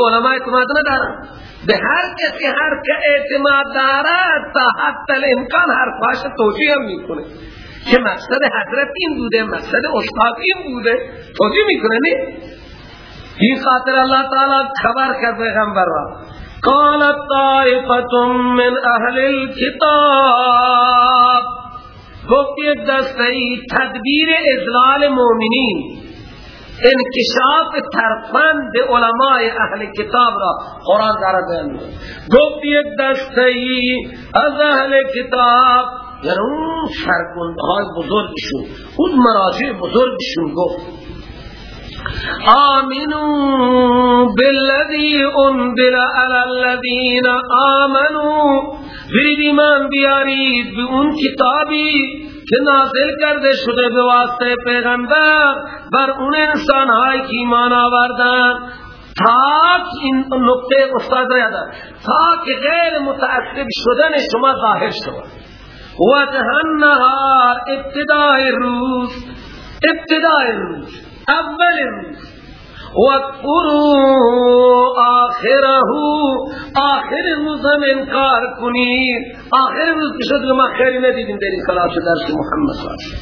علما اعتماد ندارن. به هر کسی هر که اعتماد دارد تا حتی الامکان حرفاش توجیه هم می‌کنه. که مقصد حضرت این بوده مقصد استاد این بوده توجیه می‌کنه نه؟ این خاطر الله تعالی خبر کرد پیغمبر را. قالت طائفة من اهل الكتاب گفت یک دسته تدبیر ازلال مومنین. انکشاف ترفند علماء اهل کتاب را. قرآن دارد بیان گفت یک دسته از اهل کتاب. یعنی اون سرگنده های بزرگشون اون مراجع بزرگشون گفت آمنوا بالذی انزل على الذین آمنوا برید ایمان بیارید به اون کتابی. که نازل کرده شده به واسطه پیغمبر بر اون انسان های که ایمان آوردن؟ تا این نقطه استاد را یاد تا که غیر متعصب شدن شما ظاهر شد. و نهار ابتدای روز ابتدای روز اول روز. وَاذْكُرُوا آخره. آخر روز انکار کنید آخر روز که شد ما خیلی ندیدیم در این کلاس درس محمد صلی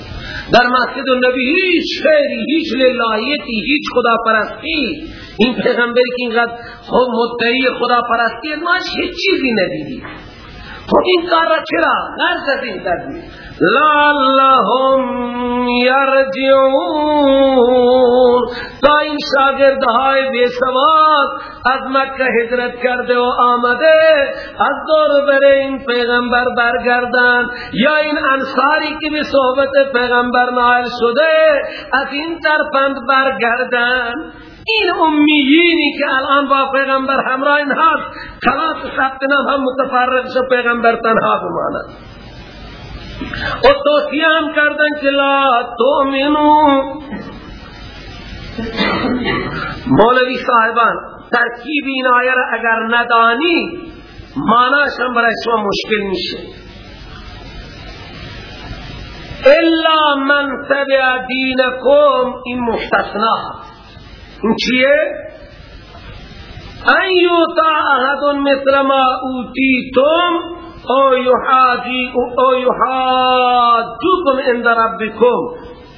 در مسجد النبی هیچ خیری هیچ للهیتی هیچ خدا پرستی این پیغمبری که اینقدر مدعی خدا پرستی ما هیچ چیزی ندیدیم. خب این کار را چرا؟ غرض از این تدبیر. لعلهم یرجعون. تا این شاگردهای بے سواد از مکه هجرت کرده و آمده از دور بره این پیغمبر برگردن. یا این انصاری که به صحبت پیغمبر نائل شده از این ترپند برگردن. این امیینی که الان با پیغمبر همراه هست کلاس ثبت هم متفرق شد پیغمبر تنها بماند. و توصیه هم کردن که لا تومنو مولوی صاحبان ترکیب این آیه را اگر ندانی معناش هم برای شما مشکل میشه الا من تبع دینکم این مستثنا این چیه؟ ان یوتا احد مثل ما اوتیتم او یحاجی او یحاجوکم عند ربکم.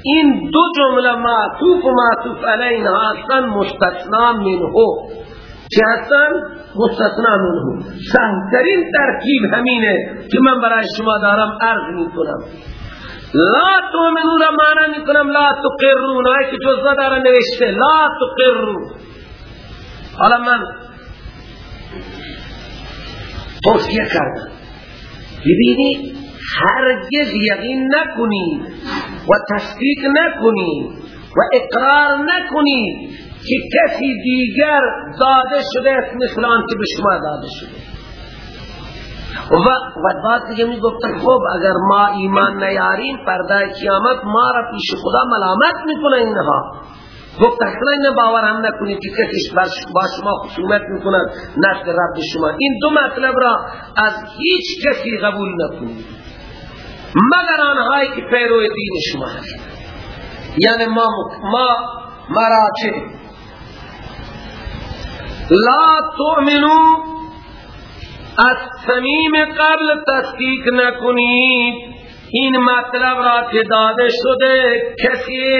این دو جمله معطوف و معطوف علیه هستن مستثنا منه. چه هستن؟ مستثنا منه. سهترین ترکیب همینه که من برای شما دارم عرض می کنم لا تؤمنون را معنی می کنم لا تقرون. آئی که جزا داره نوشته. لا تقرون. حالا من توصیه کردم. ببینید هرگز یقین نکنید و تصدیق نکنید و اقرار نکنید که کسی دیگر داده شده است مثل که به شما داده شده. و و بعد دیگه می گفتن خب اگر ما ایمان نیاریم پرده قیامت ما را پیش خدا ملامت می‌کنه اینها. گفت اصلا این باور هم نکنید که کسیش با شما خصومت می‌کنن. نزد رب شما. این دو مطلب را از هیچ کسی قبول نکنید. مگر آنهایی که پیرو دین شما هست. یعنی ما ما مراچه لا تؤمنو از سمیم قبل تصدیق نکنید. این مطلب را که داده شده کسی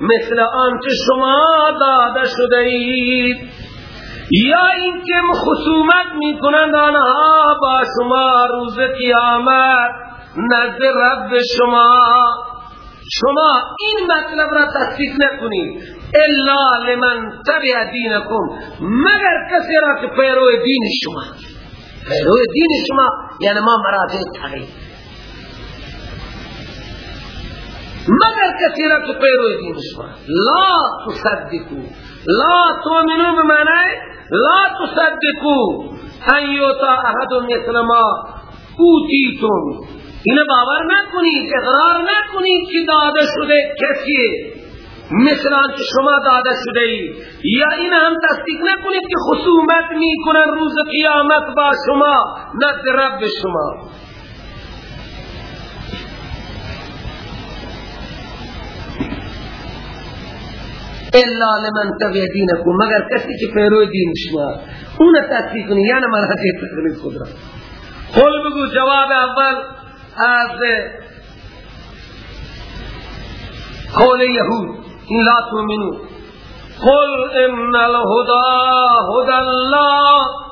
مثل آنچه شما داده شده اید. یا اینکه خصومت می‌کنند آنها با شما روز قیامت. نزد رب شما. شما این مطلب را تصدیق نکنید. الا لمن تبع دینکم. مگر کسی را که پیرو دین شما پیرو دین شما یعنی ما مراجع تغییر. مگر کسی را که پیرو دین شما لا تصدقو لا تؤمنو بمعنی لا تصدقو ان یوتا احد مثل ما اوتیتم. اینه باور نکنید اقرار نکنید که داده شده کسی مثل که شما داده شده ای یا این هم تصدیق نکنید که خصومت می‌کنن روز قیامت با شما نزد رب شما. الا لمن تبع دینکم مگر کسی که پیرو دین شما. اون تصدیق کنید یعنی مرحله تقریب خود را. قول بگو جواب اول از قول یهود. این لا تؤمنو قل ان الهدى هدى الله.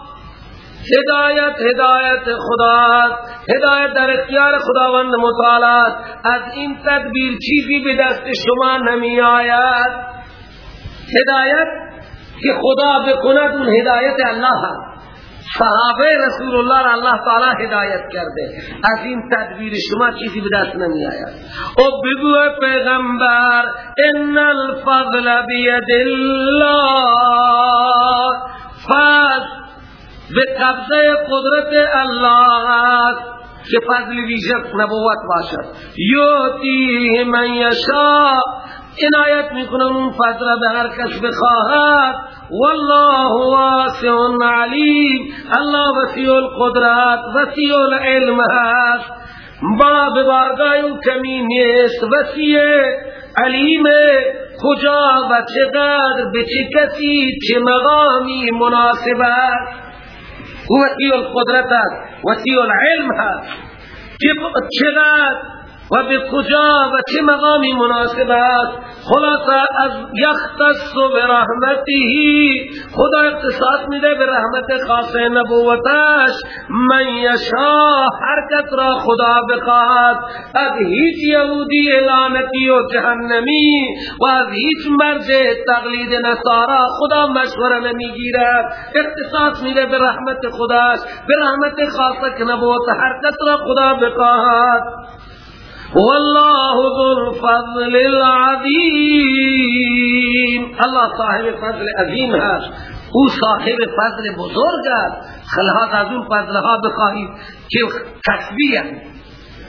هدایت هدایت خدا هدایت در اختیار خداوند متعال از این تدبیر چیزی به دست شما نمی آید هدایت که خدا بکند اون هدایت الله هست صحابه رسول الله را الله تعالی هدایت کرده. از این تدبیر شما چیزی به دست نمی آید و بگو پیغمبر ان الفضل بید الله فضل به قبضه قدرت الله است. که فضل ویژه نبوت باشد. یوتی من یشا عنایت می‌کنه اون فضل به هر کس بخواهد. والله واسع علیم. الله وسیع القدرات وسیع العلم هست. با به بارگاه او کمی نیست وسیع علیم. کجا و چقدر به چه کسی چه مقامی مناسب است. وسیع القدرت هست وسیع العلم چقدر و به کجا و چه مقامی مناسب است؟ خلاصا از یختص به رحمتی خدا اقتصاد میده به رحمت خاص نبوتش. من یشا حرکت را خدا بخواهد. از هیچ یهودی اعلانتی و جهنمی و از هیچ مرد تقلید نصارا خدا مشوره نمی‌گیرد. اقتصاد میده به رحمت خداش. به رحمت خاص نبوت حرکت را خدا بخواهد. والله ذو الفضل العظیم الله صاحب فضل عظیم هست. أو صاحب فضل بزرگ است. خلاص از اون فضل ها بخواهید که کسبی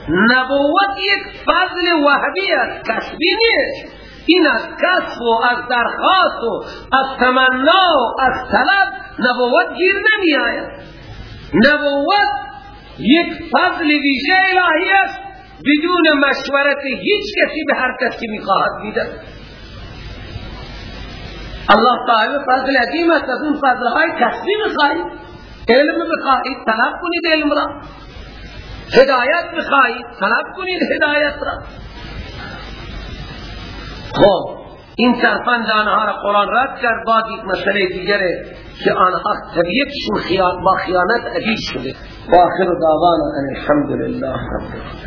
نبوت یک فضل وحبی است. کسبی نیست. این از کسب و از درخواست و از تمنا و از طلب نبوت گیر نمی آید. نبوت یک فضل ویژه الهی است. بدون مشورت هیچ کسی به هر کسی می‌خواهد میده الله تعالی فضل عظیم است. از اون فضل های کسبی بخواهید علم بخواهید طلب کنید علم را. هدایت بخواهید طلب کنید هدایت را. خب این سرفند آنها را قرآن رد کرد. بعد یک مسئله دیگره که آنها طبیعتشون با خیانت عجیز شده. و آخر دعوانا ان الحمد لله رب